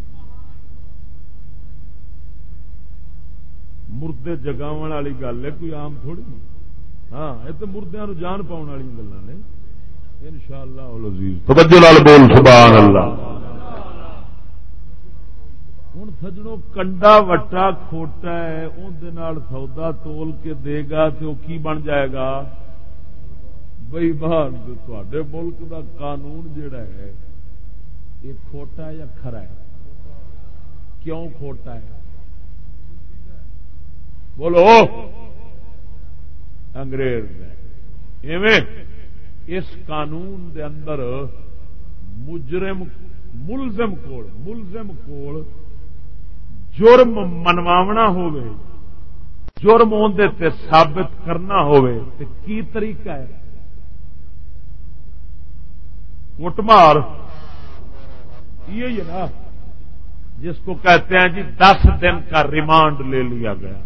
مردے جگاو والی گل ہے کوئی آم تھوڑی؟ ہاں یہ تو مردیا نو جان پاؤ والی گلا نے۔ ان شاء اللہ توجہ نال بول سبحان اللہ ہوں سجڑوں کنڈا وٹا کھوٹا ہے اندر سودا تول کے دے گا تو کی بن جائے گا؟ بئی بان تے ملک دا قانون جڑا ہے یہ کھوٹا یا کھرا ہے؟ کیوں کھوٹا ہے؟ بولو۔ انگریز اس قانون دے اندر مجرم ملزم کول ملزم کول جرم منواونا ہوئے جرم اندر ثابت کرنا ہوئے کی طریقہ ہے؟ کٹمار، یہ نا، جس کو کہتے ہیں جی دس دن کا ریمانڈ لے لیا گیا۔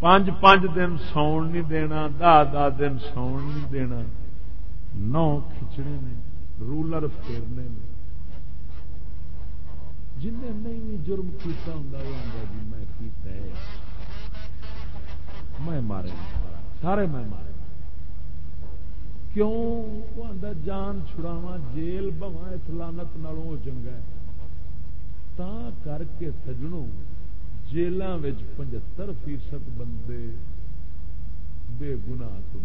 پانچ پانچ دن ساؤن نہیں دینا، دہ دہ دن ساؤن نہیں دینا۔ نو کھچنے نے، رولر پھیرنے نے۔ جن نہیں بھی جرم کیتا ہوں وہ آتا جی میں کیتا ہے۔ میں مارے سارے میں مارے کیوں؟ جان چھڑاوا جیل بوا اس لانت نالوں چنگا تا کر کے سجنوں جیل پچہتر فیصد بندے بے گنا تم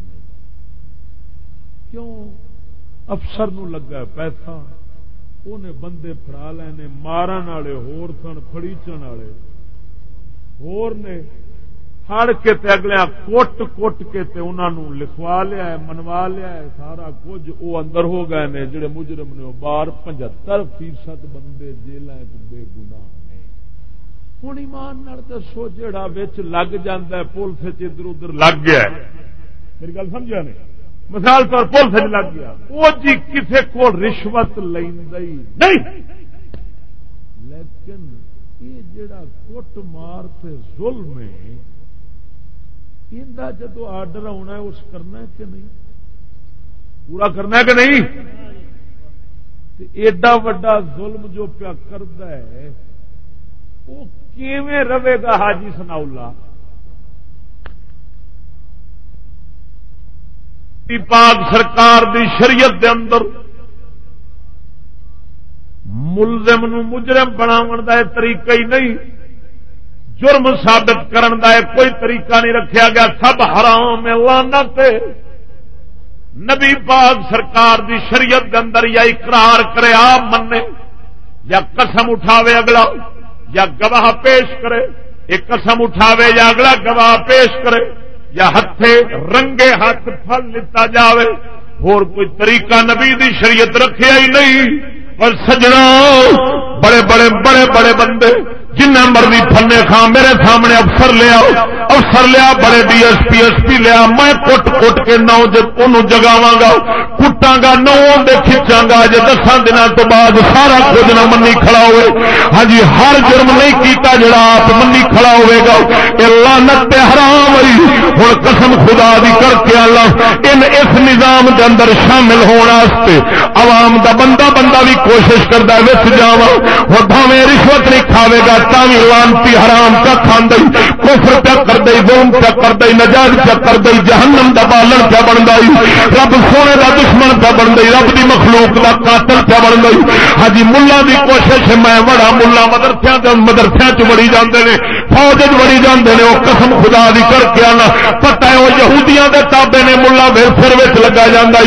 کیوں؟ افسر نو لگا پیسہ۔ انہیں بندے فرا لے مارن والے، ہور سن فڑیچن والے۔ ہور نے فڑ کے تے اگلے کوٹ کوٹ کے تے انہوں لکھوا لیا ہے، منوا لیا ہے، سارا کچھ وہ اندر ہو گئے نے، جڑے مجرم نے بار پچہتر فیصد بندے جیل بے گنا ہوں ایمان دسو جڑا بچ لگ جا پولیس ادھر ادھر لگ گیا میری گل سمجھا نہیں مثال طور پولیس لگ گیا۔ وہ جی کسی کو رشوت نہیں۔ لیکن یہ جڑا کٹ مار سے ظلم ہے جدو آڈر آنا ہے، اس کرنا ہے کہ نہیں؟ پورا کرنا ہے کہ نہیں؟ ایڈا وڈا ظلم جو پیا کرد ہے، وہ کیویں رہے گا حاجی سنا پاک سرکار دی شریعت دے اندر ملزم نو مجرم بناو کا طریقہ ہی نہیں، جرم ثابت کرن دا کوئی طریقہ نہیں رکھا گیا، سب حرام لانت نبی پاک سرکار دی شریعت دے اندر یا اقرار کرے، آپ منے یا قسم اٹھاوے اگلا۔ یا گواہ پیش کرے، ایک قسم اٹھاوے یا اگلا گواہ پیش کرے، یا ہتھے رنگے ہاتھ پھل لتا جاوے۔ اور کوئی طریقہ نبی دی شریعت رکھے ہی نہیں، اور سجنا بڑے بڑے بڑے بڑے بندے جنہ مرضی فنے خان میرے سامنے افسر لیا افسر لیا بڑے D S P S P لیا میں کٹ کٹ کے نو جگاوا گا کٹا گا نو دے گا۔ جی دسان دنوں تو بعد سارا کچھ نہ منی کھڑا ہوئے۔ ہاں جی ہر جرم نہیں کیتا جڑا آپ منی کھڑا ہوئے گا۔ یہ لانت حرام ہوئی ہوں قسم خدا دی کر کے اللہ ان اس نظام دے اندر شامل ہونے عوام دا بندہ بندہ بھی کوشش کرتا ہے، وچ جاوا اور بھاویں رشوت نہیں کھاوے گا تھی لانتی حرام پہ کھانے کفر پہ کر دئی گوم پہ کر دئی نجائز پہ کر دئی، جہنم دا بالن پہ بن گئی رب سونے دا دشمن پہ بن گئی رب دی مخلوق دا قاتل پہ بن گئی ہاں جی، ملا دی کوشش میں بڑا ملا مدرسے مدرسے چ بڑی جاندے نے، فوج بڑی جاندے نے وہ قسم خدا دی کر کے آنا۔ پتا ہے وہ یہودیاں دے تابے نے ملا پھر پھر وچ لگا جاندا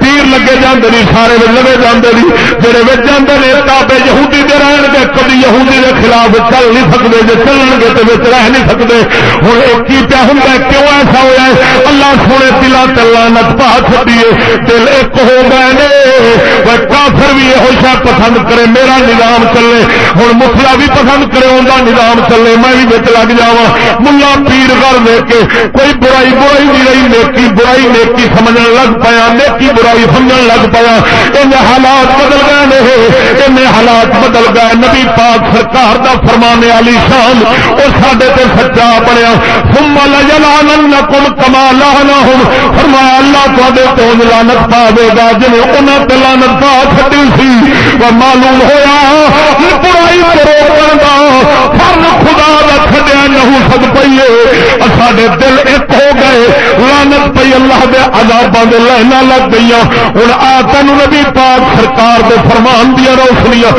پیر لگے جاندے نہیں سارے لگے جاندے نہیں جڑے وچ جاندے نے، تابے یہودی دے رہن گے کبھی یہودی دے خلاف چل نہیں سکتے جی چلن گے تو رہ نہیں سکتے ہوں ایک ہی پیا ہوں کیوں ایسا ہوا ہے؟ اللہ سونے دلا چلا نت پا چیے دل ایک ہو گئے کافر بھی یہ شا پسند کرے، میرا نظام چلے۔ ہوں مسلا بھی پسند کرے ان کا نظام چلے۔ میں بھی بچ لگ جا ملا پیر کر دے کے کوئی برائی برائی نہیں رہی۔ نیکی برائی، نیکی سمجھنے لگ پایا نیکی برائی سمجھ لگ پایا ان حالات بدل گئے ان حالات بدل بدل گئے۔ نبی پاک سرکار دا فرمانے والی شان۔ وہ سڈے تے سچا بنیا۔ ہم لجلان کم کما لانا ہوں فرمایا، اللہ تے تو لانت پا دے گا جن انہوں تے لانت پا چڑی سی۔ وہ معلوم ہوا برائی روکن کا فرن خدا کا چڈیا نہیں سک پیے سڈے دل ایک ہو گئے۔ لانت پی اللہ دے عذاباں دے لائنا لگ گئی ہوں آ تین نبی پاک سرکار دے فرمان دیا روشنیاں۔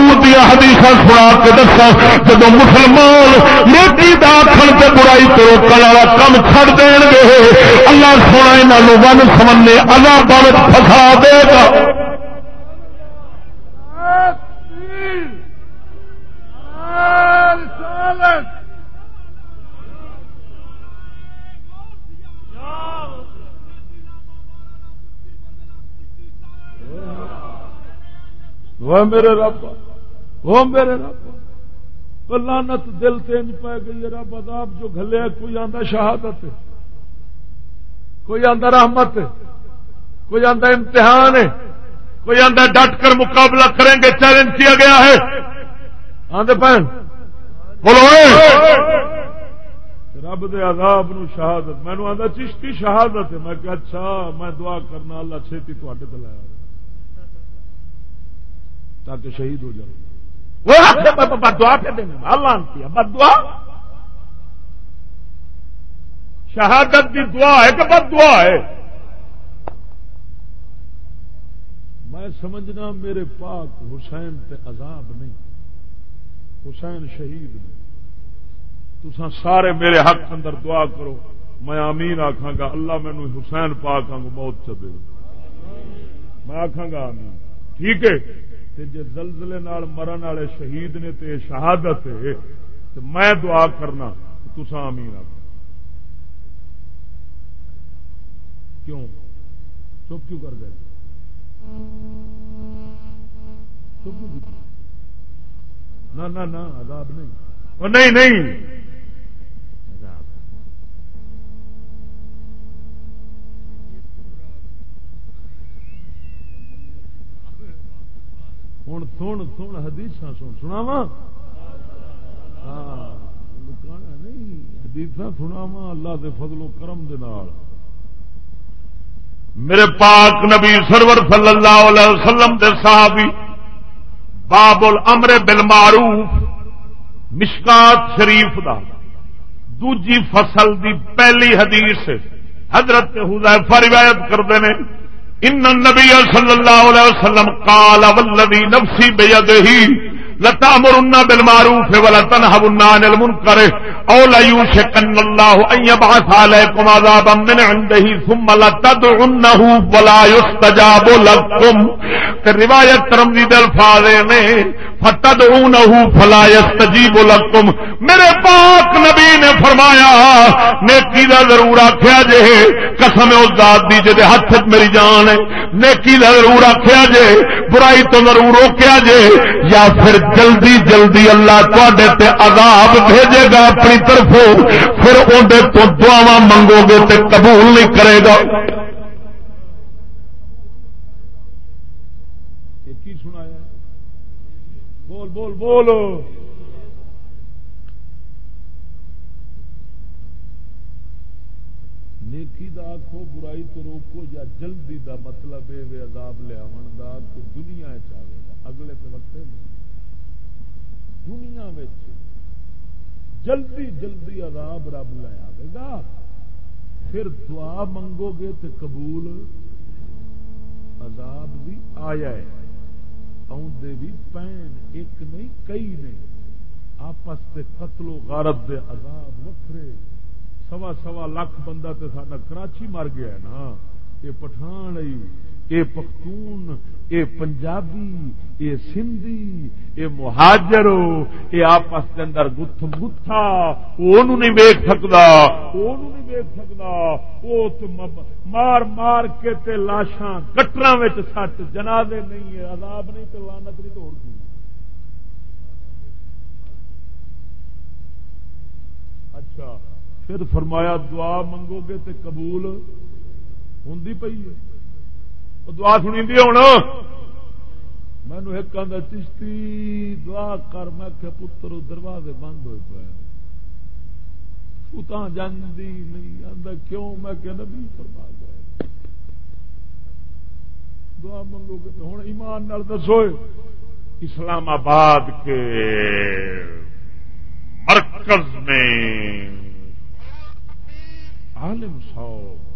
حضور دیا حدیث سنا کے دسا جب مسلمان نیکی داخل سے برائی تو روکنے والا کم چھڑ دین گے۔ اللہ سونا یہاں ون سمنے اللہ بابت فسا دے گا۔ وہ میرے رب وہ میرے رب۔ لانت دل تین پی گئی رب عذاب جو گلے کوئی آدھا شہادت کوئی آدھا رحمت کوئی آدھا امتحان ہے، کوئی آدھا ڈٹ کر مقابلہ کریں گے، چیلنج کیا گیا ہے۔ آدھے پہن۔ بولو رب دے عذاب نو شہادت۔ مینو آدھا چشتی شہادت ہے۔ میں کہ اچھا میں دعا کرنا، اللہ چھتی تے لایا تاکہ شہید ہو جائے وہ بدوا پہ دینا اللہ کیا بدوا شہادت کی دعا ہے کہ بد دعا ہے۔ میں سمجھنا میرے پاک حسین تے عذاب نہیں، حسین شہید نہیں۔ تسا سارے میرے حق اندر دعا کرو، میں آمین آخا گا، اللہ مینو حسین پاک آنگ موت چلے میں آخا گا آمین۔ ٹھیک ہے؟ جی زلزلے نال مرن والے شہید نے تے شہادت ہے تو میں دعا کرنا تسا امین آپ کیوں؟ چپ کیوں کر گئے؟ چپ کیوں نہ عذاب نہیں۔ نہیں نہیں۔ ہوں سن سن حدیث سن سنا ہاں نہیں حدیث سناوا اللہ دے فضل و کرم دے نال میرے پاک نبی سرور صلی اللہ علیہ وسلم دے صحابی باب الامر بالمعروف مشکات شریف دا دوجی فصل دی پہلی حدیث حضرت حضیفہ روایت کرتے ہیں ان النبی صلی اللہ علیہ وسلم قال والذی نفسی بیدہی لتا مرنا بل معروف ولا تنهون عن المنكر او لا يشكن الله ان يبعث عليكم عذابا من عنده ثم لتدعنه ولا يستجاب لكم. روایت ترمذی دے الفاظ نے فتدعونه فلا يستجيب لكم. میرے پاک نبی نے فرمایا، نیکی دا ضرور آخیا جے، قسم اس ذات دی جے ہاتھ میری جان ہے۔ نیکی دا ضرور آخیا جے، برائی تو ضرور روکیا جے، یا پھر جلدی جلدی اللہ تے عذاب بھیجے گا اپنی طرف پھر اندر تو دعوا منگو گے تے قبول نہیں کرے گا۔ بول بول بول۔ نیکی دا آخو برائی تو روکو یا جلدی دا مطلب ہے عذاب لیا دا تو دنیا چاہے گا۔ اگلے تو وقت دنیا جلدی جلدی عذاب رب لے آئے گا، پھر دعا منگو گے تو قبول عذاب بھی آیا ہے۔ آدھے بھی پین، ایک نہیں، کئی نے آپس سے قتل و غارت دے عذاب وکھرے۔ سوا سوا لاکھ بندہ تے ساڈا کراچی مر گیا نا۔ یہ پٹھان اے پختون، اے پنجابی، اے سندھی، اے مہاجر، اے آپس کے اندر گتھ گتھا وہ نہیں ویک سکتا وہ نہیں ویک سکتا وہ تو مار مار کے تے لاشاں گٹرا سٹ، جنازے نہیں ہے، عذاب نہیں تو لانت نہیں تو اور اچھا پھر فرمایا دعا منگو گے تے قبول ہوں پی دعا سنی ہوں مینو ایک آدھا چشتی دعا کر میں کہ پتر دروازے بند ہوئے پے تو جاندی نہیں آدھا کیوں میں کہ نبی فرما گئے دعا منگو گے تو ہوں ایمان نال دسو اسلام آباد کے مرکز میں عالم صاحب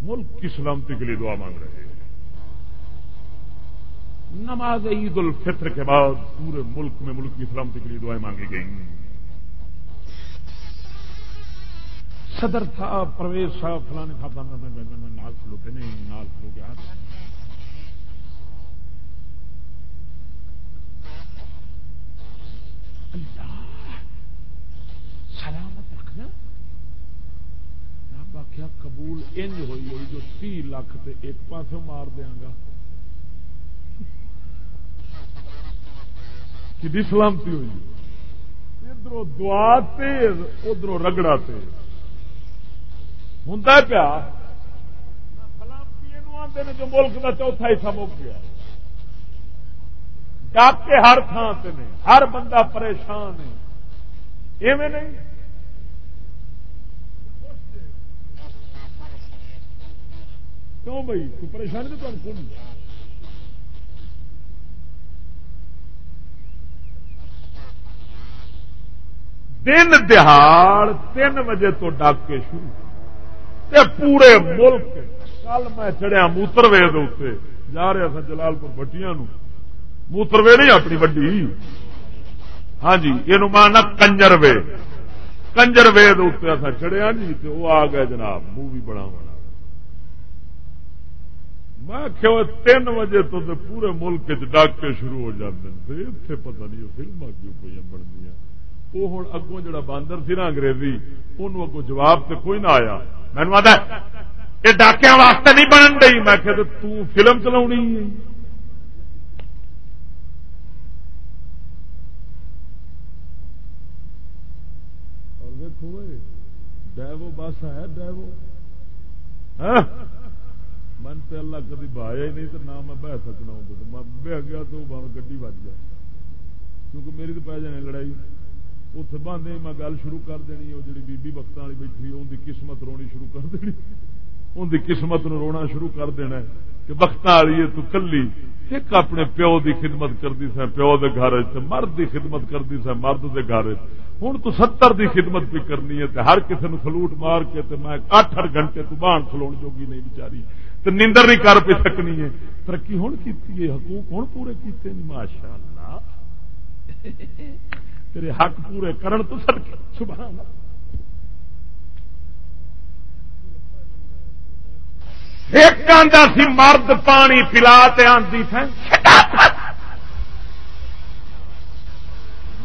ملک کی سلامتی کے لیے دعا مانگ رہے ہیں۔ نماز عید الفطر کے بعد پورے ملک میں ملک کی سلامتی کے لیے دعائیں مانگی گئی صدر تھا پرویز صاحب فلانے تھا نال کھلوتے نہیں، نال کھلو کے ہاتھ۔ آخیا قبول انج ہوئی ہوئی جو تی لاکھ تے ایک پاس مار دیا گا۔ کہ سلامتی ہوئی؟ ادھر دعا تیز ادھر رگڑا تیز۔ ہوں پیا؟ سلامتی آتے جو ملک کا چوتھا حصہ مک گیا۔ ڈاکے ہر تھان سے ہر بندہ پریشان ہے۔ ایویں نہیں؟ کیوں بھائی؟ کوئی پریشانی تو کون دن دہاڑ تین بجے تو ڈاکے شروع۔ تے پورے ملک کل میں چڑیا موتر وے اتنے جا رہا تھا جلال پور بٹیاں موتروے نہیں اپنی وڈی۔ ہاں جی یہ ماننا کنجر وے کنجر وے اتنے چڑیا جی وہ آ گئے جناب، مووی بنا بنا میں کہ تین بجے تو پورے ملک ڈاکے شروع ہو جاتے ہیں۔ اتنے پتا نہیں فلما کیوں پہ بنتی وہ ہوں اگوں جڑا باندر سی نا انگریزی ان اگوں جواب تو کوئی نہ آیا۔ میں آتا یہ ڈاکیا واسطے نہیں بن رہی میں کہ فلم چلا اور دیکھو ڈیو بس ہے ڈیو ہاں؟ من تے اللہ کدی بہایا ہی نہیں تو نہ میں بہ سکنا ہوں تو میں بہ گیا تو گی بج جائے کیونکہ میری تو پی جانی لڑائی۔ اتنے باندھے میں گل شروع کر دینی وہ جی بی وقت والی بیٹھی ان کی قسمت رونی شروع کر دینی۔ ان کی قسمت نو رونا شروع کر دینا کہ وقت والی ہے، تو کلی ایک اپنے پیو دی خدمت کرتی سا پیو دے گھر مرد دی خدمت کرتی سا مرد دے گھر ہوں تو ستر دی خدمت بھی کرنی ہے ہر کسی نے سلوٹ مار کے میں اٹھ اٹھ گھنٹے تو بان کھلو جوگی نہیں بچاری۔ تو نیندر نہیں کر پی سکنی ہے۔ ترقی ہوں کی حقوق ہوں پورے کیتے ماشاء اللہ تیرے حق پورے کرن تو سر سبحان اللہ۔ ایک آدھا سی، مرد پانی پلا آدھی تھے۔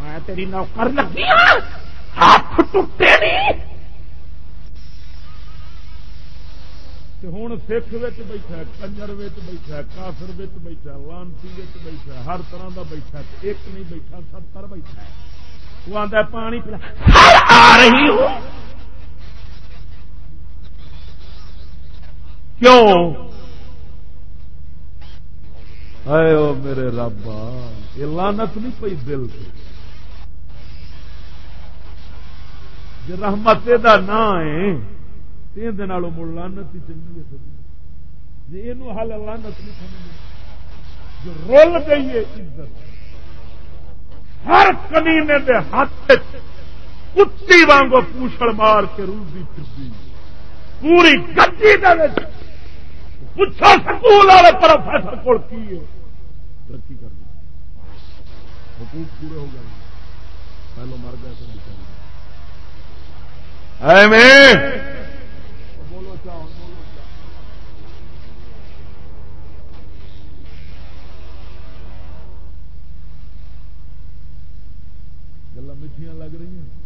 میں تیری نوکر لگی ہاں۔ ہاتھ ٹوٹے نہیں۔ ہوں سکھ بیٹھا کنجر بیٹھا کافر بیٹھا لانسی بیٹھا ہر طرح کا بیٹھا ایک نہیں بیٹھا، ستر بیٹھا وہ آتا پانی پلا۔ آ رہی کیوں؟ اے او میرے ربا یہ لانت نہیں پی دل سے رحمت دا نا ہے مڑ لانت ہی چنگی ہے جی یہ حال لانت نہیں سمجھ جو رول گئی ہے عزت ہر کمینے دے ہاتھ کتی وانگو پوچھڑ مار کے روزی پھرتی پوری گدی پوچھو سکول والے پروفیسر کو ترقی کر دی حقوق پورے ہو گئے پہلو مر گئے تو بولو گلا لگ رہی ہیں۔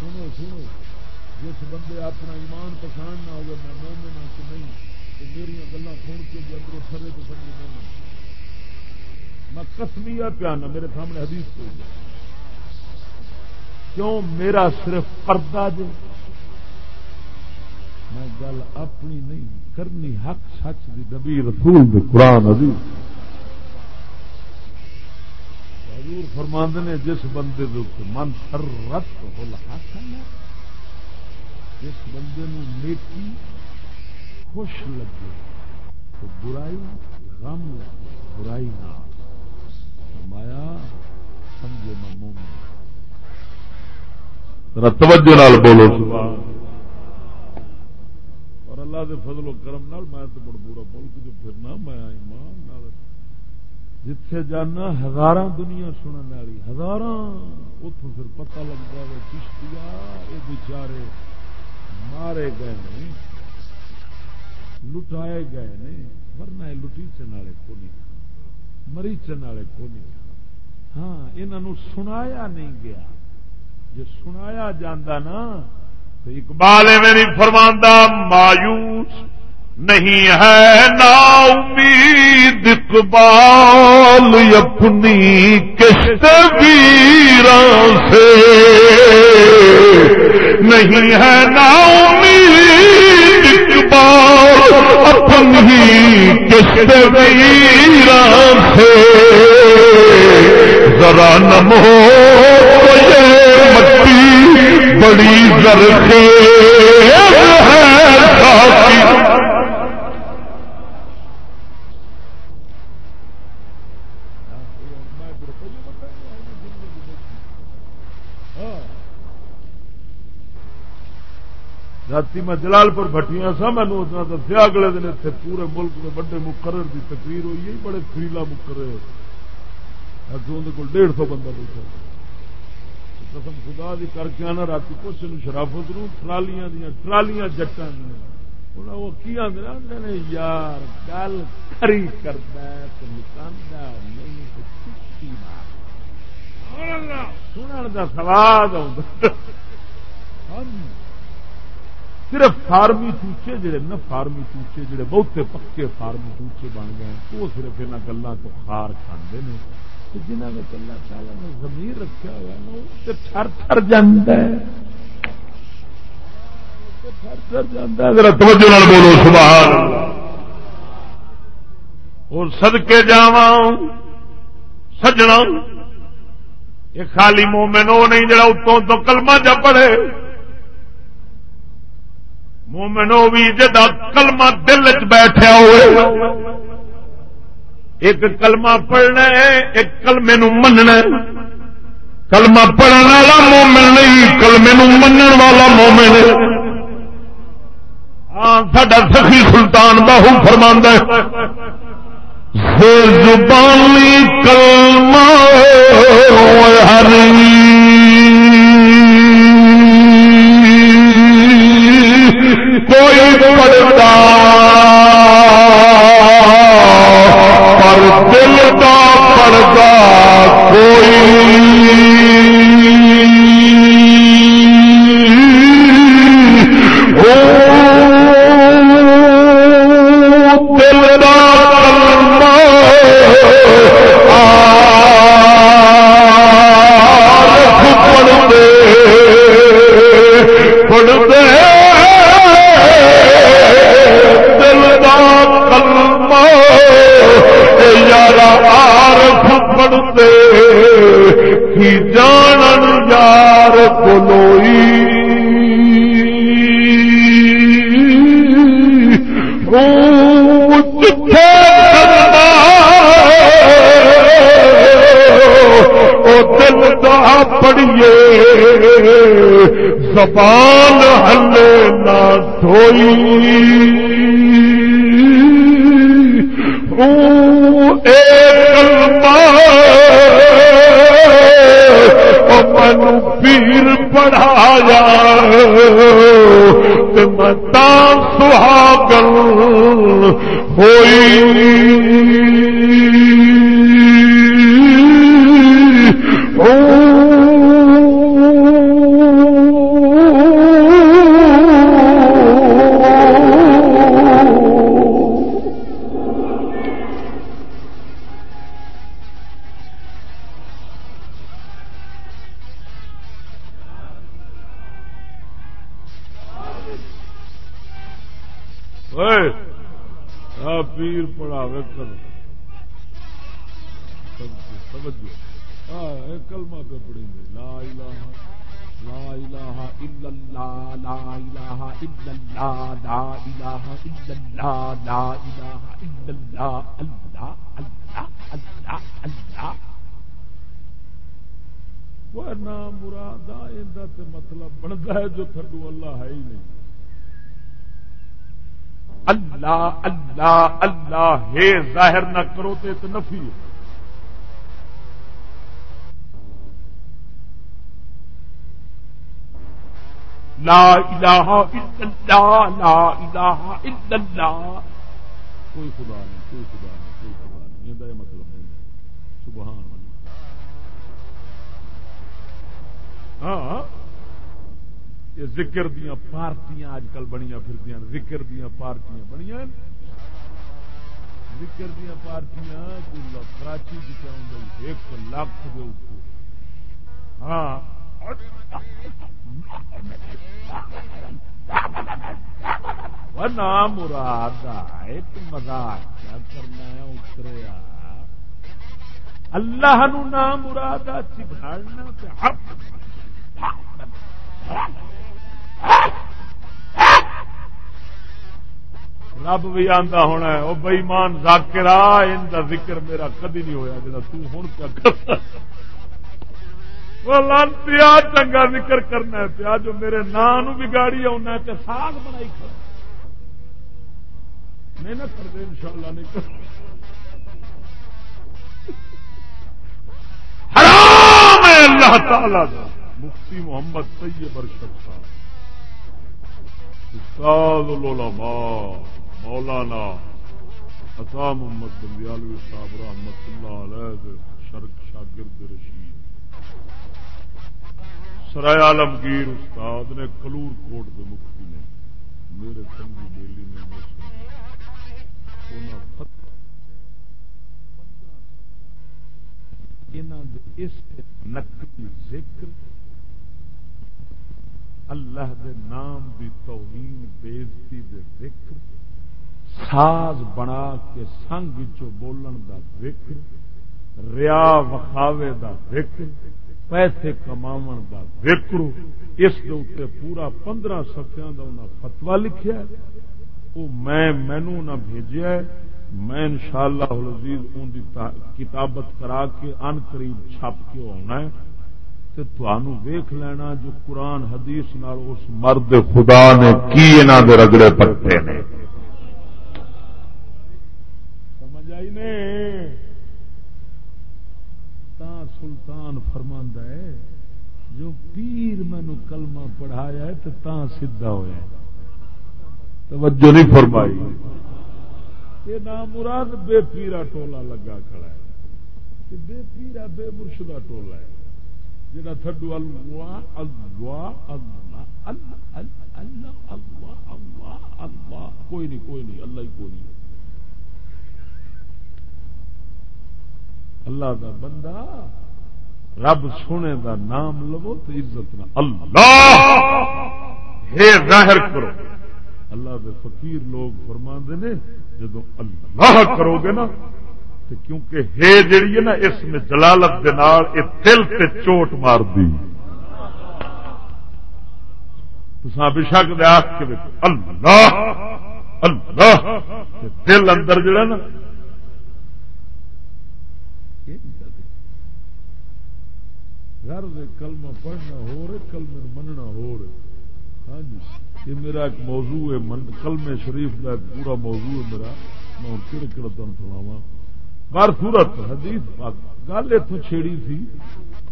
سنو سنو۔ جس بندے اپنا ایمان پچھان نہ ہوگا میں مومن ہوں کہ نہیں، تو میری گلا سن کے جو اندر سرے تو سمجھ مومن۔ میں کسمیا پیانا میرے سامنے حدیث کو کیوں؟ میرا صرف پردہ جو میں گل اپنی نہیں، کرنی حق، سچ دی نبی رسول قرآن حدیث۔ حضور فرماند نے جس بندے من سر رت ہو جس بندے نو نیکی خوش لگے تو برائی غم لگے، برائی نہ فرمایا، سمجھے ممو توجہ نال بولو۔ اور اللہ دے فضل و کرم نال میں تو مڑ پورا ملک جو پھرنا میں ایمان نال۔ جتھے جانا ہزار دنیا سننے والی ہزار اتوں پھر پتہ لگتا ہے چشتیا یہ بچارے مارے گئے نہیں لٹائے گئے نہیں ورنہ لٹیچن والے کو نہیں مریچن والے کو نہیں۔ ہاں انہوں سنایا نہیں گیا۔ جی سنایا جانا نا تو اقبال میری فرماندہ مایوس۔ نہیں ہے نا امید اقبال اپنی کشت ویران سے۔ نہیں ہے نا امید اقبال اپنی کشت ویران سے۔ ذرا نم ہو مٹی بڑی زرخیز ہے ساتھی رات میں جلال پور بٹیاں سا مینو دسیا، اگلے دن اتنے پورے ملک میں بڑے مقرر کی تقریر ہوئی ہے بڑے فریلا مقرر کو ڈیڑھ سو بندہ بیٹھا۔ قسم خدا دی کر کے آنا، رات کچھ شرافت نو ٹرالیاں دیا ٹرالیاں جٹان وہ کی آدھے نے، یار، گل کری کرتا تو نکاندہ نہیں تو سنن کا سواد آ صرف فارمی چوچے جڑے نا، فارمی چوچے جڑے بہتے پکے فارمی چوچے بن گئے وہ صرف ان گلوں تو خار کھانے نے۔ جنہوں نے اللہ تعالی نے زمین رکھا ہوا نا ٹر ٹر جانا اور سدکے جا سجنا۔ یہ خالی مومن، وہ نہیں جڑا اتوں تو کلمہ جا پڑے مومنو بھی جدا کلمہ دل چ بیٹھا ہوئے، ایک کلمہ پڑھنا ہے، ایک کلمے نو مننا کلمہ پڑھنے والا مومن نہیں، کلمے نو منن والا مومن ہاں سڈا سخی سلطان باہو فرما زبانی کلمہ کوئی پڑتا پر دل کا پڑتا کوئی زبان ہلے نہ دھوئی۔ او من پیر پڑھایا۔ متا سہاگل ہوئی۔ ظاہر نہ کرو تو نفی ہے لا الہ الا اللہ، لا الہ الا اللہ۔ کوئی خدا نہیں، کوئی خدا نہیں، کوئی خدا نہیں۔ یہ مطلب نہیں۔ سبحان ہاں،, ہاں یہ ذکر دیا پارٹیاں اج کل بنیا پھر ذکر دیا پارٹیاں بنیا ذکر دیا پارٹیاں کراچی ایک لاکھ ہاں۔ نام مراد ایک مزاق کیا کرنا ہے اتریا اللہ نو نام مراد چڑھنا رب بھی آتا ہونا ہے وہ بئیمان ذاکر ان کا ذکر میرا کدی نہیں ہوا جا تن کیا کرتا لانتی چنگا ذکر کرنا ہے پیا، جو میرے نام بگاڑی آنا تو ساگ بنائی کر محنت کرتے ان شاء اللہ نہیں کر حرام ہے اللہ تعالی دا۔ مفتی محمد طیب ارشد صاحب۔ استاد العلماء۔ مولانا عطا محمد بندیالوی صاحب رحمت اللہ علیہ شرک شاگرد رشید۔ سرائے عالمگیر استاد نے کلور کوٹ کے مفتی نے میرے سنگی بیلی نے اس نقلی ذکر اللہ دے نام دی توہین بےزتی دے ذکر ساز بنا کے سنگ چو بولن دا ذکر ریا وخاوے دا ذکر پیسے کماون دا ذکر اس دے پورا پندرہ سفیا کا انہیں فتوا لکھیا وہ میں مینو نہ بھیجا میں ان شاء اللہ ان کی کتابت کرا کے ان قریب چھپ کے آنا ہے۔ ویخ لینا جو قرآن حدیث نال اس مرد خدا نے کی انہوں دے رگڑے پٹے نے۔ قرآن فرما ہے، جو پیر مینو کلمہ پڑھایا ہے تو سیدا ہوا توجہ نہیں فرمائی۔ یہ نام مراد بے پیرا ٹولا لگا کھڑا ہے۔ بے پیرا بے مرشدہ ٹولا ہے۔ جہاں تھڈو اللہ اللہ اللہ اللہ اللہ اللہ کوئی نہیں کوئی نہیں، اللہ ہی کوئی نہیں۔ اللہ کا بندہ رب سونے دا نام لو تو عزت نہ اللہ! ہے ظاہر کرو اللہ دے فقیر لوگ فرما نے جدو اللہ کرو گے نا تو کیونکہ ہے جیڑی ہے نا، اس میں جلالت دے نال اے دل تے چوٹ مار دی۔ تسا بشک دے آخ کے اللہ اللہ! دل اندر جڑا نا گھر دے کلمہ پڑھنا ہو رہے کلمے مننا ہو رہے. ہاں جی یہ میرا ایک موضوع ہے، من کلمے شریف کا ایک پورا موضوع ہے میرا. میں ہوں کہڑے کہڑا تم سناوا بار صورت، حدیث گل اتوں چھیڑی تھی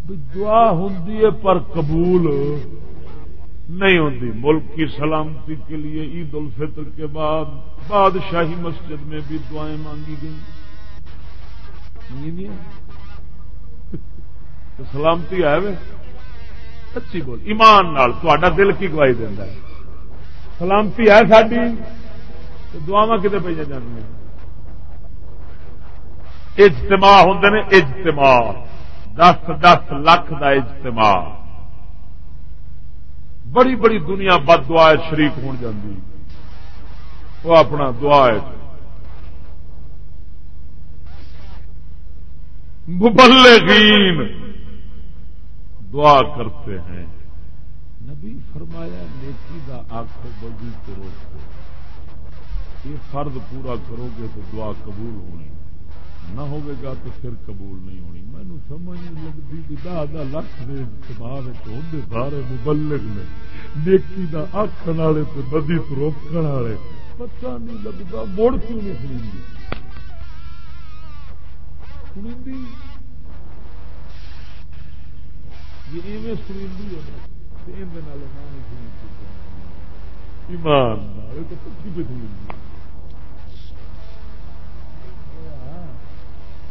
بھی دعا ہوں پر قبول نہیں ہوتی ملک کی سلامتی کے لیے عید الفطر کے بعد بادشاہی مسجد میں بھی دعائیں مانگی گئی سلامتی ہے وے؟ سچی بول ایمان نال تا دل کی گواہی دینا ہے۔ سلامتی ہے ساری دعوا کتنے پہ جانے اجتماع ہوں نے اجتماع۔ دس دس لاکھ دا اجتماع۔ بڑی بڑی دنیا بد دعا شریف ہو جاتی وہ اپنا دعا ہے مبلغین۔ دعا کرتے ہیں۔ نبی فرمایا، نیکی دا آخو بدی کرو۔ یہ فرد پورا کرو گے تو دعا قبول ہونی۔ نہ ہوگا تو پھر قبول نہیں ہونی۔ مینو سمجھ نہیں لگتی کہ دہ دہ لکھ دے اعتبار ہوتے سارے مبلغ نے۔ نیکی دا آخر والے تو بدی تو روکن والے۔ پتہ نہیں لگتا، مڑ کیوں نہیں سنی سنی ہاں،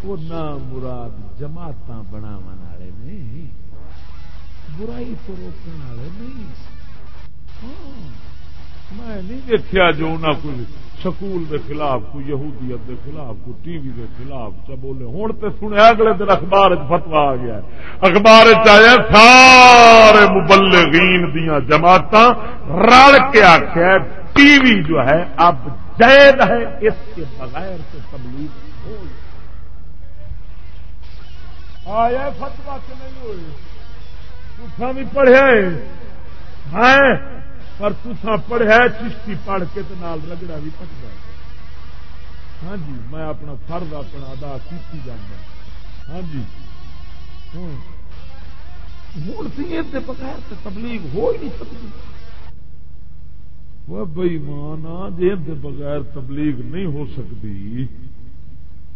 ہاں، مراد جماعت بناو والے نے برائی تو روکنے والے نہیں۔ ہاں، میں نہیں دیکھا جو انہیں کوئی سکول دے خلاف کوئی یہودیت دے خلاف کوئی ٹی وی دے خلاف، چا بولے ہوں تو سنیا اگلے دن اخبار فتوا آ گیا اخبار چاہے سارے مبلغین دیا جماعت رل کے آخیا ٹی وی جو ہے، اب جید ہے، اس کے بغیر سے تبلیغ ہو آیا فتوا کہ نہیں ہوئے۔ بھی پڑھے ہیں۔ ہاں، پر تسا پڑھیا چشتی پڑھ کے تو نال رگڑا بھی پٹتا ہاں جی میں اپنا فرد اپنا ادا کی جانا ہاں۔, ہاں۔ جی۔ ہاں۔ ہوں بغیر تو تبلیغ ہو ہی نہیں سکتی۔ وہ بئیمانا جیب کے بغیر تبلیغ نہیں ہو سکتی۔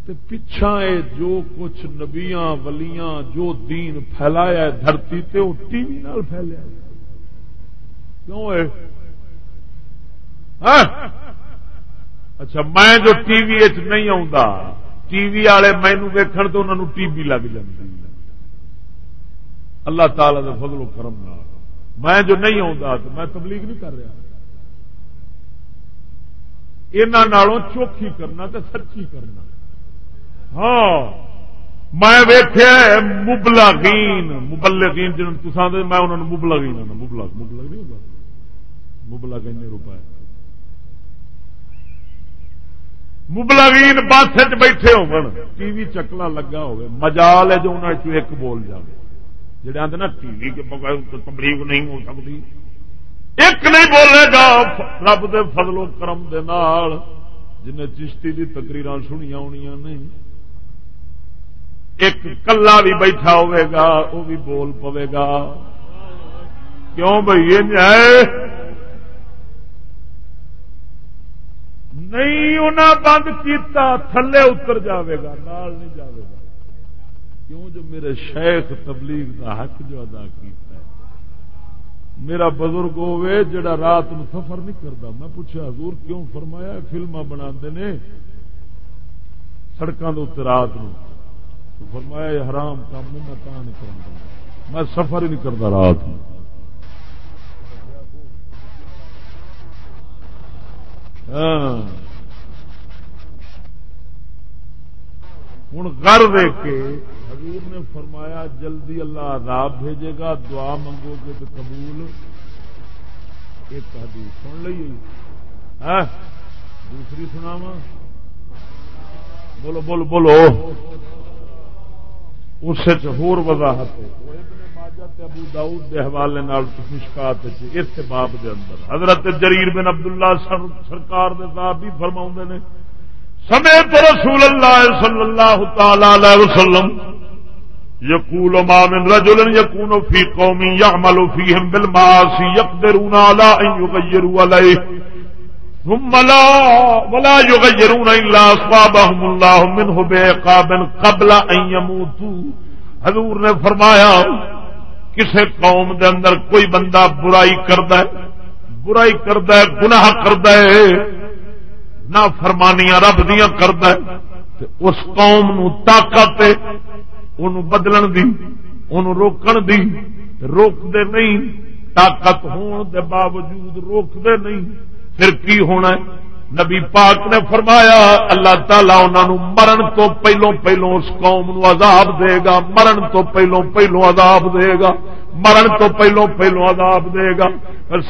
تو پچھا جو کچھ نبیاں، ولیاں، جو دین پھیلایا ہے دھرتی تے، وہ ٹی وی نال پھیلیا کیوں ہے؟ ہاں؟ اچھا میں جو ٹی وی نہیں آ ٹی وی والے مینو ویکھن تو انہوں ٹی وی لگ جاتی اللہ تعالی کا فضل و کرم میں جو نہیں آتا تو میں تبلیغ نہیں کر رہا۔ انہوں چوکھی کرنا تو سچی کرنا۔ ہاں میں ویخیا مبلغین مبلغین جن میں انہوں نے مبلغین مبلغ مبلغ نہیں ہوگا مبلغ این روپئے مبلغین بس بیٹھے ہو ٹی وی چکلا لگا ہوئے۔ مجال ہے جو انہوں ایک بول جائے جڑے آتے نا ٹی وی کے بغیر تبلیغ نہیں ہو سکتی۔ ایک نہیں بولے گا، رب دے فضل و کرم دے نال۔ جنہیں چشتی دی تقریر سنیا ہونی نہیں ایک کلا بھی بیٹھا ہوئے گا وہ بھی بول پوے گا۔ کیوں بھائی یہ نہیں انہیں بند کیتا، تھلے اتر جاوے گا، نال نہیں جاوے گا۔ کیوں جو میرے شیخ تبلیغ دا حق جو ادا کیتا ہے۔ میرا بزرگ ہوئے جڑا رات نو سفر نہیں کرتا میں پوچھا، حضور کیوں فرمایا فلما بنا سڑکوں کے اتر رات نو۔ فرمایا، یہ حرام کام میں نہیں کرتا میں سفر ہی نہیں کرتا رات میں ہاں۔ ہوں گھر دیکھ کے۔ حضور نے فرمایا، جلدی اللہ عذاب بھیجے گا، دعا منگو گے تو قبول۔ ایک حدیث سن لی ہاں؟ دوسری سناوا بولو بولو بولو۔ اس ہور وضاحت ابو داؤد دے حوالے مشکات اس باب دے اندر۔ حضرت جریر بن عبداللہ سرکار دے صاحب بھی فرما نے سمیت رسول اللہ صلی اللہ تعالی علیہ وسلم یقول ما من رجل یکون فی قومی یعمل فیہم بالمعاصی یقدرون علی ان یغیروا علیہ. ثم لا ولا يغيرون الا اصابهم الله منه بعقاب قبل ان يموتوا حضور نے فرمایا کسے قوم دے اندر کوئی بندہ برائی کردا ہے، برائی کردا ہے، گناہ کردا ہے نہ فرمانیاں رب دیاں کردا ہے، تے اس قوم نو طاقت ہے بدلن دی روکن دی روک دے نہیں، طاقت ہون دے باوجود روک دے نہیں۔ پھر کی ہونا ہے؟ نبی پاک نے فرمایا، اللہ تعالی انہوں مرن تو پہلو پہلو اس قوم نو عذاب دے گا، مرن تو پہلو پہلو عذاب دے گا، مرن تو پہلو پہلو عذاب دے گا۔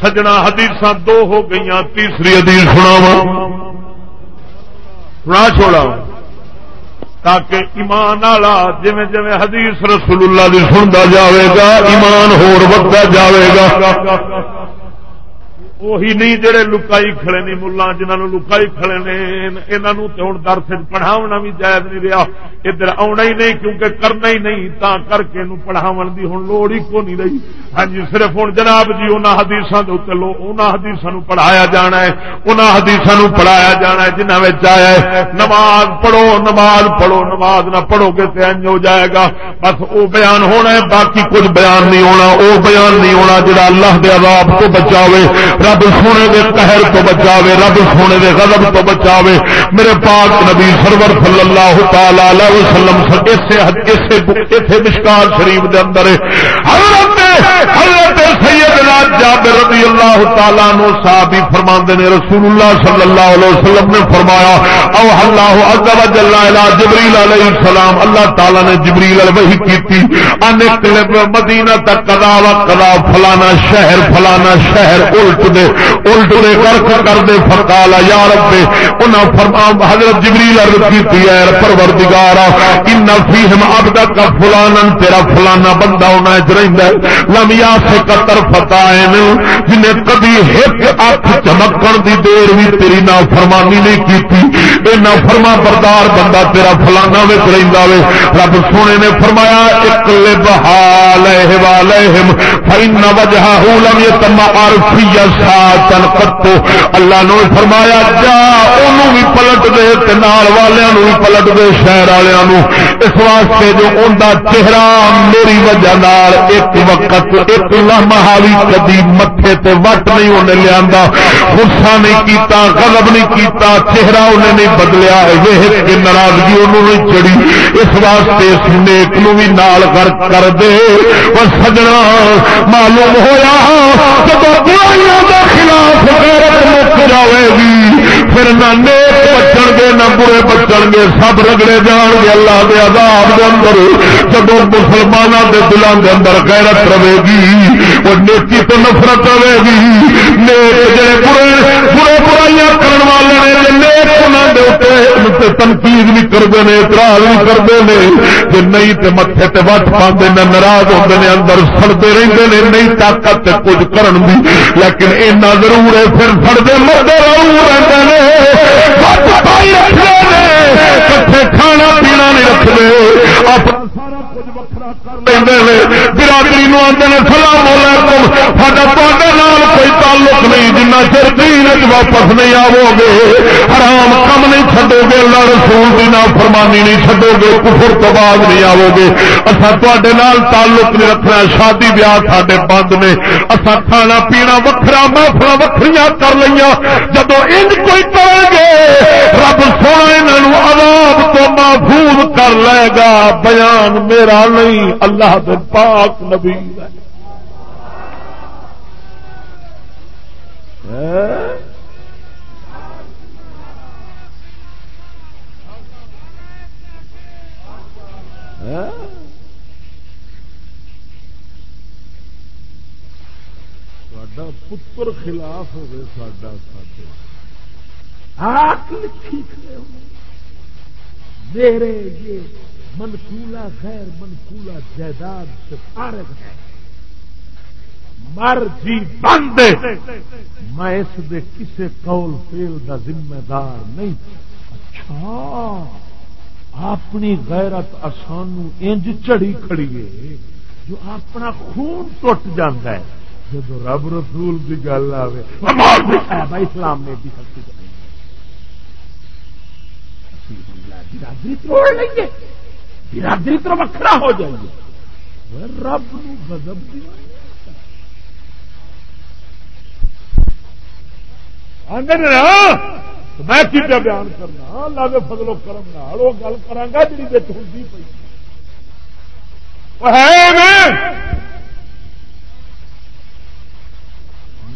سجنا حدیث دو ہو گئی تیسری حدیث سنا سنا چھوڑا۔ تاکہ ایمان والا جی جی حدیث رسول اللہ دی سنتا جاوے گا، ایمان ہور وقتا جاوے گا۔ وہی نہیں جڑے لکائی کھڑے نہیں ملا جنہوں لکائی کھڑے نے انہوں تو ہوں درس پڑھاونا بھی جائز نہیں رہا ادھر آنا ہی نہیں کیونکہ کرنا ہی نہیں، تا کر کے پڑھاو کی ہوں لوڑ ہی کو نہیں رہی۔ ہاں جی صرف ہوں جناب جی انہوں حدیث لو ان حدیث پڑھایا جانا ہے۔ انہوں حدیث پڑھایا جانا ہے جنہوں میں آیا ہے، نماز پڑھو نماز پڑھو، نماز نہ پڑھو گے تو انج ہو جائے گا۔ بس وہ بیان ہونا ہے، باقی کچھ بیان نہیں ہونا وہ بیان نہیں ہونا جڑا اللہ دے عذاب کو بچاوے۔ رب سونے دے قہر تو بچاوے، رب سونے دے غضب تو بچاوے۔ میرے پاک نبی سرور صلی اللہ تعالی علیہ وسلم اسے اسے مشکار شریف دے اندر حضرت حضرت سیدنا جابر رضی اللہ تعالی عنہ صحابی فرماندے نے رسول اللہ صلی اللہ علیہ وسلم نے فرمایا، او اللہ عز وجل الى جبريل علیہ السلام، اللہ تعالی نے جبریل وحی کیتی، ان قلب مدینہ تک قضا و قضا، فلانا شہر فلانا شہر، الٹ دے الٹ دے کر کر دے، فقال، یا رب، انہاں فرما حضرت جبریل عرض کیتی ہے پروردگار ان فیہم عبدک فلانا، تیرا فلانا بندہ ہونا ہے رہندا ہے لمیا سے قطر فتح جنہیں کدی ایک اکھ چمکن دی دیر بھی تیری نا فرمانی نہیں کی اے نا فرما بردار بندہ تیرا فلانا وچ رہندا وے۔ رب سونے نے فرمایا ایک لبحال والہم فإن وجهه لم يتم عرفی ساتن قطو۔ اللہ نے فرمایا، جا، اونوں بھی پلٹ دے تے نال والیاں نو بھی پلٹ دے، شہر والیاں نو اس واسطے جو اوندا چہرہ میری وجہ نال ایک وقت ایک لمحہ بھی دی متھے تے وٹ نہیں انہیں لیا غصہ نہیں کیتا، غضب نہیں کیتا، چہرہ انہیں نہیں بدلیا ویخ کے ناراضگی انہوں نے چڑی اس واسطے اس نیک نو بھی نال کر کر دے۔ وہ سجنا معلوم ہوا جب برائیوں کے خلاف غیرت مک جائے گی۔ پھر نہ نیک بچن گے، نہ برے بچن گے، سب رگڑے جان گے، اللہ دے عذاب دے اندر۔ جب مسلمانوں کے دلوں کے اندر غیرت رہے گی، وہ نیکی تو نفرت رہے گی۔ نیک جڑے برے برے برائیاں کرنے والے نے نیک انہوں تنقید بھی کرتے ہیں اعتراض بھی کرتے ہیں جی نہیں تو متے تے وٹ پاندے نے، ناراض ہوتے ہیں اندر سڑتے رہتے ہیں نہیں طاقت کچھ کرن دی لیکن اینا ضرور ہے، پھر سڑتے مرتے رہتے ہیں کٹھے کھانا پینا نہیں رکھتے برادری نو آدھے سلام علیکم ساڈا نال کوئی تعلق نہیں جنہ چر دین واپس نہیں آو گے حرام کم نہیں چڈو گے اللہ رسول کی نا فرمانی نہیں چڈو گے کفر تو بعد نہیں آو گے اصا تے تعلق نہیں رکھنا شادی بیاہ ساڈے بند نے اصا کھانا پینا وکرا محفل وکری کر لیا جب انج کوئی کرے گے رب سونا یہاں عذاب تو محفوظ کر لے گا بیان میرا نہیں اللہ دے پاک نبی پتر خلاف ہوگی ساڈا ساڈے میرے یہ منقولہ غیر منقولہ جائیداد سے فارغ ہے مر جی بند میں اس دے کسے قول فیل دا ذمہ دار نہیں۔ اچھا اپنی غیرت آسان انج چڑی کھڑی ہے، جو اپنا خون ٹوٹ جاتا ہے۔ جب رب رسول کی گل آئے اسلام نے بھی سختی برادری توڑ لیں گے۔ برادری تو وکرا ہو جائیں گے۔ رب نو گزب میں کی بیان کرنا۔ اللہ کے فضل و وہ گل کرا جی بچ ہوتی پی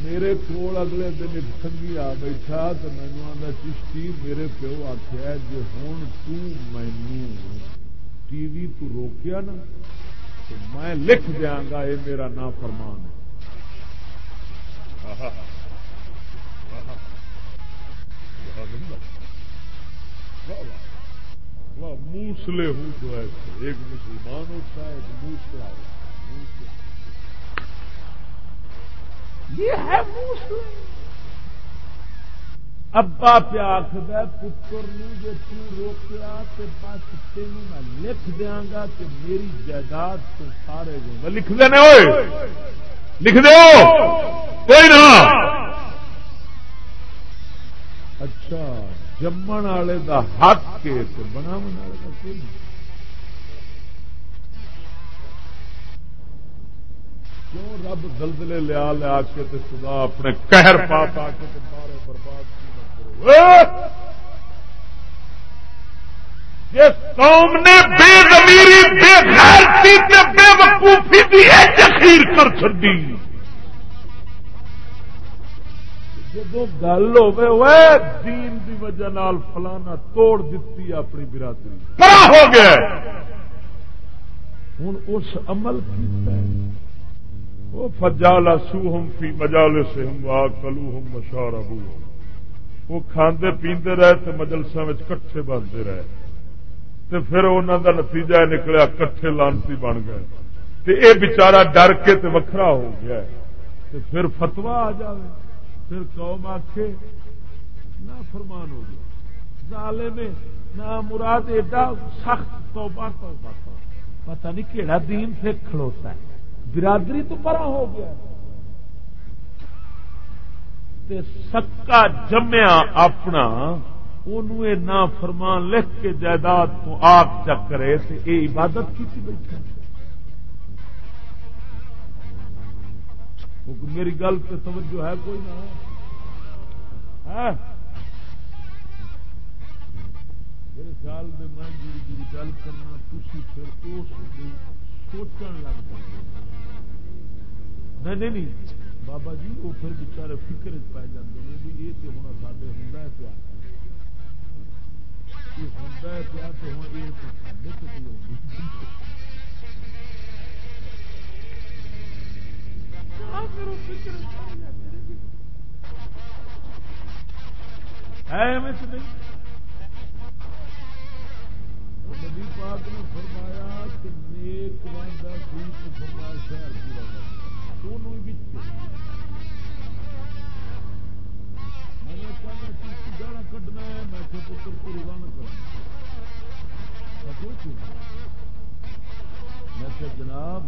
میرے کول اگلے دن ایک سنگھی آ بیٹھا تو مینو آتا چشتی، میرے پیو آخیا جی ہوں تینو ٹی وی تو روکیا نا، تو میں لکھ دیا گا یہ میرا نا فرمان ہے موسلے ہوں تو ایسے، ایک مسلمان ہوتا ہے، ایک موسلا ہوتا ہے۔ یہ ہے ابا پیا آخر پتر جی توکیا تو بس تین میں لکھ دیا گا کہ میری جائیداد تو سارے جو لکھ دینے ہوئے۔ لکھ دو کوئی نہ۔ اچھا جمن والے کا حق کے بنا والے کا کوئی نہیں کیوں رب دلدلے لیا لیا کے تے خدا اپنے قہر پا پا کے تے مارے برباد جس قوم نے بے زمیری بے غیرتی تے بے وقوفی دی تخیر کر چڑی جب گل ہوے دین دی وجہ نال فلانا توڑ دیتی اپنی برادری۔ پڑا ہو گیا۔ ہوں اس عمل کیتا ہے وہ فجالا سو ہم فی مجال سے ہم وا کلو ہم مشور ابو وہ کھاندے پیندے رہے تو مجلسوں میں کٹھے بنتے رہے۔ تو پھر انہوں کا نتیجہ نکلیا کٹھے لانتی بن گئے۔ تو یہ بچارا ڈر کے تے وکھرا ہو گیا تو پھر فتوا آ جائے پھر قوم آخے نہ فرمان ہو گیا۔ زالے میں نہ مراد ایڈا سخت توبہ توبہ پتہ نہیں کہڑا دین سے کھڑوتا ہے۔ برادری تو پرا ہو گیا سکا جمیا اپنا نہ فرمان لکھ کے جائیداد تو آپ چکرے یہ عبادت کی بیٹھا میری گل سے توجہ ہے کوئی نہ۔ ہاں۔ میرے خیال میں میں جی گل کرنا تھی پھر اس سوچن لگ پہ نہیں نہیں نہیں۔ بابا جی وہ پھر بچارے فکر پی جاتے ہیں بھی یہ تو ہوں سارے ہوں پیا ہوں پیا تو ہوں یہ تو سارے تو نبی پاک نے فرمایا کہ نیک وانڈا فرمایا شہر پورا کر دونوں میں نے گانا کھڈنا ہے، میں پتر کو روانہ کرنا آخر جناب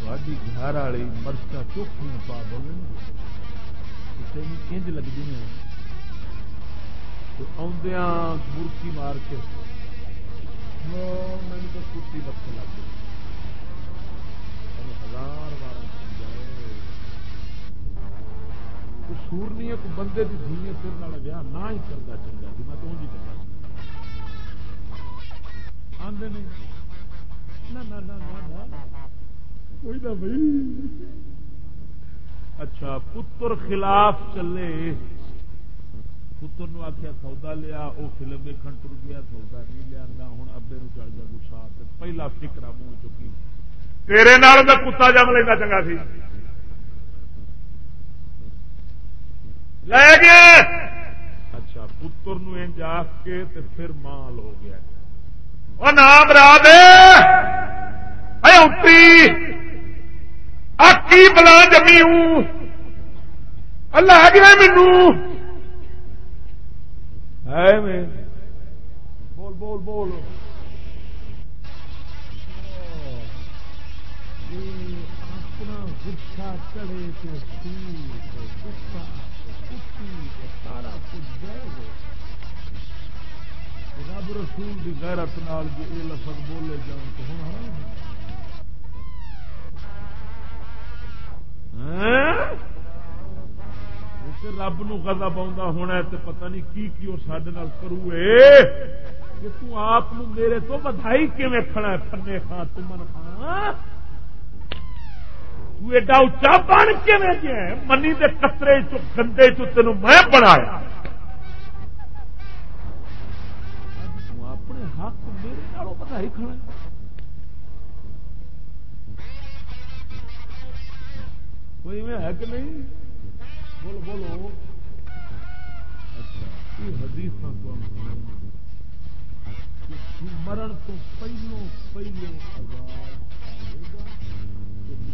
تاری گھر والی مرچا چوکھیاں پا دیں دو انج لگتی ہیں۔ آدیا مورتی مار کے میری تو کتی وقت لگ گئی ہزار بار سور نہیں ہے کوئی بندے کی دھی سر ویاہ نہ ہی کرتا چنگا جی میں تو ہی کرتا آدھے نہیں۔ کوئی نہ بھائی اچھا پتر خلاف چلے۔ پتر نو آخیا سودا لیا۔ وہ فلم دیکھن ٹر گیا، سودا نہیں لیا۔ ہوں ابے نو چڑھ گیا، گسا پہلا فکرا منہ چکی۔ تیرے نال میں کتا جم لینا چنگا سی۔ لے گیا اچھا پتر نو انج آخ کے تے پھر مال ہو گیا۔ وہ نام را دے۔ اٹھی آکی بلا جمی ہوں۔ اللہ گیا مینو ہے میں بول بول بول۔ اپنا گسا چڑھے تو سارا کچھ رب رسول کی غیرت نال جو یہ لفظ بولے جان تو ہوں ہاں؟ رب نو گزا پاؤں ہونا تو پتہ نہیں کی کی وہ سڈے کرو کہ تپ میرے تو بدائی کھڑا ہے فنے خان تمن خان ایڈا اچا بن کے منی دے کترے چ گندے چ تین میں بنایا۔ اپنے حق میرے بدائی کھڑا کوئی میں ہے کہ نہیں؟ بولو بولو۔ اچھا حدیث مرن تو پہلو پہلو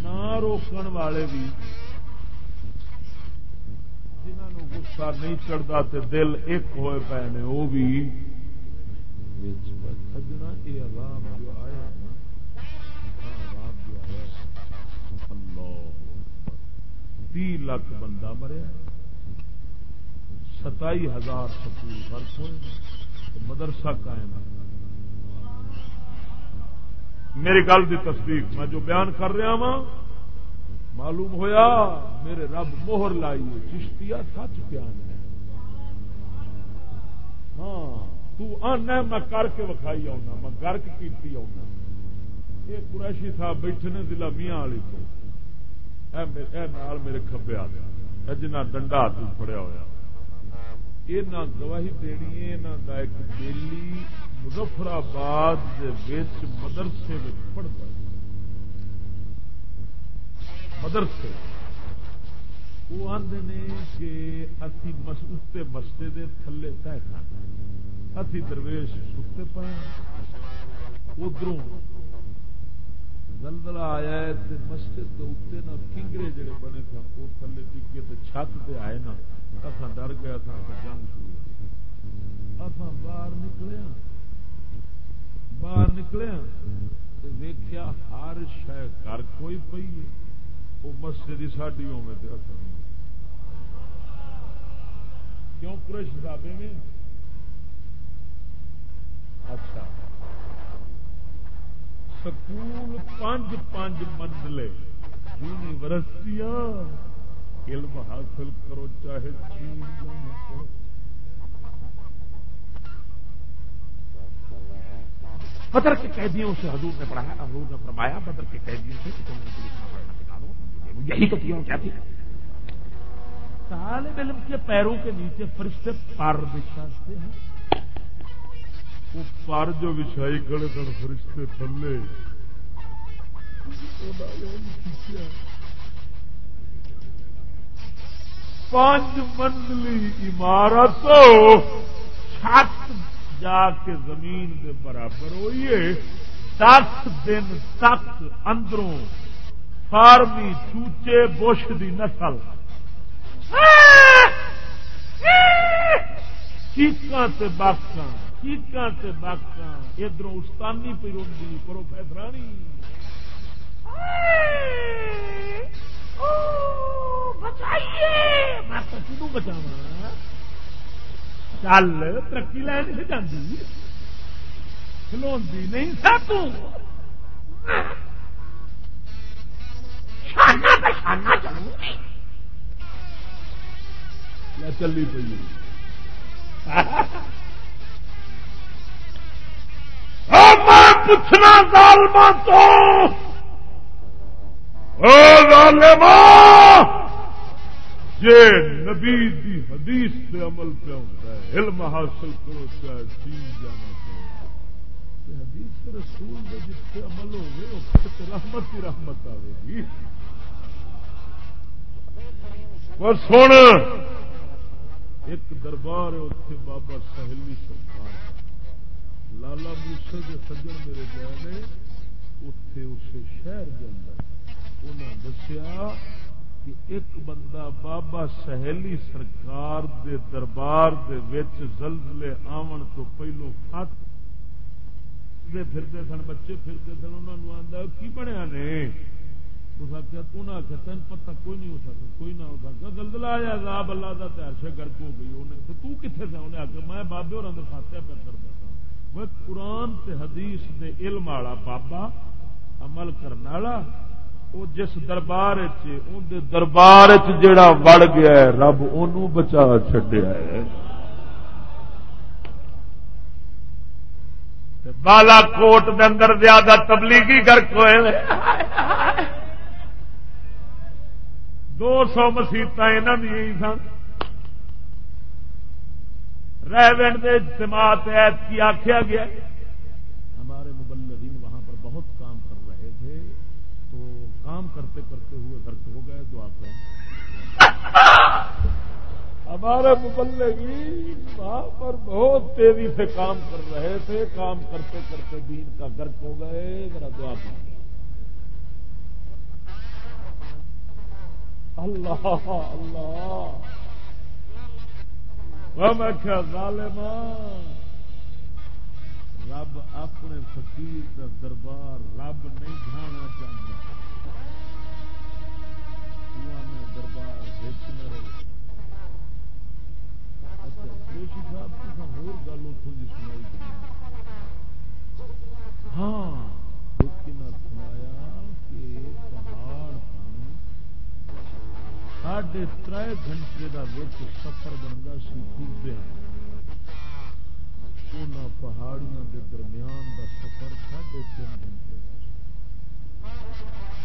نہ روکن والے بھی جنہوں گسا نہیں چڑھتا تو دل ایک ہوئے پے نے وہ بھی سجنا یہ عذاب جو آیا نا عذاب جو آیا اللہ تی لاکھ بندہ مریا ستائی ہزار سکول فرق ہوئے مدرسہ قائم ہے۔ میری گل کی تصدیق، میں جو بیان کر رہا وا معلوم ہویا میرے رب موہر لائی چشتیا سچ پیان ہے۔ ہاں تنا میں کر کے وکھائی آنا میں گرک کی آنا یہ قریشی صاحب بیٹھے نے ضلع میاں والی تو۔ میرے کبے آ گیا جنا ڈنڈا ہاتھ فڑیا ہوا یہ گواہی دینی ہے کا ایک بیلی مظفر آباد مدرسے پڑھتا مدرسے۔ وہ آدھے نے کہ اسی اتنے مستے دے تھلے تہ کھانا اسی درویش ستے پائے ادھر زلزلہ آیا ہے مسجد کے اتنے نہ کنگرے جڑے بنے سن وہ تھلے ٹکے تے چھت تے آئے نا۔ اصا ڈر گیا تھا جنگ شروع اصا باہر نکلیا ہاں۔ باہر نکلیا ہاں ویخیا ہر شہ گھر کوئی پی ہے۔ وہ مسجد ساڈی ہوے تو کیوں پورے شرابے میں اچھا۔ سکول پانچ پانچ منزلے، یونیورسٹیاں، علم حاصل کرو چاہے چین کرو بدر کے قیدیوں سے حضور نے پڑھایا حضور نے فرمایا بدر کے قیدیوں سے تم نے پڑھنا سکھا دو یہی تو کیوں کیا تھی؟ طالب علم کے پیروں کے نیچے فرشتے پر بچھاتے ہیں۔ وہ پر جو بچھائی کھڑے سن فرشتے تھلے۔ پانچ منزلی عمارت چھت جا کے زمین کے برابر ہوئیے دس دن تک اندروں فارمی چوچے بش دی نسل۔ چیقاں سے باقاں چیقاں سے باقاں ادھر استانی پہ روی پروفیسرانی بچائیے۔ میں تو بچاوا چل ترقی لین سے جاندی کھلوی نہیں سا چلی پی ہاں۔ ہاں، میں پوچھنا ظالما تو۔ جی نبی دی حدیث سے عمل پہ ہوتا ہے، علم حاصل کرو، چاہے چیز جانا کرو حدیث رسول کے جتنے عمل ہو گئے اس رحمت کی رحمت آئے گی۔ اور سن، ایک دربار ہے اتنے بابا سہیلی سرکار۔ لالا موسے کے سجن میرے گئے نے اتے اسے شہر کے اندر۔ انہیں دسیا کہ ایک بندہ بابا سہیلی سرکار دے دربار دے وچ زلزلے آون تو پہلو فٹ پھرتے سن، بچے پھرتے سن انہوں نے آتا کی بنیا نے؟ اس آخیا تو نہ آخیا تین پتا کوئی نہیں ہو سکتا کوئی نہ ہو سکتا زلزلہ آیا، عذاب اللہ کا تیار سے گرک ہو گئی۔ انہیں تو تو کتنے تھا انہیں آخیا میں بابے اور فاتحہ پہ کرتا تھا وہ قرآن تے حدیث دے علم والا بابا، عمل کرنے والا وہ جس دربار دربار جڑا وڑ گیا ہے، رب ان بچا چڈیا ہے۔ بالا کوٹ دے اندر زیادہ تبلیغی گرک ہوئے دو سو مسیحت یہاں دیا سن۔ ریونڈ اجتماعات کی آخیا گیا۔ کرتے کرتے ہوئے گھر ہو گئے، دعا کریں۔ ہمارے مبلغین وہاں پر بہت تیزی سے کام کر رہے تھے۔ کام کرتے کرتے دین کا گرک ہو گئے۔ ذرا دعا کریں۔ اللہ اللہ۔ میں کیا ظالمان رب اپنے فقیر کا دربار رب نہیں جانا چاہتا۔ میں دربار دیکھ نہ رہے۔ اچھا قریشی صاحب ہور گل اتوں کی سنائی۔ ہاں ساڑھے تر گھنٹے کا وقت سفر بنتا سی ٹوٹے ان پہاڑیاں دے درمیان دا سفر ساڑھے تین گھنٹے کا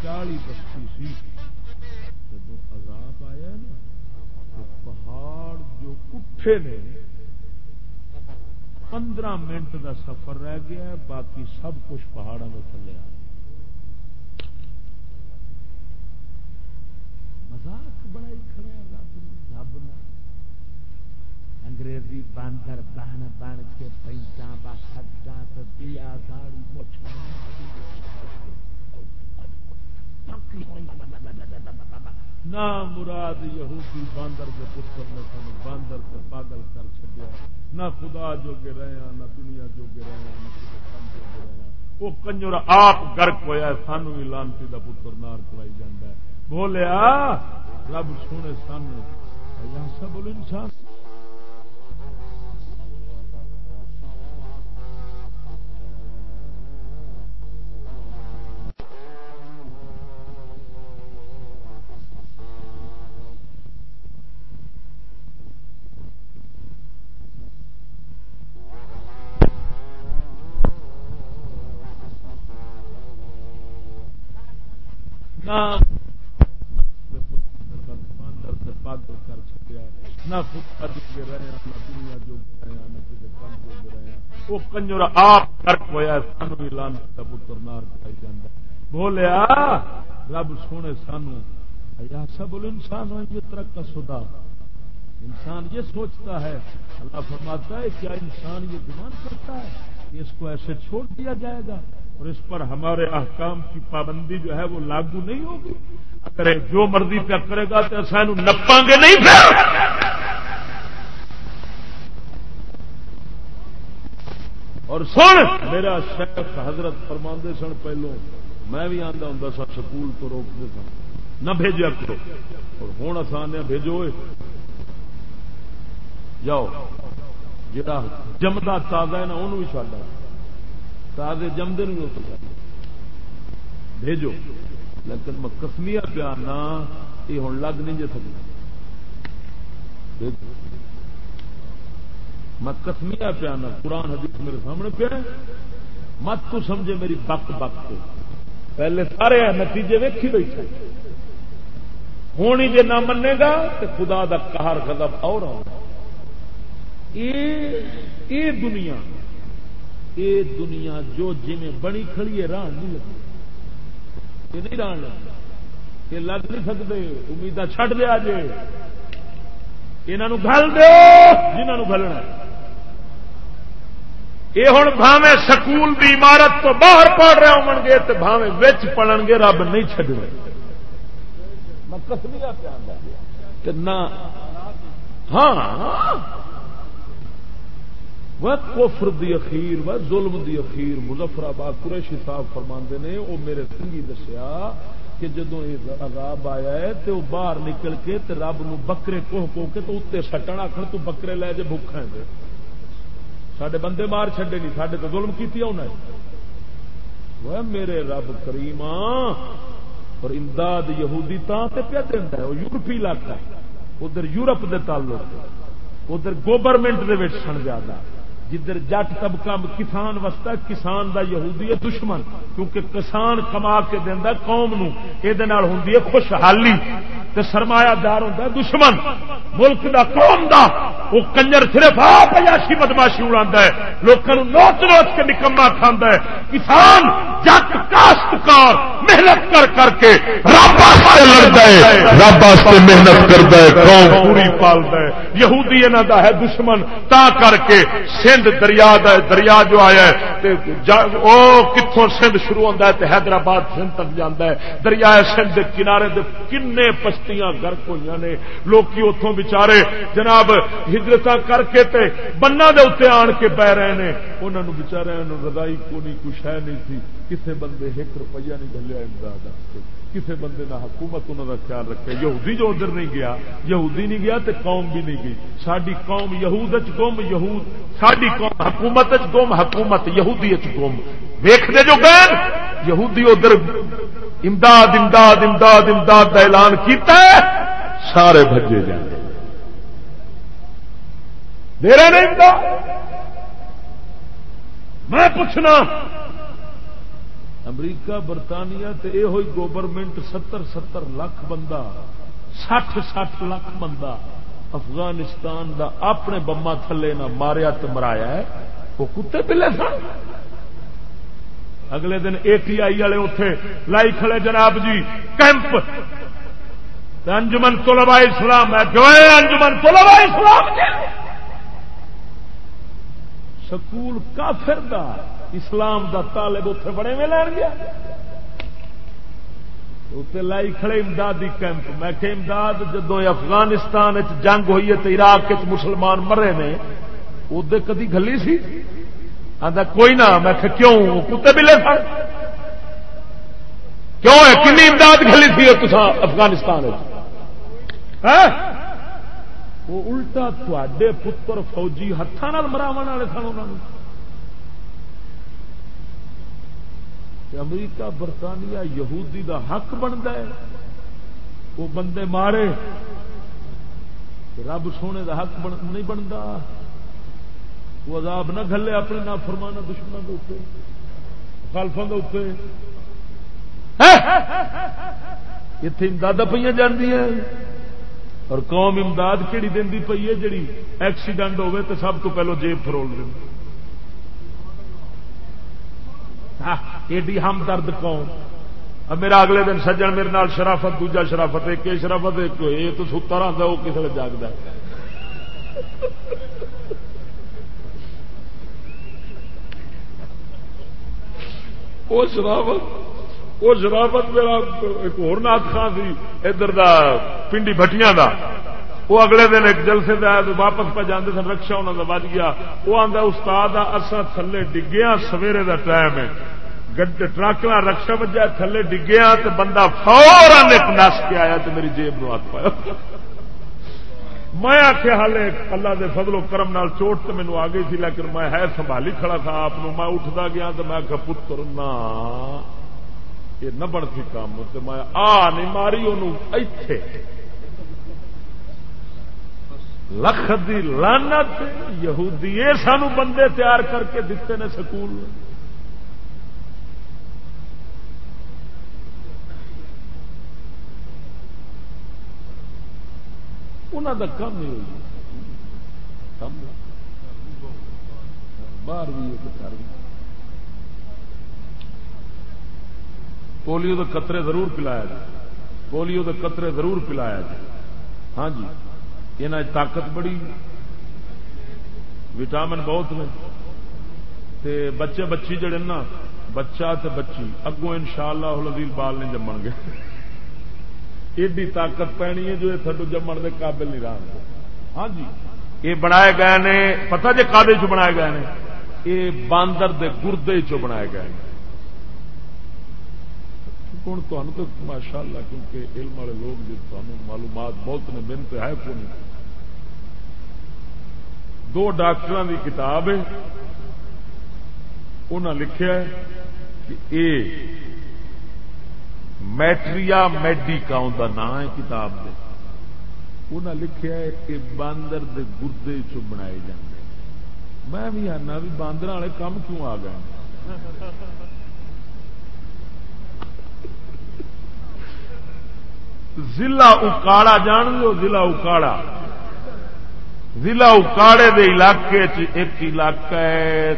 چالی بستی سی۔ جب عذاب آیا نا، تو پہاڑ جو اٹھے نے، پندرہ منٹ دا سفر رہ گیا باقی سب کچھ پہاڑوں میں تھلے آ مزاق بڑا ہی کھڑا رب رب انگریزی باندر بہن بن کے پینٹا بسٹا تو دیا داڑی مچھا مچھ نہ مراد یہودی باندر کے پتر نے سن باندر سے پاگل کر چڈیا نہ خدا جو گے رہے ہیں، نہ دنیا جو گے رہے ہیں، نہ کسی کام جو گے رہے ہیں۔ وہ کنجر آپ گرک ہوا سانو بھی لانتی کا پتر نار کرائی جانا ہے۔ بولیا، رب سونے سامنے سب انسان۔ نہ نہ خود جو رہے ہیں نہ دنیا جو رہے ہیں نہ کسی کام جو رہے ہیں۔ وہ کنجر آپ کرک ہوا سانو بھی لان کا پتر نار کھائی جانا بولیا رب سونے سانو۔ سب انسان ہو یہ ترک کا سدا انسان یہ سوچتا ہے، اللہ فرماتا ہے کیا انسان یہ گمان کرتا ہے؟ کہ اس کو ایسے چھوڑ دیا جائے گا۔ اور اس پر ہمارے احکام کی پابندی جو ہے وہ لاگو نہیں ہوگی۔ اگر جو مرضی پہ کرے گا تو سانو نپا گے نہیں پھر اور سن، میرا شیخ حضرت فرماندے سن پہلو، میں بھی آتا ہوں سا، سکول تو روکتے سا نہ بھیجا کرو۔ اور ہوں آسان ہاں، بھیجو جاؤ جا جمدا تازہ ہے نا انہوں بھی چاہتا تازے جمدے نہیں ہو سکتا بھیجو، لیکن میں کسمیا پیا نہ، یہ ہوں لگ نہیں جی سکتا۔ میں کسمیا پیا نہ، قرآن حدیث میرے سامنے پیا مت تو سمجھے میری بک بک کو۔ پہلے سارے نتیجے ویکھی بیٹھے۔ ہونی جی نہ منے گا تو خدا دا کہار قدم اور اے دنیا اے دنیا جو جی بنی کھڑی ہے، ران نہیں لگی۔ یہ نہیں ران لگ یہ لگ نہیں سکتے۔ امید چھڈ دیا جی یہ گل دو جنہوں گلنا یہ ہوں بھاوے سکول کی عمارت تو باہر پڑھ رہے ہو گے تو بھاوے بچ پڑھن گے، رب نہیں چڈنے نہ ہاں۔ وہ کفر دی اخیر، وہ ظلم دی اخیر۔ مظفر آباد قریشی صاحب فرما نے، وہ میرے سنگھی دسیا کہ جدو یہ عذاب آیا ہے تو وہ باہر نکل کے تے رب نو بکرے کوہ کو کے تو اتنے سٹن آخر تو بکرے لے جے بھوکھا دے سڈے بندے مار چڈے نہیں سڈے تو ظلم کی وہ میرے رب کریم اور امداد یہودی تا تے پیا دینا ہے، وہ یورپی علاقہ ادھر یورپ دے تعلق ادھر گورنمنٹ دے سن زیادہ۔ جدھر جٹ طبقہ کسان وستا کسان دا یہودی ہے دشمن، کیونکہ کسان کما کے دینا قوم نو۔ یہ ہوں خوشحالی۔ تے سرمایہ دار ہوں دشمن۔ ملک دا قوم دا۔ وہ کنجر صرف آپ عیاشی بدماشی اڑا ہے۔ لوگوں نوچ نوچ کے نکما کھانا ہے۔ کسان جٹ کاشتکار محنت کر کر کے رب لڑتا ہے۔ رب محنت کرتا ہے، قوم پوری پالتا ہے۔ یہودی انہوں دا ہے دشمن۔ تا کر کے سندھ دریا دریا جو آیا ہے وہ کتوں سندھ شروع ہوتا ہے حیدرآباد سندھ تک جانا ہے۔ دریا سندھ کنارے دے کنے پشتیاں گرک ہوئی نے۔ لوکی اتوں بچارے جناب ہجرت کر کے تے بنا دے اتنے آن کے پی رہے ہیں انہوں بچارے ردائی کو نہیں کچھ ہے نہیں تھی کسے بندے ایک روپیہ نہیں گلیا امداد کسی بندے نہ حکومت انہوں کا خیال رکھے۔ یہودی جو ادھر نہیں گیا، یہودی نہیں گیا تو قوم بھی نہیں گئی۔ ساری قوم یہود گم، یہود ساری قوم حکومت گم، حکومت یہودی گم۔ ویختے جو گئے یہودی ادھر امداد امداد امداد امداد کا اعلان کیتا ہے، سارے بجے جائیں میرے نہیں میں پوچھنا امریکہ، برطانیہ تے اے ہوئی گورنمنٹ ستر ستر لاکھ بندہ، سٹھ سٹھ لاکھ بندہ افغانستان دا اپنے بما تھلے نہ ماریا تو مرایا ہے۔ وہ کتے پلے سن۔ اگلے دن اے ٹی آئی والے اتے لائی کھڑے جناب جی کیمپ۔ انجمن طلباء اسلام ہے۔ جو انجمن طلباء اسلام سکول کافر دا، اسلام دا طالب اتے بڑے میں لین گیا۔ اتنے لائی کھڑے امدادی کیمپ۔ میں کہ امداد جدو افغانستان جنگ ہوئی ہے تو عراق مسلمان مرے نے ادے کدی گلی سی؟ آتا کوئی نہ، میں کہ کیوں؟ کتے ملے سن کیوں ہے؟ کن امداد گلی تھی افغانستان وہ الٹا تے پتر فوجی ہاتھوں مراو والے سن انہوں امریکہ، برطانیہ یہودی دا حق بنتا ہے، وہ بندے مارے، رب سونے دا حق بن نہیں بنتا وہ عذاب نہ گلے اپنے نہ فرمانا دشمنوں کے اتنے خالفوں کے اتنے ہاں! اتنے امداد پہ جاندی اور قوم امداد کہڑی دینی پی ہے جڑی ایکسیڈنٹ ہوے تو سب تو پہلو جیب فرول دیں ہاں، ایڈی ہم درد قوم۔ اب میرا اگلے دن سجن میرے نال شرافت، دوجا شرافت ایک شرافت ایک، یہ تو ستا رہا وہ کسی جاگتا وہ شرافت وہ شرافت میرا ایک اور نات خان سی، ادھر دا پنڈی بٹیاں دا۔ وہ اگلے دن ایک جلسے واپس پہ جانے سن رکشا انہوں کا بج گیا۔ وہ آتا استاد اصا تھلے ڈگیا سویرے دا ٹائم ہے۔ ٹرک رکشا وجہ تھلے ڈگیا تو بندہ فورن ایک نس کے آیا تو میری جیب نو ہاتھ پایا۔ میں آخیا ہال اللہ دے فضل و کرم نال چوٹ تو مینو آ گئی تھی لیکن میں ہے سنبھالی کھڑا تھا، آپ میں اٹھتا گیا تو میں آخیا پتر، نہ۔ یہ نہ بڑھتی کام تو میں آ نہیں ماری ان لکھ دی لانت یہودی سانو بندے تیار کر کے دیتے نے سکول۔ انہوں کا کم ہی ہوئی۔ باہر بھی پولیو کے قطرے ضرور پلایا جائے۔ پولیو کے قطرے ضرور پلایا جائے۔ ہاں جی یہ طاقت بڑی وٹامن بہت نے۔ تے بچے بچی جڑے نا، بچہ تے بچی، اگوں ان شاء اللہ بال نہیں جمن گے۔ ایڈی طاقت پینی ہے جو تھڈو جمن کے قابل نہیں رہا ہاں جی یہ بنائے گئے نے، پتہ جی کادے چ بنائے گئے نے؟ یہ باندر دے گردے چ بنائے گئے ہوں تو ماشاء اللہ کیونکہ علم والے لوگ جی تمہیں معلومات بہت نے، محنت ہے کون دو ڈاکٹر کی کتاب ہے انہوں نے لکھا کہ اے میٹریا میڈیکا کا نام ہے کتاب دے۔ انہیں لکھا ہے کہ باندر دے گردے چ بنائے جاندے۔ میں بھی آنا بھی باندر والے کام کیوں آ گئے؟ ضلع اکاڑا جان لو، ضلع اکاڑا۔ ضلع اکاڑے دے علاقے چ ایک علاقہ ہے،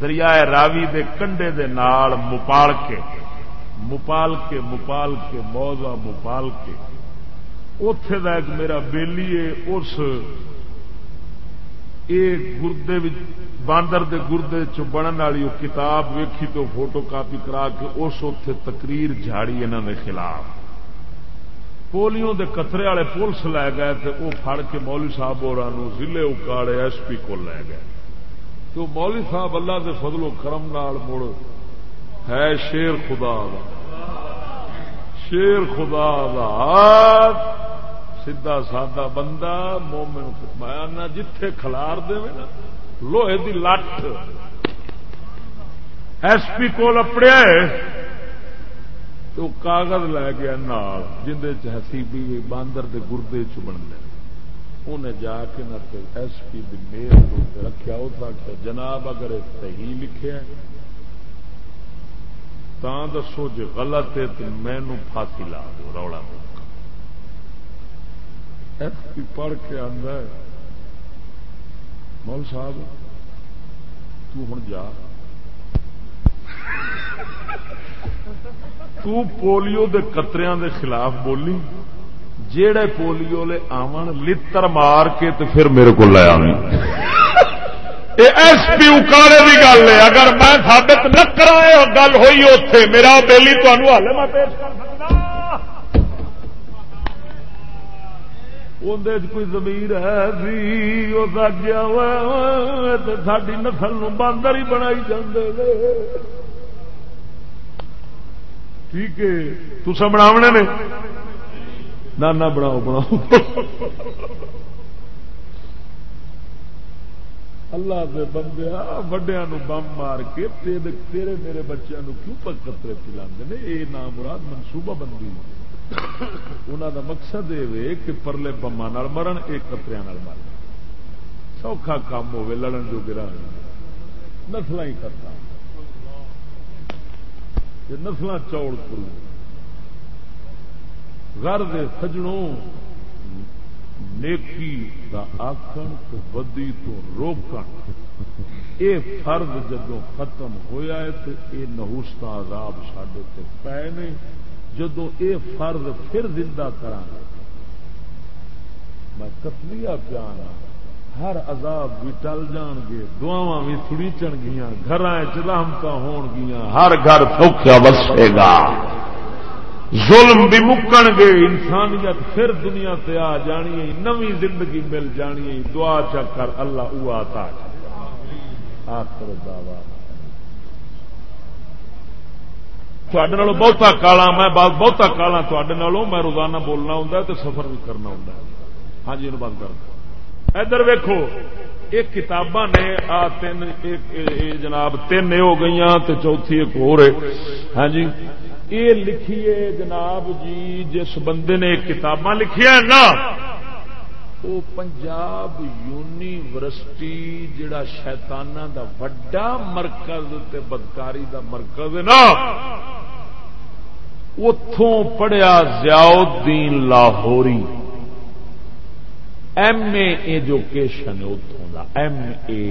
دریائے راوی دے کنڈے دے نال مپال کے۔ مپال کے مپال کے موزا مپال کے۔ اتے کا ایک میرا بیلی ہے، اس گردے باندر دے گردے چ بننے والی کتاب ویکھی تو فوٹو کاپی کرا کے اس اتے تقریر جھاڑی انہوں نے خلاف۔ پولیو دے قطرے والے پولیس لے گئے تو وہ فڑ کے مولی صاحب اور ضلع اکاڑے ایس پی کو لے گئے۔ تو مولی صاحب اللہ دے فضل و کرم نال مڑ ہے شیر خدا شیر خدا سیدا سادہ بندہ مومن میں جتھے کھلار دے نا، لوہے دی لٹ۔ ایس پی کو اپڑیا تو کاغذ لے گیا نال، جن حسیبی باندر دے گردے چ بن انہیں جا کے نہ ایس پی میل رکھا اس آخیا جناب اگر صحیح لکھے تا دسو جی غلط ہے تو مینو پھانسی لا دو رولا ایس پی پڑھ کے آدھا مول صاحب تن جا۔ تو پولیو دے قطریاں دے خلاف بولی، جیڑے پولیو لے آون لتر مار کے تو پھر میرے کو لے آویں۔ ایس پی اکاڑے کی گل ہے، اگر میں ثابت نہ کرا گل ہوئی اتے میرا بیلی تمہیں ہال میں پیش کر اندر کوئی زمیر ہے سی وہ گیا ساری نسل باندر ہی بنائی جاندے ٹھیک ہے تسا بناونے نے۔ نہ بناؤ بناؤ۔ اللہ دے بندے وڈیا بم مار کے تیرے میرے بچوں کیوں پکترے پلا یہ نام مراد منصوبہ بندی۔ انہوں دا مقصد یہ کہ پرلے بما مرن ایک کتریا مرن۔ سوکھا کام ہوے لڑن جو گرا نسل ہی کرتا نسل چوڑ کرو گھر دے سجنوں۔ نیکی دا آکن تو بدی تو روکن اے فرض جدو ختم ہویا ہے تو اے نہوستا عذاب سڈے تے پے نے جدو اے فرض پھر زندہ کرا میں کتلیا پیانا ہر عذاب بھی ٹل جان گے دعوا بھی تھڑیچن گیا گھر چلامت ہون گیا ہر گھر سوکھا وسے گا۔ ظلم بھی مکن گے، انسانیت پھر دنیا سے آ جانی نوی زندگی مل جانی دعا چکر اللہ آتا آخر دعوا بہتا کالا، میں بہتا کالا تھوڑے میں روزانہ بولنا ہوں تو سفر بھی کرنا ہوں ہاں جی بند کر ادھر ویکو یہ کتاباں نے، آ تین جناب تین ہو گئی تو چوتھی ایک ہو رہے ہاں جی۔ یہ لکھیے جناب جی جس بندے نے کتاباں لکھیا نا وہ پنجاب یونیورسٹی جڑا شیتانا دا وڈا مرکز تے بدکاری دا مرکز ہے نا اتوں پڑھیا ضیاء الدین لاہوری۔ ایم اے ایجوکیشن اتوں کا ایم اے۔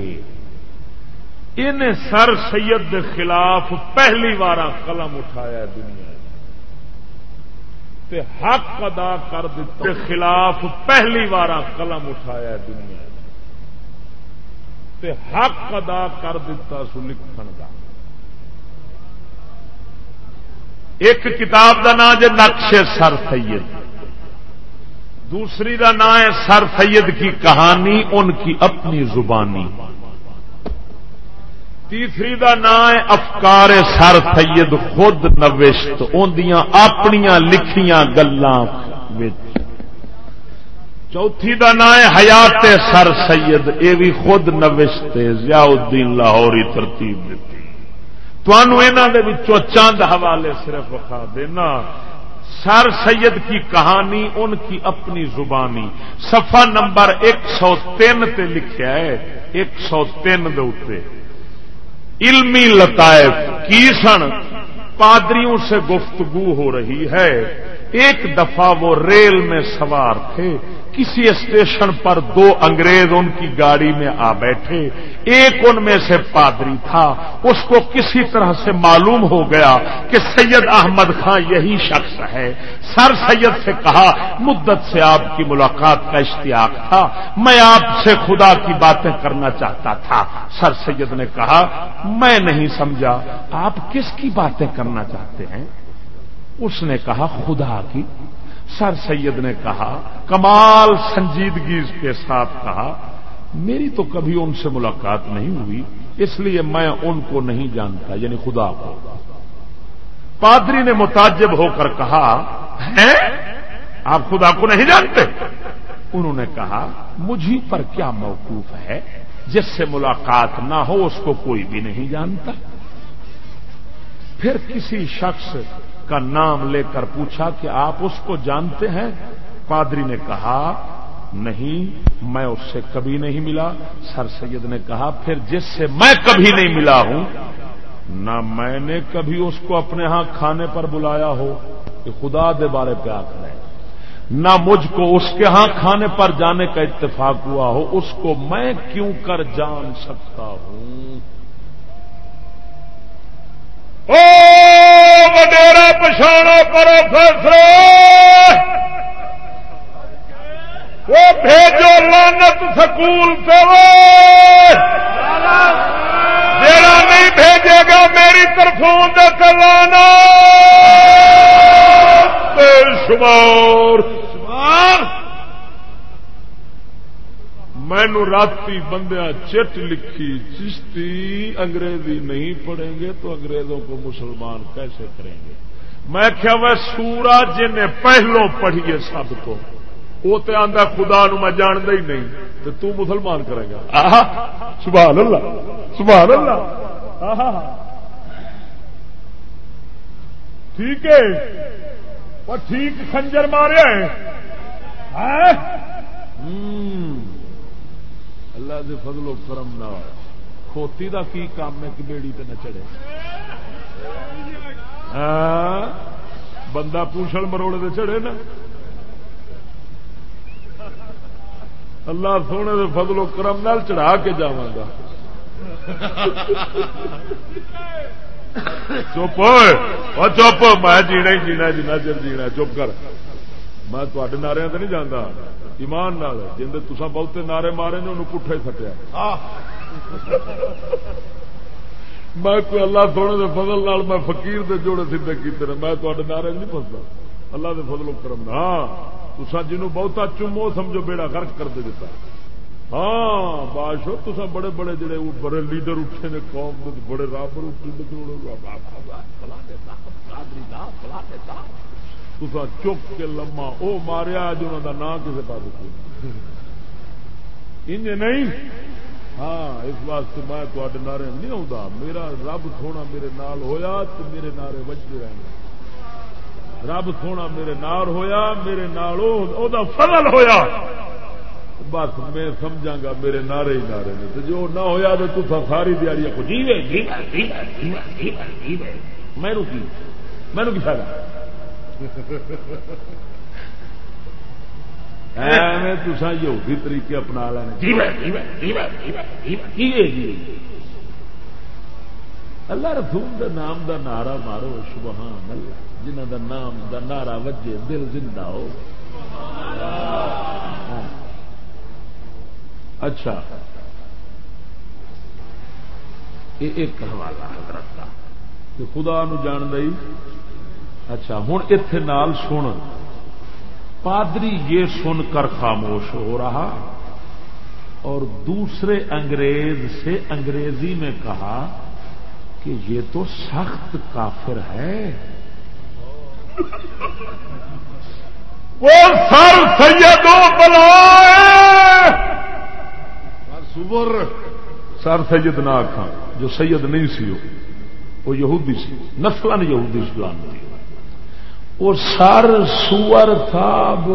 ان سر سید دے خلاف پہلی بار قلم اٹھایا دنیا تے حق ادا کر دیتے خلاف پہلی بار قلم اٹھایا دنیا تے حق ادا کر دیتا سو لکھن کا ایک کتاب کا نام جی نقش سر سید۔ دوسری کا نام ہے سر سید کی کہانی، ان کی اپنی زبانی۔ تیسری کا نام ہے افکار سر سید، خود نوشت۔ اندیاں اپنیا لکھیاں گلان چوتھی کا نام ہے حیات سر سید۔ یہ بھی خود نوشت۔ ضیاء الدین لاہوری ترتیب دیتی۔ تنوع چند حوالے صرف وقا دینا۔ سر سید کی کہانی، ان کی اپنی زبانی۔ سفا نمبر ایک سو تین تے لکھا ہے، ایک سو تین دے علمی لطائف کی سن، پادریوں سے گفتگو ہو رہی ہے۔ ایک دفعہ وہ ریل میں سوار تھے، کسی اسٹیشن پر دو انگریز ان کی گاڑی میں آ بیٹھے۔ ایک ان میں سے پادری تھا، اس کو کسی طرح سے معلوم ہو گیا کہ سید احمد خان یہی شخص ہے۔ سر سید سے کہا، مدت سے آپ کی ملاقات کا اشتیاق تھا، میں آپ سے خدا کی باتیں کرنا چاہتا تھا۔ سر سید نے کہا، میں نہیں سمجھا، آپ کس کی باتیں کرنا چاہتے ہیں؟ اس نے کہا، خدا کی۔ سر سید نے کہا، کمال سنجیدگی کے ساتھ کہا، میری تو کبھی ان سے ملاقات نہیں ہوئی، اس لیے میں ان کو نہیں جانتا یعنی خدا کو۔ پادری نے متاجب ہو کر کہا ہے آپ خدا کو نہیں جانتے؟ انہوں نے کہا مجھے پر کیا موقوف ہے؟ جس سے ملاقات نہ ہو، اس کو کوئی بھی نہیں جانتا۔ پھر کسی شخص کا نام لے کر پوچھا کہ آپ اس کو جانتے ہیں؟ پادری نے کہا، نہیں، میں اس سے کبھی نہیں ملا۔ سر سید نے کہا، پھر جس سے میں کبھی نہیں ملا ہوں، نہ میں نے کبھی اس کو اپنے ہاں کھانے پر بلایا ہو۔ کہ خدا دے بارے پہ آ نہ مجھ کو اس کے ہاں کھانے پر جانے کا اتفاق ہوا ہو، اس کو میں کیوں کر جان سکتا ہوں؟ وڈیرا پچھاڑا پروفیسر وہ بھیجو لانت سکول سے جڑا نہیں بھیجے گا میری طرفوں لانا۔ شمار۔ مینو راتی بندیا چٹ لکھی چشتی انگریزی نہیں پڑھیں گے تو انگریزوں کو مسلمان کیسے کریں گے؟ میں کیا وہ سورا جن پہلو پڑھیے سب کو۔ وہ تو آدھا خدا نو میں جانتا ہی نہیں تو تو مسلمان کرے گا۔ سبحان اللہ سبحان اللہ ٹھیک ہے۔ وہ ٹھیک خنجر مارے۔ اللہ دے فضل و کرم نہ کھوتی دا کی کام ہے کہ بیڑی تے نہ چڑھے؟ ہاں؟ بندہ پوچھل مروڑے دے چڑھے نا؟ اللہ سونے دے فضل و کرم نال چڑھا کے جا گا۔ چپ چپ، میں جینا ہی جینا جنا چر جینا چپ کر۔ میں تے نعرے تو نہیں جانا ایمان نال جن تسا بہتے نعرے مارے نے، انہوں پٹھا ہی سٹیا۔ میں کوئی اللہ سونے دے فضل نال میں فقیر دے جوڑے سیدے کیتے ہیں میں تے نعرے نہیں پستا اللہ دے فضل و کرم ہاں تسا جنوں بہتا چمو سمجھو بیڑا غرق کر دے دیتا۔ ہاں بادشاہ تو سب بڑے بڑے جڑے بڑے لیڈر اٹھے نے قوم دے، بڑے رابر اٹھے تو چک کے لما وہ ماریا اج انہوں کا نام کسی پاس انج نہیں؟ ہاں اس واسطے میں تے نعرے نہیں آتا میرا رب سونا میرے نال ہویا تو میرے نعرے بجتے رہے رب سونا میرے نال ہویا، میرے نال او دا فضل ہویا۔ بس میں سمجھا گا میرے نعرے ہی نعرے نے۔ تو جو نہ ہویا تو تصا ساری دیاری کو جیوے۔ میں کی؟ میں کی فائدہ تسا یہودی طریقے اپنا لینا اللہ رسول دا نام دا نعرہ مارو سبحان اللہ جنہ دا نام دا نعرہ وجے دل زندہ ہو۔ اچھا۔ یہ ایک حوالہ حضرت کا خدا نو جان دئی۔ اچھا ہوں اتے نال سن۔ پادری یہ سن کر خاموش ہو رہا۔ اور دوسرے انگریز سے انگریزی میں کہا کہ یہ تو سخت کافر ہے۔ وہ سر سیدوں بلا سر سید نہ آخا جو سید نہیں سی وہ یہودی سی۔ نسل یہودی اسلام تھی۔ وہ سر سور صاحب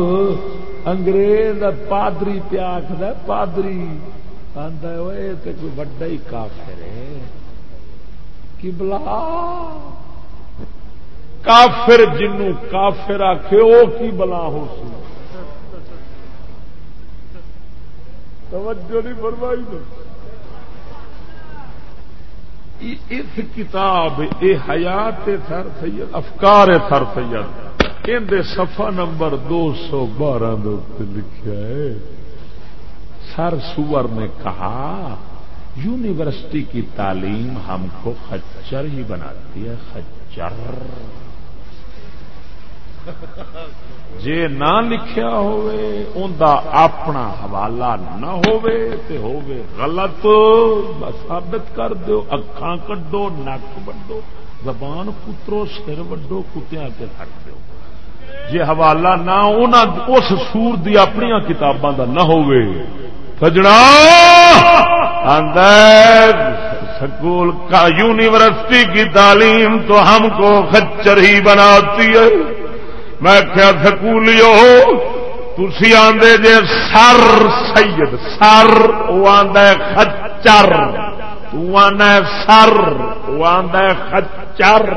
انگریز پادری پیا آخر پادری۔ آدھا تو کوئی وڈا ہی کافر ہے۔ کی بلا کافر جنوں کافر آخے وہ کی بلا ہو سی؟ توجہ نہیں فرمائی اس کتاب اے حیات سر سید، افکار سر سید۔ اندر صفحہ نمبر دو سو بارہ لکھا ہے، سر سور نے کہا، یونیورسٹی کی تعلیم ہم کو خچر ہی بناتی ہے، خچر۔ جے نہ لکھیا ہوئے ان دا اپنا حوالہ نہ ہوئے تے ہوئے غلط ثابت کر دو اکھاں کڈو، نک وڈو، زبان پترو، سر وڈو کتیا کے کٹ دو جے حوالہ نہ اس سور دی اپنی کتاباں دا نہ ہوئے سجنا سکول کا یونیورسٹی کی تعلیم تو ہم کو خچر ہی بناتی ہے۔ میں کیا سکولیو تھی آدھے جے سر سید سر وہ آدھا خچر تو آنا سر وہ آدھا خچر۔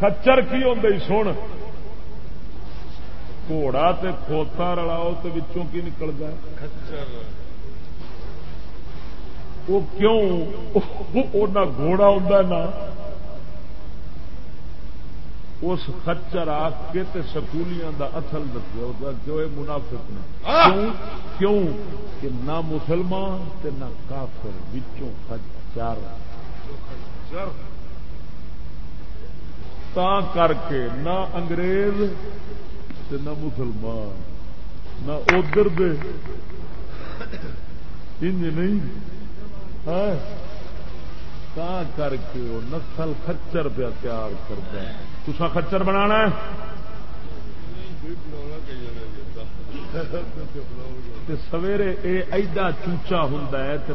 خچر کی ہوں سن۔ گھوڑا تے کھوتا رلاؤ تو بچوں کی نکلتا وہ کیوں گھوڑا ہوں نا اس خچر آ کے تے سکولیاں دا اصل دسیا ہوتا کیوں یہ منافق نے کیوں کہ نہ مسلمان تے نہ کافر بچوں خچر تا کر کے نہ انگریز نہ مسلمان، نہ ادھر دے۔ انج نہیں ہاں؟ تا کر کے وہ نسل خچر پہ تیار کرتا ہے۔ تسا خچر بنا سویرے اے ایڈا چوچا ہوں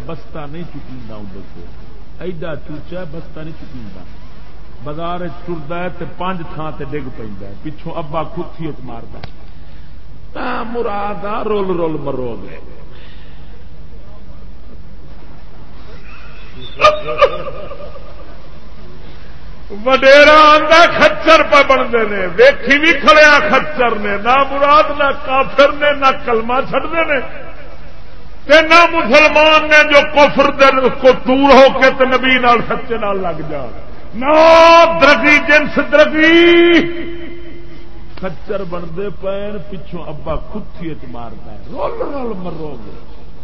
بستہ نہیں چکی اندر ایڈا چوچا بستہ نہیں چکی بازار ٹرد پانچ تھان سے ڈگ پہ پچھوں ابا کتھی مارد مراد آ رول رول مرو گے وڈیرا آدھا خچر پہ بنتے ہیں ویکھی بھی کھڑیا خچر نے۔ نہ مراد نہ کافر نے، نہ کلمہ چڑھتے ہیں نہ مسلمان نے جو کفر کو دور ہو کے نبی نال سچے نال لگ جان نو درگی جنس درگی خچر بنتے پین پچھوں ابا کتھی چ مارتا رول رول مرو گے۔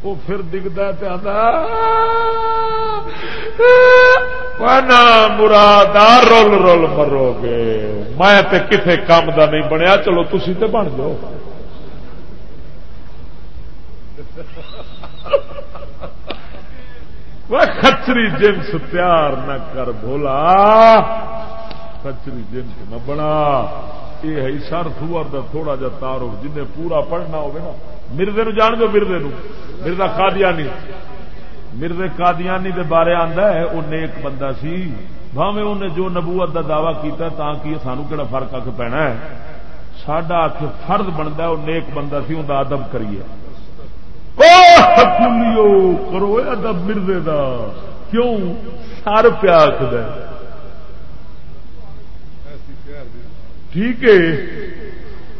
وہ پھر دکھتا مراد رول رول مرو گے۔ میں کتنے کام دا نہیں بنیا۔ چلو تھی تو بن جاؤ۔ کچری جنس پیار نہ کر بولا کچری جنس نہ بنا۔ یہ ہے سر سور کا تھوڑا جا تارو جن پورا پڑھنا ہوگا نا مردے نو جان دو مردے نو۔ مردا قادیانی۔ مردے قادیانی دے بارے آندا ہے وہ نیک بندہ سی۔ بھاوے انہیں جو نبوت دا دعوی کیتا تا کہ سانو کہڑا فرق آ کے پینا ہے؟ ساڈا آ کے فرد بنتا وہ نیک بندہ سی ان ادب کریے۔ کرو ادب مردے دا۔ کیوں؟ سر پیا ٹھیک ہے۔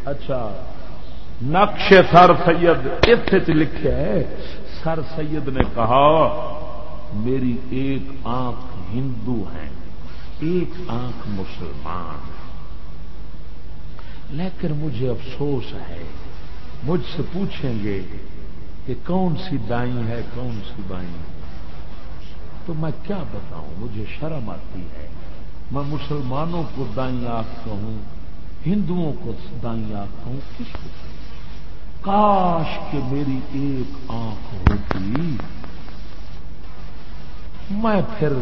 اچھا۔ نقش سر سید اس لکھا ہے۔ سر سید نے کہا، میری ایک آنکھ ہندو ہے ایک آنکھ مسلمان لیکن مجھے افسوس ہے، مجھ سے پوچھیں گے کہ کون سی دائیں ہے کون سی بائیں تو میں کیا بتاؤں؟ مجھے شرم آتی ہے۔ میں مسلمانوں کو دائیں آنکھ کہوں، ہندوؤں کو دائیں آنکھ کہوں، کس کو؟ کاش کہ میری ایک آنکھ ہوتی۔ میں پھر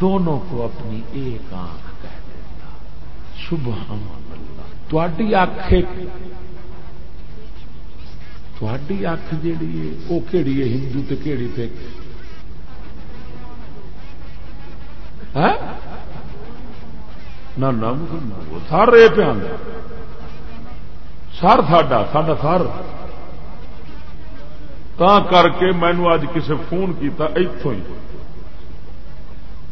دونوں کو اپنی ایک آنکھ کہہ دیتا۔ سبحان اللہ تھی اکھ تھی اکھ جیڑی ہے وہ کہڑی ہے ہندو تو کہڑی پہ نہ سارے پہ سر ساڈا ساڈا سر تا کر کے مینو اج کسی فون کیتا اتوں ہی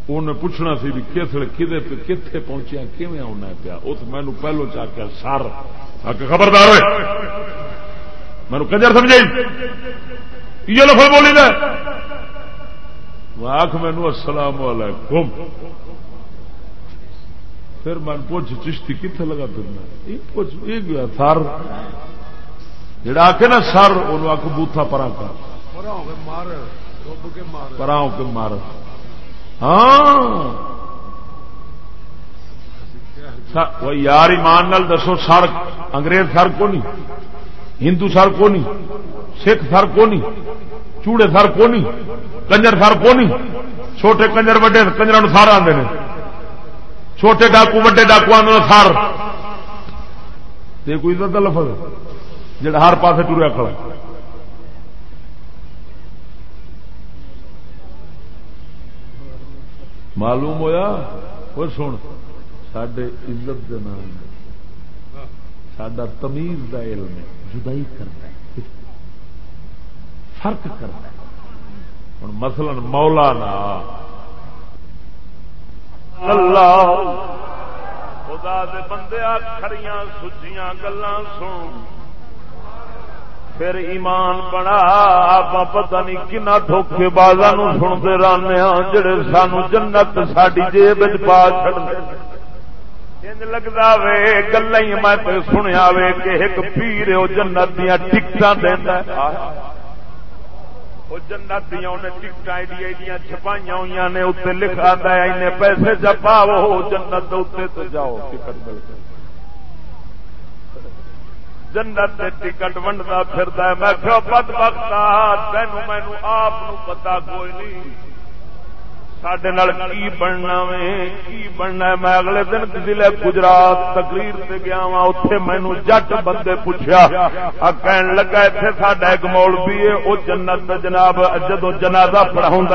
انہیں پوچھنا سی بھی کس کدے کتنے پہنچیا کیون آنا پیا اس مینو پہلو چاہ کے سر خبردار ہوئے مینو کنجر سمجھائی؟ یہ لفظ بولی دے آخ مینو السلام علیکم۔ پھر میں پوچھ چشتی کتنے لگا پھرنا پوچھ یہ گیا سر۔ جڑا آ کے نا سر ان آخ بوتھا پرا کر۔ پرا ہو کے مار۔ ہاں۔ یار ایمان نال دسو سر انگریز سر کو نہیں؟ ہندو سر کو نہیں سکھ سر کو نہیں چوڑے سر کو نہیں کنجر سر کو نہیں چھوٹے کنجر وڈے کنجر سار آتے ہیں چھوٹے ڈاکو وڈے ڈاکو سر۔ یہ کوئی تو لفظ جڑا ہر پاس ٹوریا کھڑا معلوم ہویا؟ اور سن سڈے عزت کے نام سڈا تمیز کا علم ہے۔ جدائی کرتا ہے فرق کرتا ہے۔ ہوں مثلا مولا نا اللہ، خدا دے بندے کھڑیاں سچیاں گلا سن۔ پھر ایمان بنا آپ پتہ نہیں کنا دھوکھے بازا سنتے رہنے ہاں جڑے سانو جنت ساری جیب پا چڑ لگتا وے گلا ہی میں تو سنیا وے کہ ایک پیر وہ جنت دیا ٹکٹ دینا وہ جنت دیا انہیں ٹکٹ ایڈی ایڈیاں چھپائی ہوئی نے اتنے لکھا دیا دے پیسے چپاو جنت اتنے تو جاؤ، ٹکٹ مل کے جنت ٹکٹ ونڈتا پھرتا ہے، میں کہو، بد وقت تین مینو آپ پتا کوئی نہیں۔ سڈے کی بننا وے کی بننا ہے میں اگلے دن ضلع گجرات تقریر سے گیا وا اتے مینو جٹ بندے پوچھا کہن لگا اتنے ساڈا ایک مول بھی ہے وہ جنت جناب جدو جنازہ پڑھاؤں